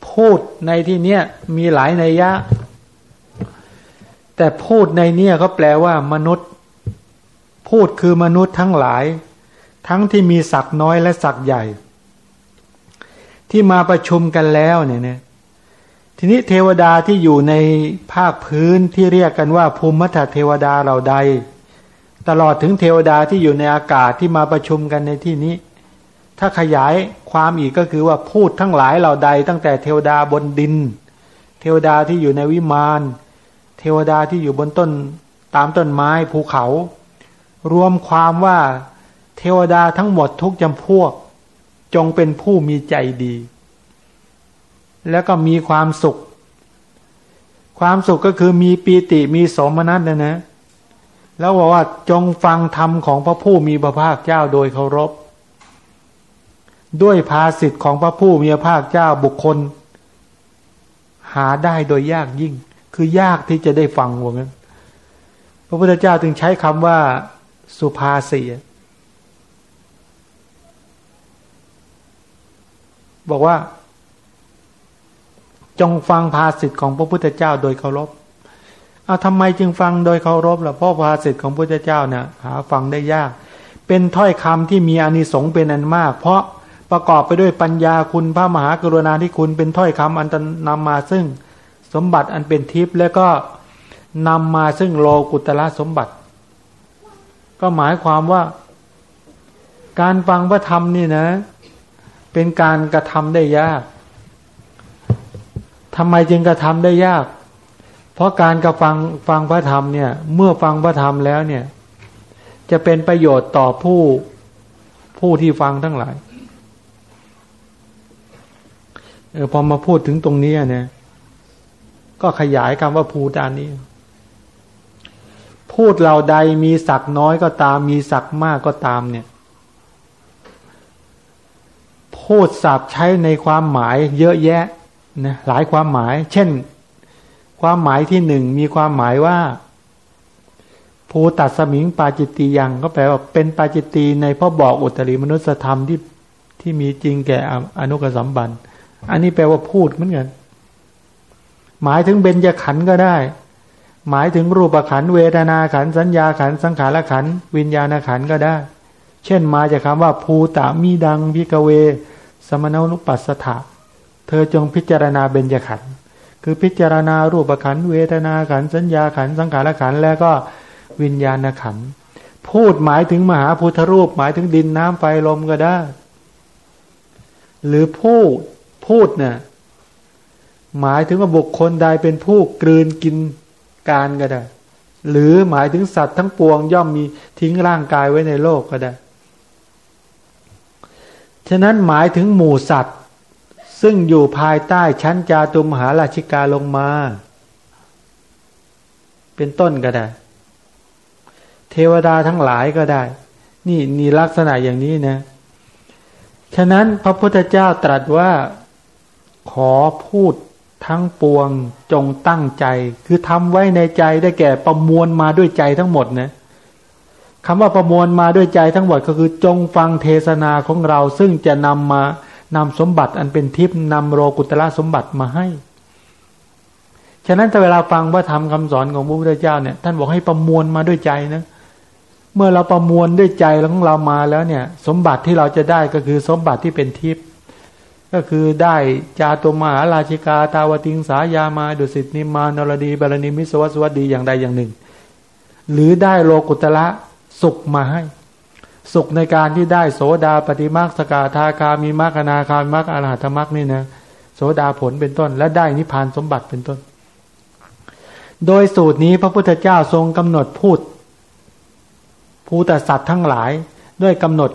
พูดในที่เนี้ยมีหลายนัยยะ แต่พูดในเนี่ยก็แปลว่ามนุษย์ พูดคือมนุษย์ทั้งหลาย ทั้งที่มีศักน้อยและศักใหญ่ ที่มาประชุมกันแล้วเนี่ยนทีนี้เทวดาที่อยู่ในภาคพื้นที่เรียกกันว่า ภูมิมัทเทวดาเหล่าใด ตลอดถึงเทวดาที่อยู่ในอากาศที่มาประชุมกันในที่นี้ ถ้าขยายความอีกก็คือว่าพูดทั้งหลายเหล่าใด ตั้งแต่เทวดาบนดิน เทวดาที่อยู่ในวิมานเทวดาที่อยู่บนต้นตามต้นไม้ภูเขา รวมความว่าเทวดาทั้งหมดทุกจำพวก จงเป็นผู้มีใจดี แล้วก็มีความสุข ความสุขก็คือมีปีติมีสมนัตนะนะ แล้วบอกว่าจงฟังธรรมของพระผู้มีพระภาคเจ้าโดยเคารพ ด้วยภาสิทธิ์ของพระผู้มีพระภาคเจ้าบุคคล หาได้โดยยากยิ่ง คือยากที่จะได้ฟังว่างั้น พระพุทธเจ้าจึงใช้คำว่าสุภาษิบอกว่า จงฟังภาษิตของพระพุทธเจ้าโดยเคารพเอาทำไมจึงฟังโดยเคารพล่ะเพราะภาษิตของพระพุทธเจ้าเนี่ยหาฟังได้ยาก เป็นถ้อยคำที่มีอานิสงส์เป็นอันมาก เพราะประกอบไปด้วยปัญญาคุณพระมหากรุณาธิคุณเป็นถ้อยคำอันนำมาซึ่ง สมบัติอันเป็นทิพย์แล้วก็นำมาซึ่งโลกุตละสมบัติ ก็หมายความว่า การฟังพระธรรมนี่นะ เป็นการกระทำได้ยากทำไมจึงกระทำได้ยาก เพราะการกระฟังฟังพระธรรมเนี่ย เมื่อฟังพระธรรมแล้วเนี่ย จะเป็นประโยชน์ต่อผู้ผู้ที่ฟังทั้งหลายเออพอมาพูดถึงตรงนี้เนี่ย ก็ขยายคำว่าภูตานี้ พูดเราใดมีศักน้อยก็ตาม มีศักมากก็ตามเนี่ย พูดสับใช้ในความหมายเยอะแยะนะหลายความหมาย เช่น ความหมายที่หนึ่งมีความหมายว่าภูตัดสมิงปาจิตติยังก็แปลว่าเป็นปาจิตตีในพ่อบอกอุตริมนุสธรรมที่ที่มีจริงแก่อนุกสัมบัน อันนี้แปลว่าพูดเหมือนกัน หมายถึงเบญจขันธ์ก็ได้ หมายถึงรูปขันธ์เวทนาขันธ์สัญญาขันธ์สังขารขันธ์วิญญาณขันธ์ก็ได้ เช่นมาจากคาว่าภูตามีดังพิกเว สมณนุปัสสถะเธอจงพิจารณาเบญจขันธ์คือพิจารณารูปขันธ์เวทนาขันธ์สัญญาขันธ์สังขารขันธ์แล้วก็วิญญาณขันธ์พูดหมายถึงมหาพุทธรูป หมายถึงดินน้ำไฟลมก็ได้ หรือพูดพูดเนี่ย หมายถึงว่าบุคคลใดเป็นผู้กลืนกินการก็ได้ หรือหมายถึงสัตว์ทั้งปวงย่อมมีทิ้งร่างกายไว้ในโลกก็ได้ ฉะนั้นหมายถึงหมู่สัตว์ ซึ่งอยู่ภายใต้ชั้นจาตุมหาราชิกาลงมา เป็นต้นก็ได้ เทวดาทั้งหลายก็ได้ นี่นี่ลักษณะอย่างนี้นะ ฉะนั้นพระพุทธเจ้าตรัสว่าขอพูด ทั้งปวงจงตั้งใจ คือทำไว้ในใจได้แก่ประมวลมาด้วยใจทั้งหมดนะคำว่าประมวลมาด้วยใจทั้งหมดก็คือจงฟังเทศนาของเรา ซึ่งจะนำมานำสมบัติอันเป็นทิพย์นำโรกุตละสมบัติมาให้ ฉะนั้นถ้าเวลาฟังพระธรรมคำสอนของพระพุทธเจ้าเนี่ยท่านบอกให้ประมวลมาด้วยใจนะเมื่อเราประมวลด้วยใจของเรามาแล้วเนี่ย สมบัติที่เราจะได้ก็คือสมบัติที่เป็นทิพย์ ก็คือได้จาตุมหาราชิกา ตาวติงสายามาดุสิตนิมานรดีบาลนิมิสวัสวัสดีอย่างใดอย่างหนึ่ง หรือได้โลกุตละสุขมาให้ สุขในการที่ได้โสดาปฏิมาสกาทาคามีมรรคนาคามีมรรคอรหัตมรรคนี่นะโสดาผลเป็นต้น และได้นิพพานสมบัติเป็นต้น โดยสูตรนี้พระพุทธเจ้าทรงกำหนดพูดภูตสัตว์ทั้งหลายด้วยกำหนด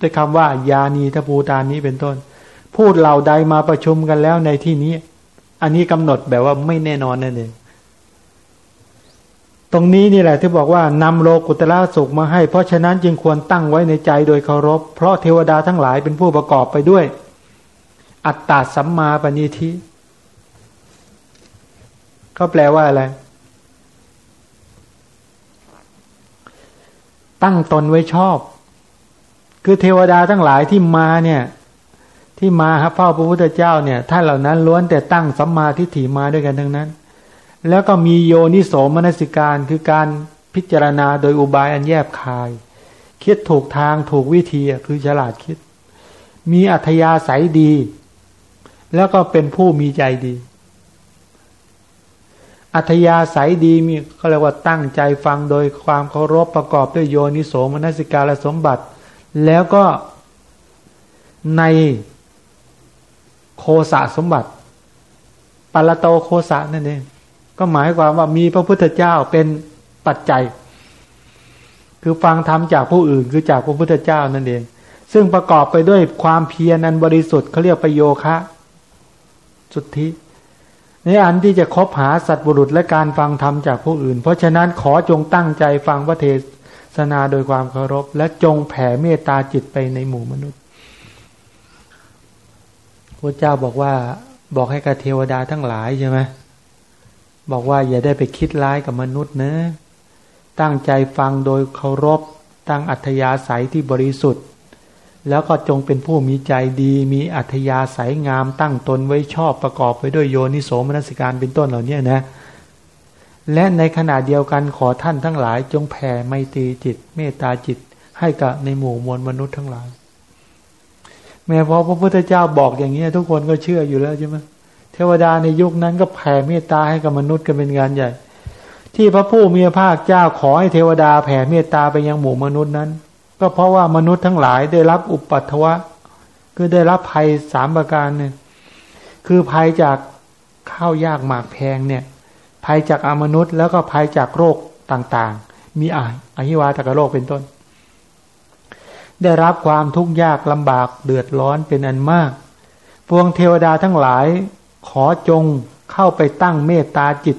ด้วยคำว่ายานีทภูตานี้เป็นต้น พูดเหล่าใดมาประชุมกันแล้วในที่นี้ อันนี้กำหนดแบบว่าไม่แน่นอนนั่นเองตรงนี้นี่แหละที่บอกว่านำโลกุตละสุขมาให้ เพราะฉะนั้นจึงควรตั้งไว้ในใจโดยเคารพ เพราะเทวดาทั้งหลายเป็นผู้ประกอบไปด้วย อัตตาสัมมาปณิธิเขาแปลว่าอะไร ตั้งตนไว้ชอบ คือเทวดาทั้งหลายที่มาเนี่ย ที่มาครับเฝ้าพระพุทธเจ้าเนี่ยท่านเหล่านั้นล้วนแต่ตั้งสัมมาทิฏฐิมาด้วยกันทั้งนั้น แล้วก็มีโยนิโสมนสิการคือการพิจารณาโดยอุบายอันแยบคาย คิดถูกทางถูกวิธีคือฉลาดคิด มีอัธยาศัยดี แล้วก็เป็นผู้มีใจดี อัธยาศัยดีมีเขาเรียกว่าตั้งใจฟังโดยความเคารพประกอบด้วยโยนิโสมนสิการและสมบัติ แล้วก็ในโคสะสมบัติปัลโตโคสะนั่นเองก็หมายความว่ามีพระพุทธเจ้าเป็นปัจจัย คือฟังธรรมจากผู้อื่นคือจากพระพุทธเจ้านั่นเอง ซึ่งประกอบไปด้วยความเพียรอันบริสุทธิ์เขาเรียกประโยคะสุทธิในอันที่จะคบหาสัตว์บุรุษและการฟังธรรมจากผู้อื่น เพราะฉะนั้นขอจงตั้งใจฟังพระเท ศศนาโดยความเคารพ และจงแผ่เมตตาจิตไปในหมู่มนุษย์พระเจ้าบอกว่าบอกให้กับเทวดาทั้งหลายใช่ไหมบอกว่าอย่าได้ไปคิดร้ายกับมนุษย์นะ ตั้งใจฟังโดยเคารพ ตั้งอัธยาศัยที่บริสุทธิ์ แล้วก็จงเป็นผู้มีใจดี มีอัธยาศัยงาม ตั้งตนไว้ชอบประกอบไปด้วยโยนิโสมนสิการเป็นต้นเหล่านี้นะ และในขณะเดียวกันขอท่านทั้งหลาย จงแผ่ไมตรีจิต เมตตาจิต ให้กับในหมู่มวลมนุษย์ทั้งหลาย แม้พอพระพุทธเจ้าบอกอย่างนี้ทุกคนก็เชื่ออยู่แล้วใช่ไหมเทวดาในยุคนั้นก็แผ่เมตตาให้กับมนุษย์กันเป็นงานใหญ่ ที่พระผู้มีพระภาคเจ้าขอให้เทวดาแผ่เมตตาไปยังหมู่มนุษย์นั้น ก็เพราะว่ามนุษย์ทั้งหลายได้รับอุปัตถวะคือได้รับภัยสามประการเนี่ยคือภัยจากข้าวยากหมากแพงเนี่ย ภัยจากอมนุษย์ แล้วก็ภัยจากโรคต่างๆ มีอาอหิวาตกโรคเป็นต้น ได้รับความทุกข์ยากลำบากเดือดร้อนเป็นอันมาก พวงเทวดาทั้งหลายขอจงเข้าไปตั้งเมตตาจิต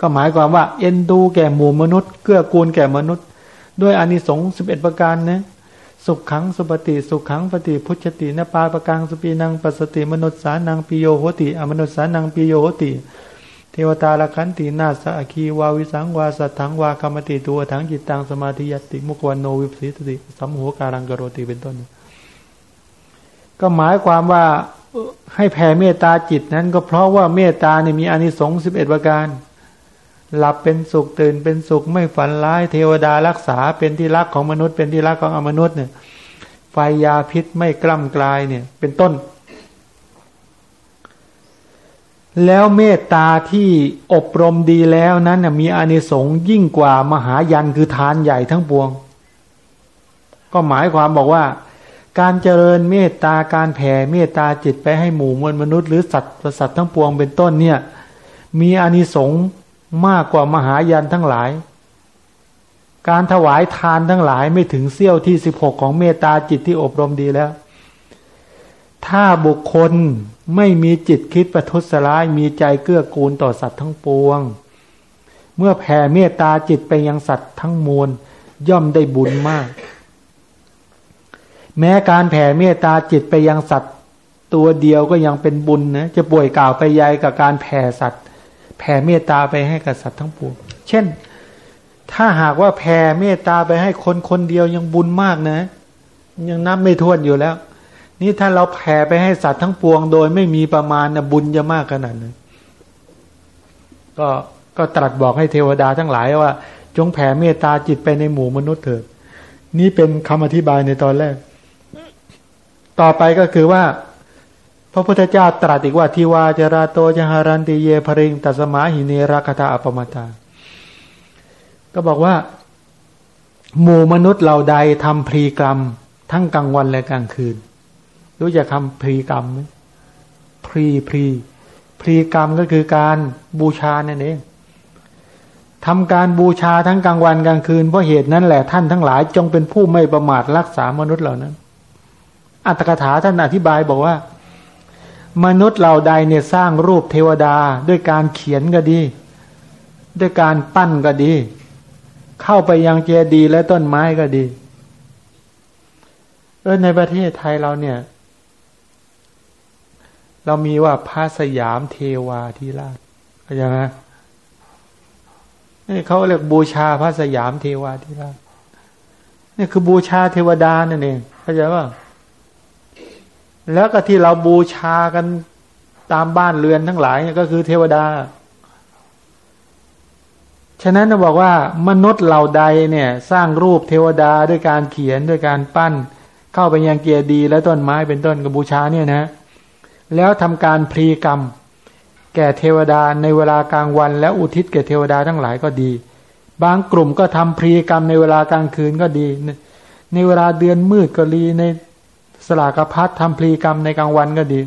ก็หมายความว่า เอ็นดูแก่หมู่มนุษย์ เกื้อกูลแก่มนุษย์ ด้วยอานิสงส์สิบเอ็ดประการนะสุขขังสุปฏิสุขขังปฏิพุชตินปาปะกังสุปีนังปัสติมนุษสานังปิโยโหติ อมนุษสานังปิโยโหติ เทวตาละคันตินาสอาคีวาวิสังวาสัทังวากรรมติตัวถังจิตตังสมาธิยติมุกวันโนวิปสิตติสัมโหการังกโรติเป็นต้น ก็หมายความว่าให้แผ่เมตตาจิตนั้นก็เพราะว่าเมตตาเนี่ยมีอานิสงส์สิบเอ็ดประการ หลับเป็นสุขตื่นเป็นสุขไม่ฝันร้ายเทวดารักษาเป็นที่รักของมนุษย์ เป็นที่รักของอมนุษย์เนี่ยไฟยาพิษไม่กล้ำกลายเนี่ย เป็นต้น แล้วเมตตาที่อบรมดีแล้วนั้นมีอานิสงส์ยิ่งกว่ามหายันคือทานใหญ่ทั้งปวง ก็หมายความบอกว่า การเจริญเมตตาการแผ่เมตตาจิตไปให้หมู่มวลมนุษย์หรือสัตว์สัตว์ทั้งปวงเป็นต้นเนี่ย มีอานิสงส์มากกว่ามหายันทั้งหลาย การถวายทานทั้งหลายไม่ถึงเสี้ยวที่สิบหกของเมตตาจิตที่อบรมดีแล้ว ถ้าบุคคลไม่มีจิตคิดประทุษร้ายมีใจเกื้อกูลต่อสัตว์ทั้งปวง เมื่อแผ่เมตตาจิตไปยังสัตว์ทั้งมวล ย่อมได้บุญมาก แม้การแผ่เมตตาจิตไปยังสัตว์ตัวเดียวก็ยังเป็นบุญนะจะป่วยกล่าวไปยายกับการแผ่สัตว์ แผ่เมตตาไปให้กับสัตว์ทั้งปวง เช่น ถ้าหากว่าแผ่เมตตาไปให้คนคนเดียวยังบุญมากนะ ยังนับไม่ถ้วนอยู่แล้ว นี่ถ้าเราแผ่ไปให้สัตว์ทั้งปวงโดยไม่มีประมาณนะบุญจะมากขนาดนั้นก็ก็ตรัสบอกให้เทวดาทั้งหลายว่า จงแผ่เมตตาจิตไปในหมู่มนุษย์เถิดนี่เป็นคำอธิบายในตอนแรก ต่อไปก็คือว่า พระพุทธเจ้าตรัสอีกว่าทิวาจราโตจหารันติเยภริงตัสมาหิเนรคตาอปมาตา ก็บอกว่า หมู่มนุษย์เหล่าใดทำพรีกรรม ทั้งกลางวันและกลางคืน รู้จักคำพรีกรรมไหมพรีพรีพรีกรรมก็คือการบูชานั่นเองทำการบูชาทั้งกลางวันกลางคืนเพราะเหตุนั้นแหละท่านทั้งหลายจงเป็นผู้ไม่ประมาทรักษามนุษย์เหล่านั้น อัตถกถาท่านอธิบายบอกว่า มนุษย์เหล่าใดเนี่ยสร้างรูปเทวดาด้วยการเขียนก็ดี ด้วยการปั้นก็ดี เข้าไปยังเจดีย์และต้นไม้ก็ดีเออในประเทศไทยเราเนี่ย เรามีว่าพระสยามเทวาธิราชเข้าใจไหมนี่เขาเรียกบูชาพระสยามเทวาธิราชนี่คือบูชาเทวดานั่นเองเข้าใจป่ะแล้วก็ที่เราบูชากันตามบ้านเรือนทั้งหลายก็คือเทวดา ฉะนั้นเราบอกว่ามนุษย์เหล่าใดเนี่ย สร้างรูปเทวดาด้วยการเขียนด้วยการปั้น เข้าไปยังเกียรดีและต้นไม้เป็นต้นกับบูชาเนี่ยนะ แล้วทำการพรีกรรม แก่เทวดาในเวลากลางวัน แล้วอุทิศแก่เทวดาทั้งหลายก็ดี บางกลุ่มก็ทำพรีกรรมในเวลากลางคืนก็ดี ในเวลาเดือนมืดก็ดีในสลากพัดทำพลีกรรมในกลางวันก็ดี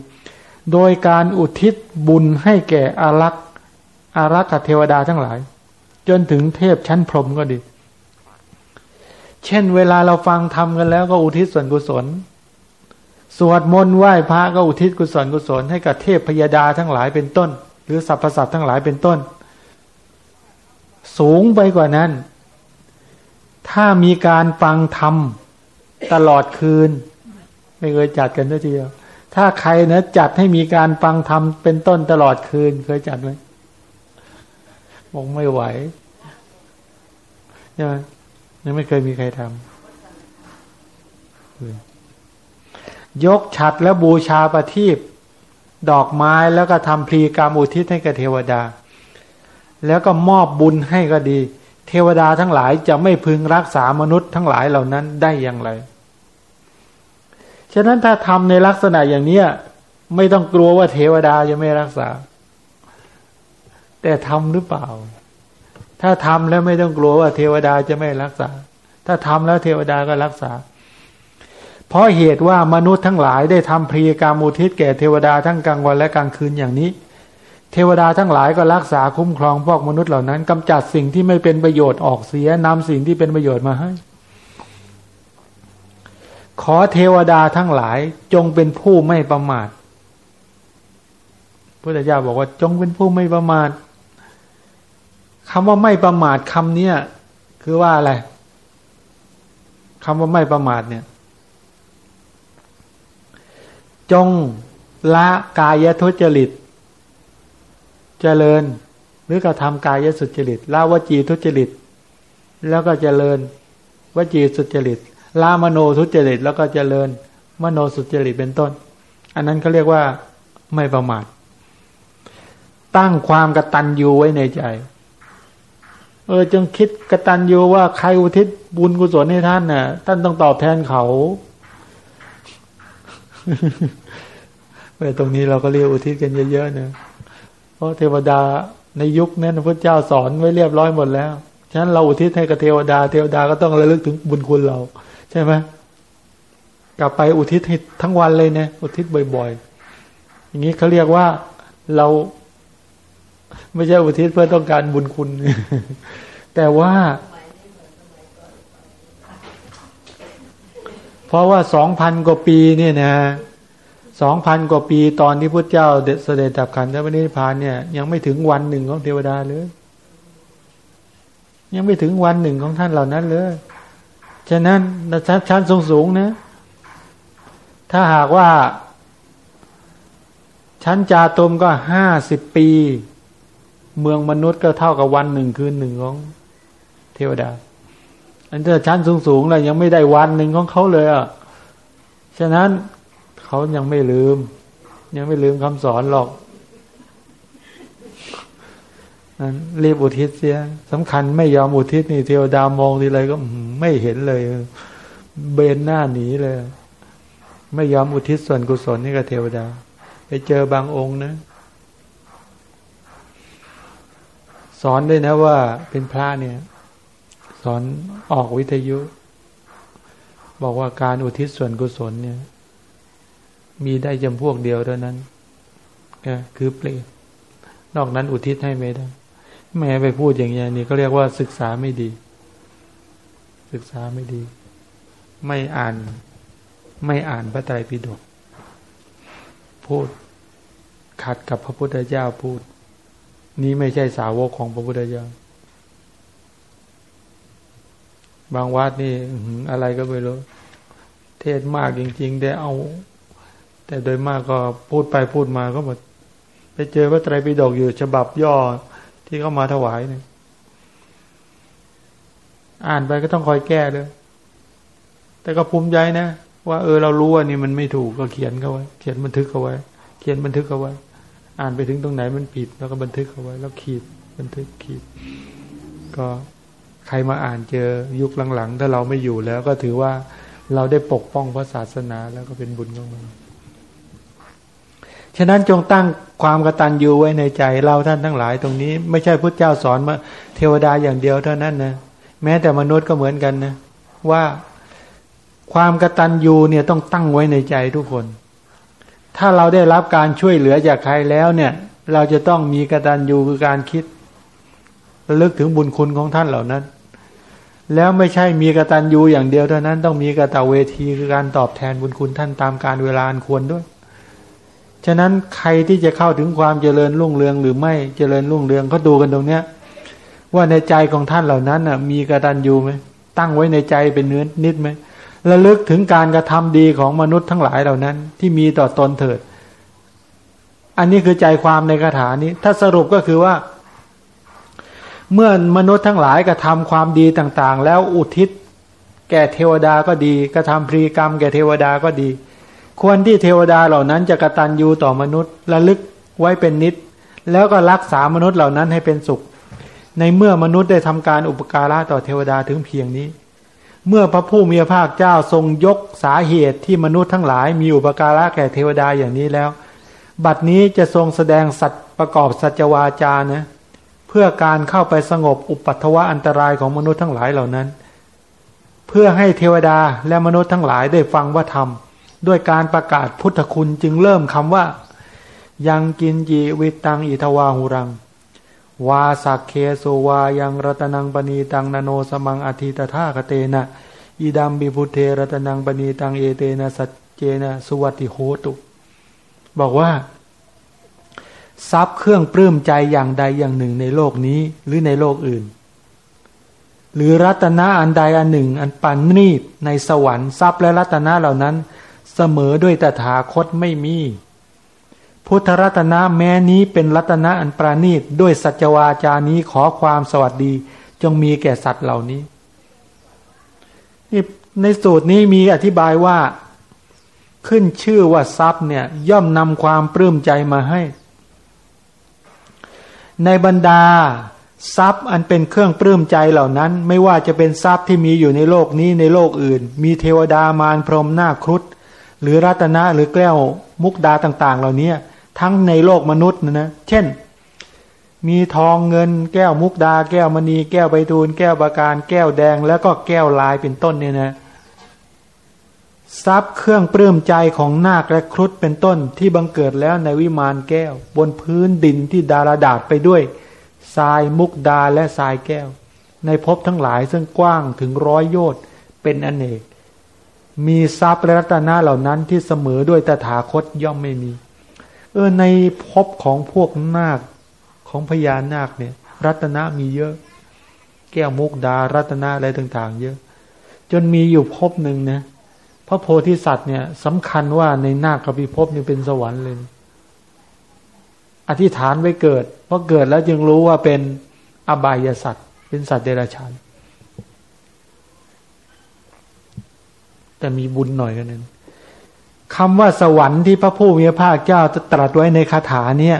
โดยการอุทิศบุญให้แก่อารักษ์อารักษ์เทวดาทั้งหลาย จนถึงเทพชั้นพรหมก็ดี เช่น เวลาเราฟังทำกันแล้วก็อุทิศส่วนกุศล สวดมนต์ไหว้พระก็อุทิศกุศลกุศลให้กับเทพพยาดาทั้งหลายเป็นต้น หรือสรรพสัตว์ทั้งหลายเป็นต้น สูงไปกว่านั้น ถ้ามีการฟังธรรมตลอดคืน ไม่เคยจัดกันทีเดียว ถ้าใครนะจัดให้มีการฟังธรรมเป็นต้นตลอดคืน เคยจัดไหมบอกไม่ไหวยังยังไม่เคยมีใครทำ ยกฉัดแล้วบูชาประทีปดอกไม้แล้วก็ทำพรีกรรมอุทิศให้กับเทวดา แล้วก็มอบบุญให้ก็ดี เทวดาทั้งหลายจะไม่พึงรักษามนุษย์ทั้งหลายเหล่านั้นได้อย่างไร ฉะนั้นถ้าทำในลักษณะอย่างเนี้ยไม่ต้องกลัวว่าเทวดาจะไม่รักษา แต่ทำหรือเปล่า ถ้าทำแล้วไม่ต้องกลัวว่าเทวดาจะไม่รักษา ถ้าทำแล้วเทวดาก็รักษา เพราะเหตุว่ามนุษย์ทั้งหลายได้ทำพรีกรรมอุทิศแก่เทวดาทั้งกลางวันและกลางคืนอย่างนี้ เทวดาทั้งหลายก็รักษาคุ้มครองพวกมนุษย์เหล่านั้นกำจัดสิ่งที่ไม่เป็นประโยชน์ออกเสียนำสิ่งที่เป็นประโยชน์มาให้ ขอเทวดาทั้งหลายจงเป็นผู้ไม่ประมาทพุทธเจ้าบอกว่าจงเป็นผู้ไม่ประมาทคำว่าไม่ประมาทคำเนี้ยคือว่าอะไรคำว่าไม่ประมาทเนี่ย จงละกายทุจริต เจริญ หรือกระทำกายสุจริตละวจีทุจริต แล้วก็เจริญวจีสุจริตลามโนทุจริต แล้วก็เจริญ มโนสุจริตเป็นต้น อันนั้นเขาเรียกว่าไม่ประมาทตั้งความกตัญญูไว้ในใจ เออจงคิดกตัญญูว่าใครอุทิศบุญกุศลให้ท่านน่ะ ท่านต้องตอบแทนเขา ไปตรงนี้เราก็เรียกอุทิศกันเยอะๆนะเพราะเทวดาในยุคนั้นพระเจ้าสอนไว้เรียบร้อยหมดแล้ว ฉะนั้นเราอุทิศให้กับเทวดา เทวดาก็ต้องระลึกถึงบุญคุณเรา ใช่ไหมกลับไปอุทิศให้ทั้งวันเลยเนี่ยอุทิศบ่อย ๆ อย่างนี้เขาเรียกว่าเราไม่ใช่อุทิศเพื่อต้องการบุญคุณ แต่ว่า เพ ราะว่าสองพันกว่าปีเนี่ยนะสองพันกว่าปีตอนที่พระเจ้าเสด็จดับขันธปรินิพานเนี่ย ยังไม่ถึงวันหนึ่งของเทวดาเลยยังไม่ถึงวันหนึ่งของท่านเหล่านั้นเลยฉะนั้นชั้นชั้นสูงสูงนะถ้าหากว่า ชั้นจาตุมก็ห้าสิบปี เมืองมนุษย์ก็เท่ากับวันหนึ่งคืนหนึ่งของเทวดา อันเธอชั้นสูงๆเลยยังไม่ได้วันหนึ่งของเขาเลยอะฉะนั้นเขายังไม่ลืม ยังไม่ลืมคำสอนหรอกนั้นรีบอุทิศเสียสำคัญไม่ยอมอุทิศนี่เทวดามองทีไรก็ไม่เห็นเลย เบนหน้าหนีเลย ไม่ยอมอุทิศส่วนกุศลนี่กับเทวดา ไปเจอบางองค์นะ สอนด้วยนะว่าเป็นพระเนี่ย สอนออกวิทยุ บอกว่าการอุทิศส่วนกุศลเนี่ย มีได้จำพวกเดียวเท่านั้นคือเปลตนอกนั้นอุทิศให้ไม่ได้แม่ไปพูดอย่างนี้นี่ก็เรียกว่าศึกษาไม่ดี ศึกษาไม่ดี ไม่อ่าน ไม่อ่านพระไตรปิฎกพูดขัดกับพระพุทธเจ้าพูด นี้ไม่ใช่สาวกของพระพุทธเจ้า บางวัดนี่อะไรก็ไม่รู้เทศมากจริง ๆ ได้เอา แต่โดยมากก็พูดไปพูดมาก็หมดไปเจอพระไตรปิฎกอยู่ฉบับย่อที่เขามาถวายเนี่ยอ่านไปก็ต้องคอยแก้เลยแต่ก็ภูมิใจนะว่าเออเรารู้ว่านี่มันไม่ถูกก็เขียนเขาไว้ เขียนบันทึกเขาไว้ เขียนบันทึกเขาไว้ อ่านไปถึงตรงไหนมันผิด แล้วก็บันทึกเขาไว้ แล้วขีดบันทึกขีด ก็ ใครมาอ่านเจอยุคหลังๆ ถ้าเราไม่อยู่แล้วก็ถือว่าเราได้ปกป้องพระศาสนาแล้วก็เป็นบุญของเราฉะนั้นจงตั้งความกตัญญูไว้ในใจเราท่านทั้งหลายตรงนี้ ไม่ใช่พุทธเจ้าสอนมาเทวดาอย่างเดียวเท่านั้นนะแม้แต่มนุษย์ก็เหมือนกันนะว่าความกตัญญูเนี่ยต้องตั้งไว้ในใจทุกคน ถ้าเราได้รับการช่วยเหลือจากใครแล้วเนี่ย เราจะต้องมีกตัญญูคือการคิดระลึกถึงบุญคุณของท่านเหล่านั้น แล้วไม่ใช่มีกระตัญญูอย่างเดียวเท่านั้นต้องมีกระตะเวทีคือการตอบแทนบุญคุณท่านตามการเวลาอันควรด้วย ฉะนั้นใครที่จะเข้าถึงความเจริญรุ่งเรืองหรือไม่เจริญรุ่งเรืองเขาดูกันตรงเนี้ย ว่าในใจของท่านเหล่านั้นน่ะ มีกระตันยูไหมตั้งไว้ในใจเป็นเนื้อนิดไหมระลึกถึงการกระทำดีของมนุษย์ทั้งหลายเหล่านั้น ที่มีต่อตนเถิด อันนี้คือใจความในคาถานี้ ถ้าสรุปก็คือว่า เมื่อมนุษย์ทั้งหลายกระทาความดีต่างๆ แล้วอุทิศ แก่เทวดาก็ดีกระทำพรีกรรม แก่เทวดาก็ดี ควรที่เทวดาเหล่านั้นจะกระตันยูต่อมนุษย์ระลึกไว้เป็นนิด แล้วก็รักษามนุษย์เหล่านั้นให้เป็นสุข ในเมื่อมนุษย์ได้ทำการอุปการะต่อเทวดาถึงเพียงนี้ เมื่อพระผู้มีพระภาคเจ้าทรงยกสาเหตุที่มนุษย์ทั้งหลาย มีอุปการะแก่เทวดาอย่างนี้แล้ว บัดนี้จะทรงแสดงสัตว์ประกอบสัจวาจานะ พื่อการเข้าไปสงบอุปัตวะอันตรายของมนุษย์ทั้งหลายเหล่านั้น เพื่อให้เทวดาและมนุษย์ทั้งหลายได้ฟังว่าธรรมด้วยการประกาศพุทธคุณจึงเริ่มคำว่า ยังกินจีวิตังอิทวาหุรัง วาสักเคโสวายังรัตนังปณีตังนโนสมังอธิตถาคเตนะอิดัมบิพุเทรัตนังปณีตังเอเตนะสัจเจนะสุวัติโหตุ บอกว่า ทรัพย์เครื่องปลื้มใจอย่างใดอย่างหนึ่งในโลกนี้หรือในโลกอื่น หรือรัตนะอันใดอันหนึ่ง อันปันนีบในสวรรค์ทรัพย์และรัตนะเหล่านั้น เสมอด้วยตถาคตไม่มี พุทธรัตนะแม้นี้เป็นรัตนะอันปราณีตด้วยสัจวาจานี้ขอความสวัสดีจงมีแก่สัตว์เหล่านี้ในสูตรนี้มีอธิบายว่า ขึ้นชื่อว่าทรัพย์เนี่ยย่อมนำความปลื้มใจมาให้ ในบรรดาทรัพย์อันเป็นเครื่องปลื้มใจเหล่านั้น ไม่ว่าจะเป็นทรัพย์ที่มีอยู่ในโลกนี้ในโลกอื่น มีเทวดามารพรหมนาครุฑหรือรัตนะหรือแก้วมุกดาต่าง ๆ เหล่านี้ทั้งในโลกมนุษย์นะนะเช่น มีทองเงินแก้วมุกดา แก้วมณี แก้วใบตูนแก้วบาการ แก้วแดง แล้วก็แก้วลายเป็นต้นเนี่ยนะ ทรัพย์เครื่องปลื้มใจของนาคและครุฑเป็นต้นที่บังเกิดแล้วในวิมานแก้ว บนพื้นดินที่ดาราดาดไปด้วยทรายมุกดาและทรายแก้ว ในภพทั้งหลายซึ่งกว้างถึงร้อยโยชน์เป็นอนเนก มีทรัพย์และรัตนะเหล่านั้นที่เสมอด้วยตถาคตย่อมไม่มี เออในภพของพวกนาคของพญานาคเนี่ย รัตนะมีเยอะ แก้วมุกดา รัตนะอะไรต่าง ๆ เยอะ จนมีอยู่ภพหนึ่งนะ พระโพธิสัตว์เนี่ยสำคัญว่าในนาคกบพิภพนี่เป็นสวรรค์เลย อธิษฐานไว้เกิดเพราะเกิดแล้วจึงรู้ว่าเป็นอบายสัตว์ เป็นสัตว์เดรัจฉานแต่มีบุญหน่อยกันนั้นคำว่าสวรรค์ที่พระผู้มีพระภาคเจ้าจะตรัสไว้ในคาถาเนี่ย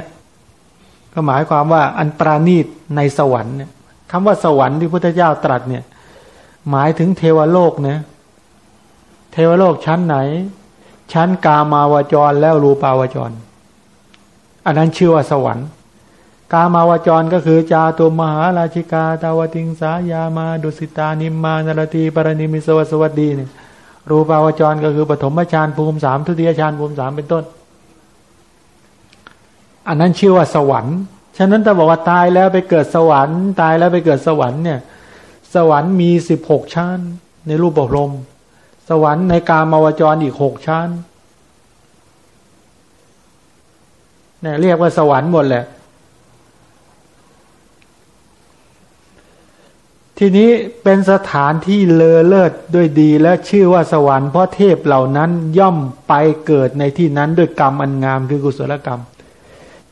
ก็หมายความว่าอันปราณีตในสวรรค์เนี่ยคำว่าสวรรค์ที่พุทธเจ้าตรัสเนี่ย หมายถึงเทวโลกนะ เทวโลกชั้นไหน ชั้นกามาวจรแล้วรูปาวจร อันนั้นชื่อว่าสวรรค์ กามาวจรก็คือจาตุมหาราชิกาตาวติงสายามาดุสิตานิมมานรตีปรณิมิสวสวัสดีเนี่ยรูปาวจรก็คือปฐมฌานภูมิสามทุติยฌานภูมิสามเป็นต้น อันนั้นชื่อว่าสวรรค์ฉะนั้นถ้าบอกว่าตายแล้วไปเกิดสวรรค์ ตายแล้วไปเกิดสวรรค์เนี่ย สวรรค์มีสิบหกชั้นในรูปบรม สวรรค์ในกามาวจรอีกหกชั้นเนี่ยเรียกว่าสวรรค์หมดแหละ ทีนี้เป็นสถานที่เลอเลิศด้วยดีและชื่อว่าสวรรค์เพราะเทพเหล่านั้นย่อมไปเกิดในที่นั้นด้วยกรรมอันงามคือกุศลกรรม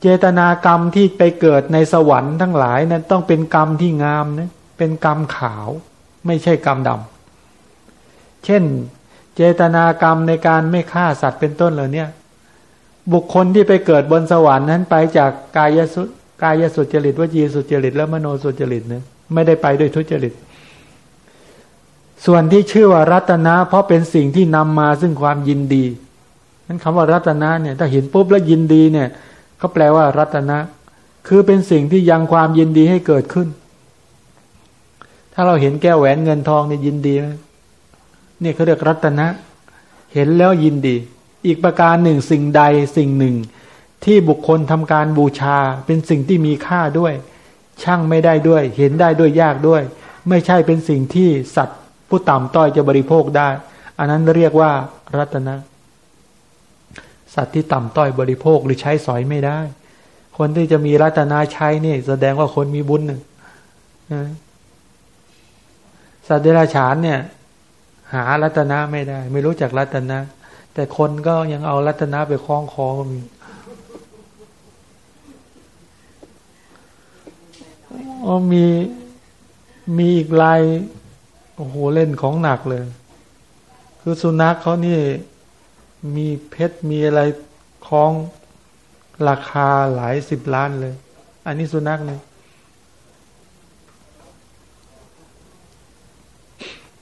เจตนากรรมที่ไปเกิดในสวรรค์ทั้งหลายนั้นต้องเป็นกรรมที่งามนะเป็นกรรมขาว ไม่ใช่กรรมดำ เช่น เจตนากรรมในการไม่ฆ่าสัตว์เป็นต้นเหล่านี้บุคคลที่ไปเกิดบนสวรรค์นั้นไปจากกายสุกายสุจริตวจีสุจริตและมโนสุจริตเนะไม่ได้ไปด้วยทุจริต ส่วนที่ชื่อว่ารัตนะ เพราะเป็นสิ่งที่นำมาซึ่งความยินดีนั้นคำว่ารัตนะเนี่ย ถ้าเห็นปุ๊บแล้วยินดีเนี่ยก็แปลว่ารัตนะ คือเป็นสิ่งที่ยังความยินดีให้เกิดขึ้น ถ้าเราเห็นแก้วแหวนเงินทองเนี่ยยินดีไหม นี่เขาเรียกรัตนะ เห็นแล้วยินดี อีกประการหนึ่งสิ่งใดสิ่งหนึ่ง ที่บุคคลทำการบูชาเป็นสิ่งที่มีค่าด้วย ช่างไม่ได้ด้วย เห็นได้ด้วยยากด้วย ไม่ใช่เป็นสิ่งที่สัตว์ผู้ต่ำต้อยจะบริโภคได้ อันนั้นเรียกว่ารัตนะ สัตว์ที่ต่ำต้อยบริโภคหรือใช้สอยไม่ได้ คนที่จะมีรัตนาใช้นี่แสดงว่าคนมีบุญนะสัตว์เดรัจฉานเนี่ย หารัตนะไม่ได้ ไม่รู้จักรัตนะ แต่คนก็ยังเอารัตนะไปคล้องคอก็มีอ๋อมีมีอีกลายโอ้โหเล่นของหนักเลย คือสุนัขเขานี่มีเพชรมีอะไรคล้องราคาหลายสิบล้านเลย อันนี้สุนัขเนี่ย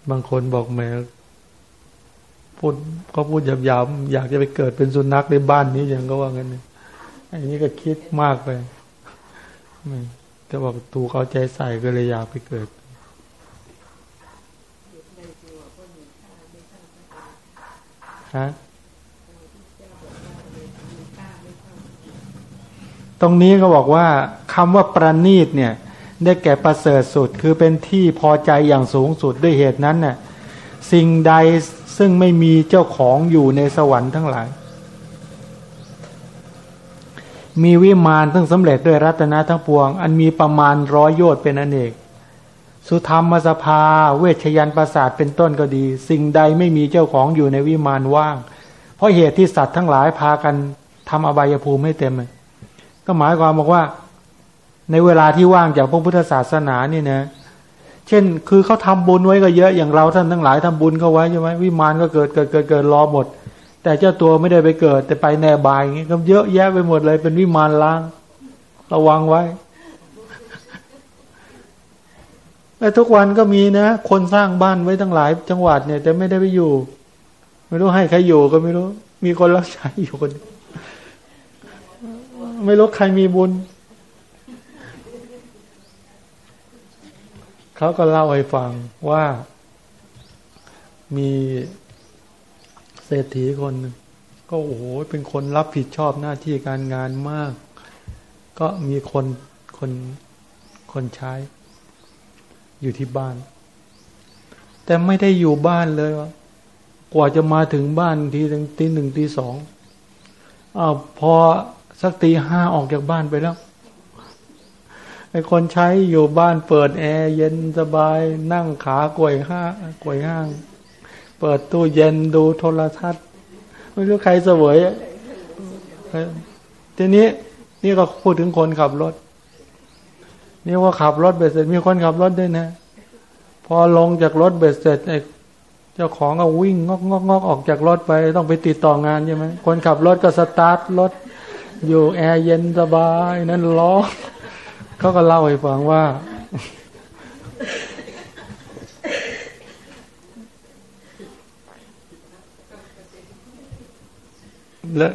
บางคนบอกแหมพูดก็พูดหยาบๆอยากจะไปเกิดเป็นสุนัขในบ้านนี้อย่างก็ว่างั้นอันนี้ก็คิดมากไปแต่บอกถูกเอาใจใส่ก็เลยอยากไปเกิดฮะตรงนี้ก็บอกว่าคำว่าประณีตเนี่ย ได้แก่ประเสริฐสุด คือเป็นที่พอใจอย่างสูงสุดด้วยเหตุนั้นน่ะสิ่งใดซึ่งไม่มีเจ้าของอยู่ในสวรรค์ทั้งหลาย มีวิมานซึ่งสำเร็จด้วยรัตนะทั้งปวง อันมีประมาณร้อยโยชน์เป็นอนเนก สุธรรมสภา เวชยันประสาทเป็นต้นก็ดี สิ่งใดไม่มีเจ้าของอยู่ในวิมานว่าง เพราะเหตุที่สัตว์ทั้งหลายพากันทำอบายภูมิให้เต็ม ก็หมายความบอกว่า ในเวลาที่ว่างจากพระพุทธศาสนาเนี่ยนะ เช่น คือเขาทำบุญไว้ก็เยอะอย่างเราท่านทั้งหลายทำบุญเขาไว้ใช่ไหมวิมานก็เกิดเกิดเกิดเกิดรอหมด แต่เจ้าตัวไม่ได้ไปเกิด แต่ไปแนบายอย่างนี้ก็เยอะแยะไปหมดเลย เป็นวิมานล้าง ระวังไว้แต่ทุกวันก็มีนะ คนสร้างบ้านไว้ทั้งหลาย จังหวัดเนี่ย แต่ไม่ได้ไปอยู่ ไม่รู้ให้ใครอยู่ก็ไม่รู้ มีคนรับใช้อยู่คน ไม่รู้ใครมีบุญ เขาก็เล่าให้ฟังว่ามีเศรษฐีคนนึงก็โอ้โหเป็นคนรับผิดชอบหน้าที่การงานมาก ก็มีคนคนคนใช้ อยู่ที่บ้าน แต่ไม่ได้อยู่บ้านเลยวะกว่าจะมาถึงบ้านทีตีหนึ่งตีสองอ้าวพอสักตีห้าออกจากบ้านไปแล้ว ไอคนใช้อยู่บ้านเปิดแอร์เย็นสบายนั่งขากวยห้ากวยห้าง เปิดตู้เย็นดูโทรทัศน์ ไม่รู้ใครเสวยทีนี้นี่ก็พูดถึงคนขับรถ นี่ว่าขับรถเบ็ดเสร็จมีคนขับรถด้วยนะ พอลงจากรถเบ็ดเสร็จไอ้เจ้าของก็วิ่งงอกงอกงอกออกจากรถไป ต้องไปติดต่องานใช่ไหมคนขับรถก็สตาร์ทรถ อยู่แอร์เย็นสบายนั่นร้อน เขาก็เล่าให้ฟังว่า แล้ว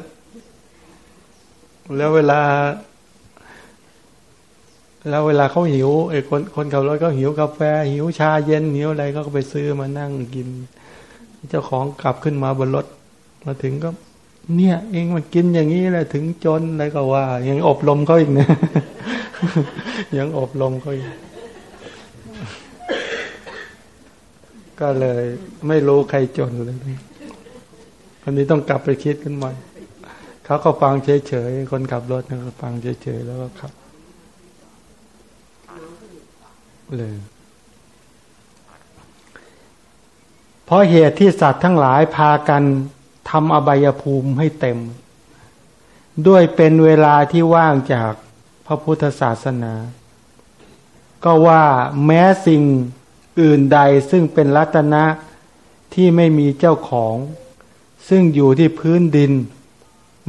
แล้วเวลา แล้วเวลาเขาหิวไอ้คนคนขับรถก็หิวกาแฟ หิวชาเย็นหิวอะไรก็ไปซื้อมานั่งกิน เจ้าของกลับขึ้นมาบนรถมาถึงก็ เนี่ย เองมันกินอย่างนี้แหละถึงจนอะไรก็ว่ายังอบรมเขาอีกนะ ยังอบรมเขาอีกก็เลยไม่รู้ใครจนเลยอันนี้ต้องกลับไปคิดกันใหม่เขาก็ฟังเฉยๆ คนขับรถนะฟังเฉยๆ แล้วก็ขับ เลย เพราะเหตุที่สัตว์ทั้งหลายพากันทำอบายภูมิให้เต็ม ด้วยเป็นเวลาที่ว่างจาก พระพุทธศาสนา ก็ว่าแม้สิ่งอื่นใดซึ่งเป็นรัตนะที่ไม่มีเจ้าของ ซึ่งอยู่ที่พื้นดิน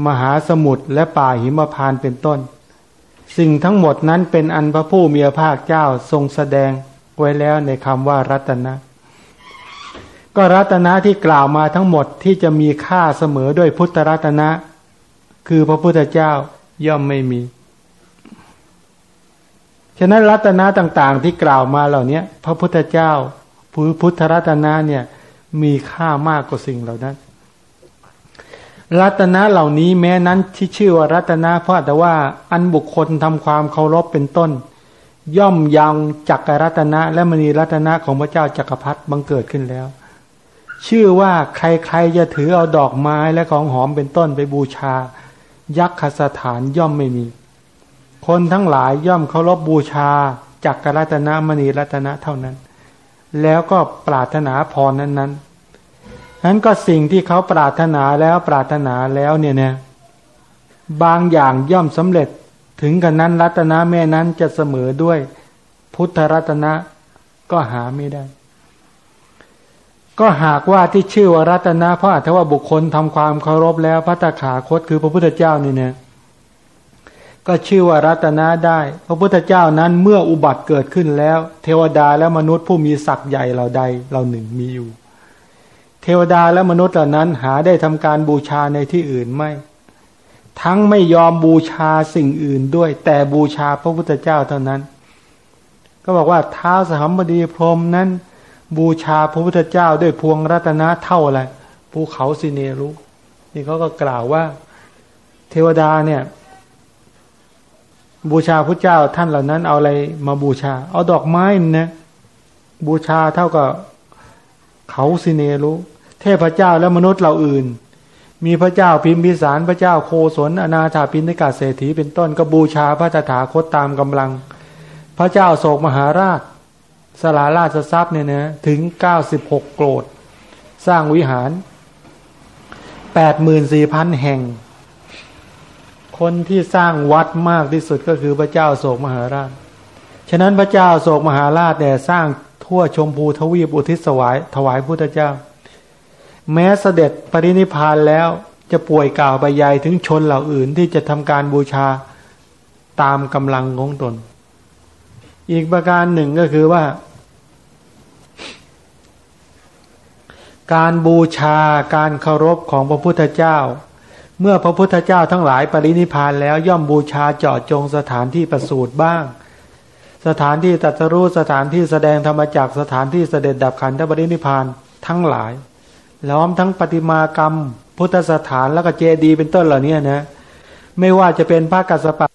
มหาสมุทรและป่าหิมพานเป็นต้น สิ่งทั้งหมดนั้นเป็นอันพระผู้มีพระภาคเจ้าทรงแสดงไว้แล้วในคำว่ารัตนะ ก็รัตนะที่กล่าวมาทั้งหมดที่จะมีค่าเสมอด้วยพุทธรัตนะ คือพระพุทธเจ้าย่อมไม่มี ฉะนั้นรัตนะต่างๆ ที่กล่าวมาเหล่านี้พระพุทธเจ้าพุทธรัตนะเนี่ยมีค่ามากกว่าสิ่งเหล่านั้น รัตนะเหล่านี้แม้นั้นที่ชื่อว่ารัตนะเพราะแต่ว่าอันบุคคลทำความเคารพเป็นต้น ย่อมยังจักรรัตนะ และมณีรัตนะของพระเจ้าจักรพรรดิบังเกิดขึ้นแล้ว ชื่อว่าใครๆจะถือเอาดอกไม้และของหอมเป็นต้นไปบูชา ยักษ์สถานย่อมไม่มี คนทั้งหลายย่อมเคารพบบูชาจักรรัตนมณีรัตนะเท่านั้น แล้วก็ปรารถนาพรนั้นๆนั้นก็สิ่งที่เขาปรารถนาแล้วปรารถนาแล้วเนี่ยนะบางอย่างย่อมสำเร็จถึงกันนั้นรัตนะแม่นั้นจะเสมอด้วย พุทธรัตนะก็หาไม่ได้ ก็หากว่าที่ชื่อว่ารัตนะเพราะอาจจะว่าบุคคลทำความเคารพแล้วพระตถาคตคือพระพุทธเจ้านี่เนี่ย ก็ชื่อว่ารัตนะได้ พระพุทธเจ้านั้นเมื่ออุบัติเกิดขึ้นแล้ว เทวดาและมนุษย์ผู้มีศักย์ใหญ่เหล่าใดเหล่าหนึ่งมีอยู่ เทวดาและมนุษย์เหล่านั้นหาได้ทำการบูชาในที่อื่นไม่ ทั้งไม่ยอมบูชาสิ่งอื่นด้วย แต่บูชาพระพุทธเจ้าเท่านั้น ก็บอกว่าท้าสหัมบดีพรมนั้น บูชาพระพุทธเจ้าด้วยพวงรัตนะเท่าอะไรภูเขาสิเนรุนี่เขาก็กล่าวว่า เทวดาเนี่ย บูชาพระเจ้าท่านเหล่านั้นเอาอะไรมาบูชา เอาดอกไม้นะบูชาเท่ากับเขาสิเนรุเทพเจ้าและมนุษย์เหล่าอื่น มีพระเจ้าพิมพิสารพระเจ้าโคศนอนาถาปินิกาเศรษฐีเป็นต้นก็บูชาพระตถาคตตามกำลัง พระเจ้าโศกมหาราช สลาราชทรัพย์เนี่ยนะถึงเก้าสิบหกโกรธ สร้างวิหารแปดหมื่นสี่พันแห่ง คนที่สร้างวัดมากที่สุดก็คือพระเจ้าโศกมหาราช ฉะนั้นพระเจ้าโศกมหาราชเนี่ยสร้างทั่วชมพูทวีปอุทิศสวายถวายพุทธเจ้า แม้เสด็จปรินิพานแล้วจะป่วยกล่าวไปยายถึงชนเหล่าอื่นที่จะทำการบูชาตามกำลังของตน อีกประการหนึ่งก็คือว่า การบูชาการเคารพของพระพุทธเจ้า เมื่อพระพุทธเจ้าทั้งหลายปรินิพานแล้วย่อมบูชาเจาะจงสถานที่ประสูติบ้าง สถานที่ตัตรู้สถานที่แสดงธรรมจักสถานที่เสด็จดับขันธปรินิพานทั้งหลายล้อมทั้งปฏิมากรรม พุทธสถานแล้วก็เจดีย์เป็นต้นเหล่านี้นะ ไม่ว่าจะเป็นพระกัสสปะ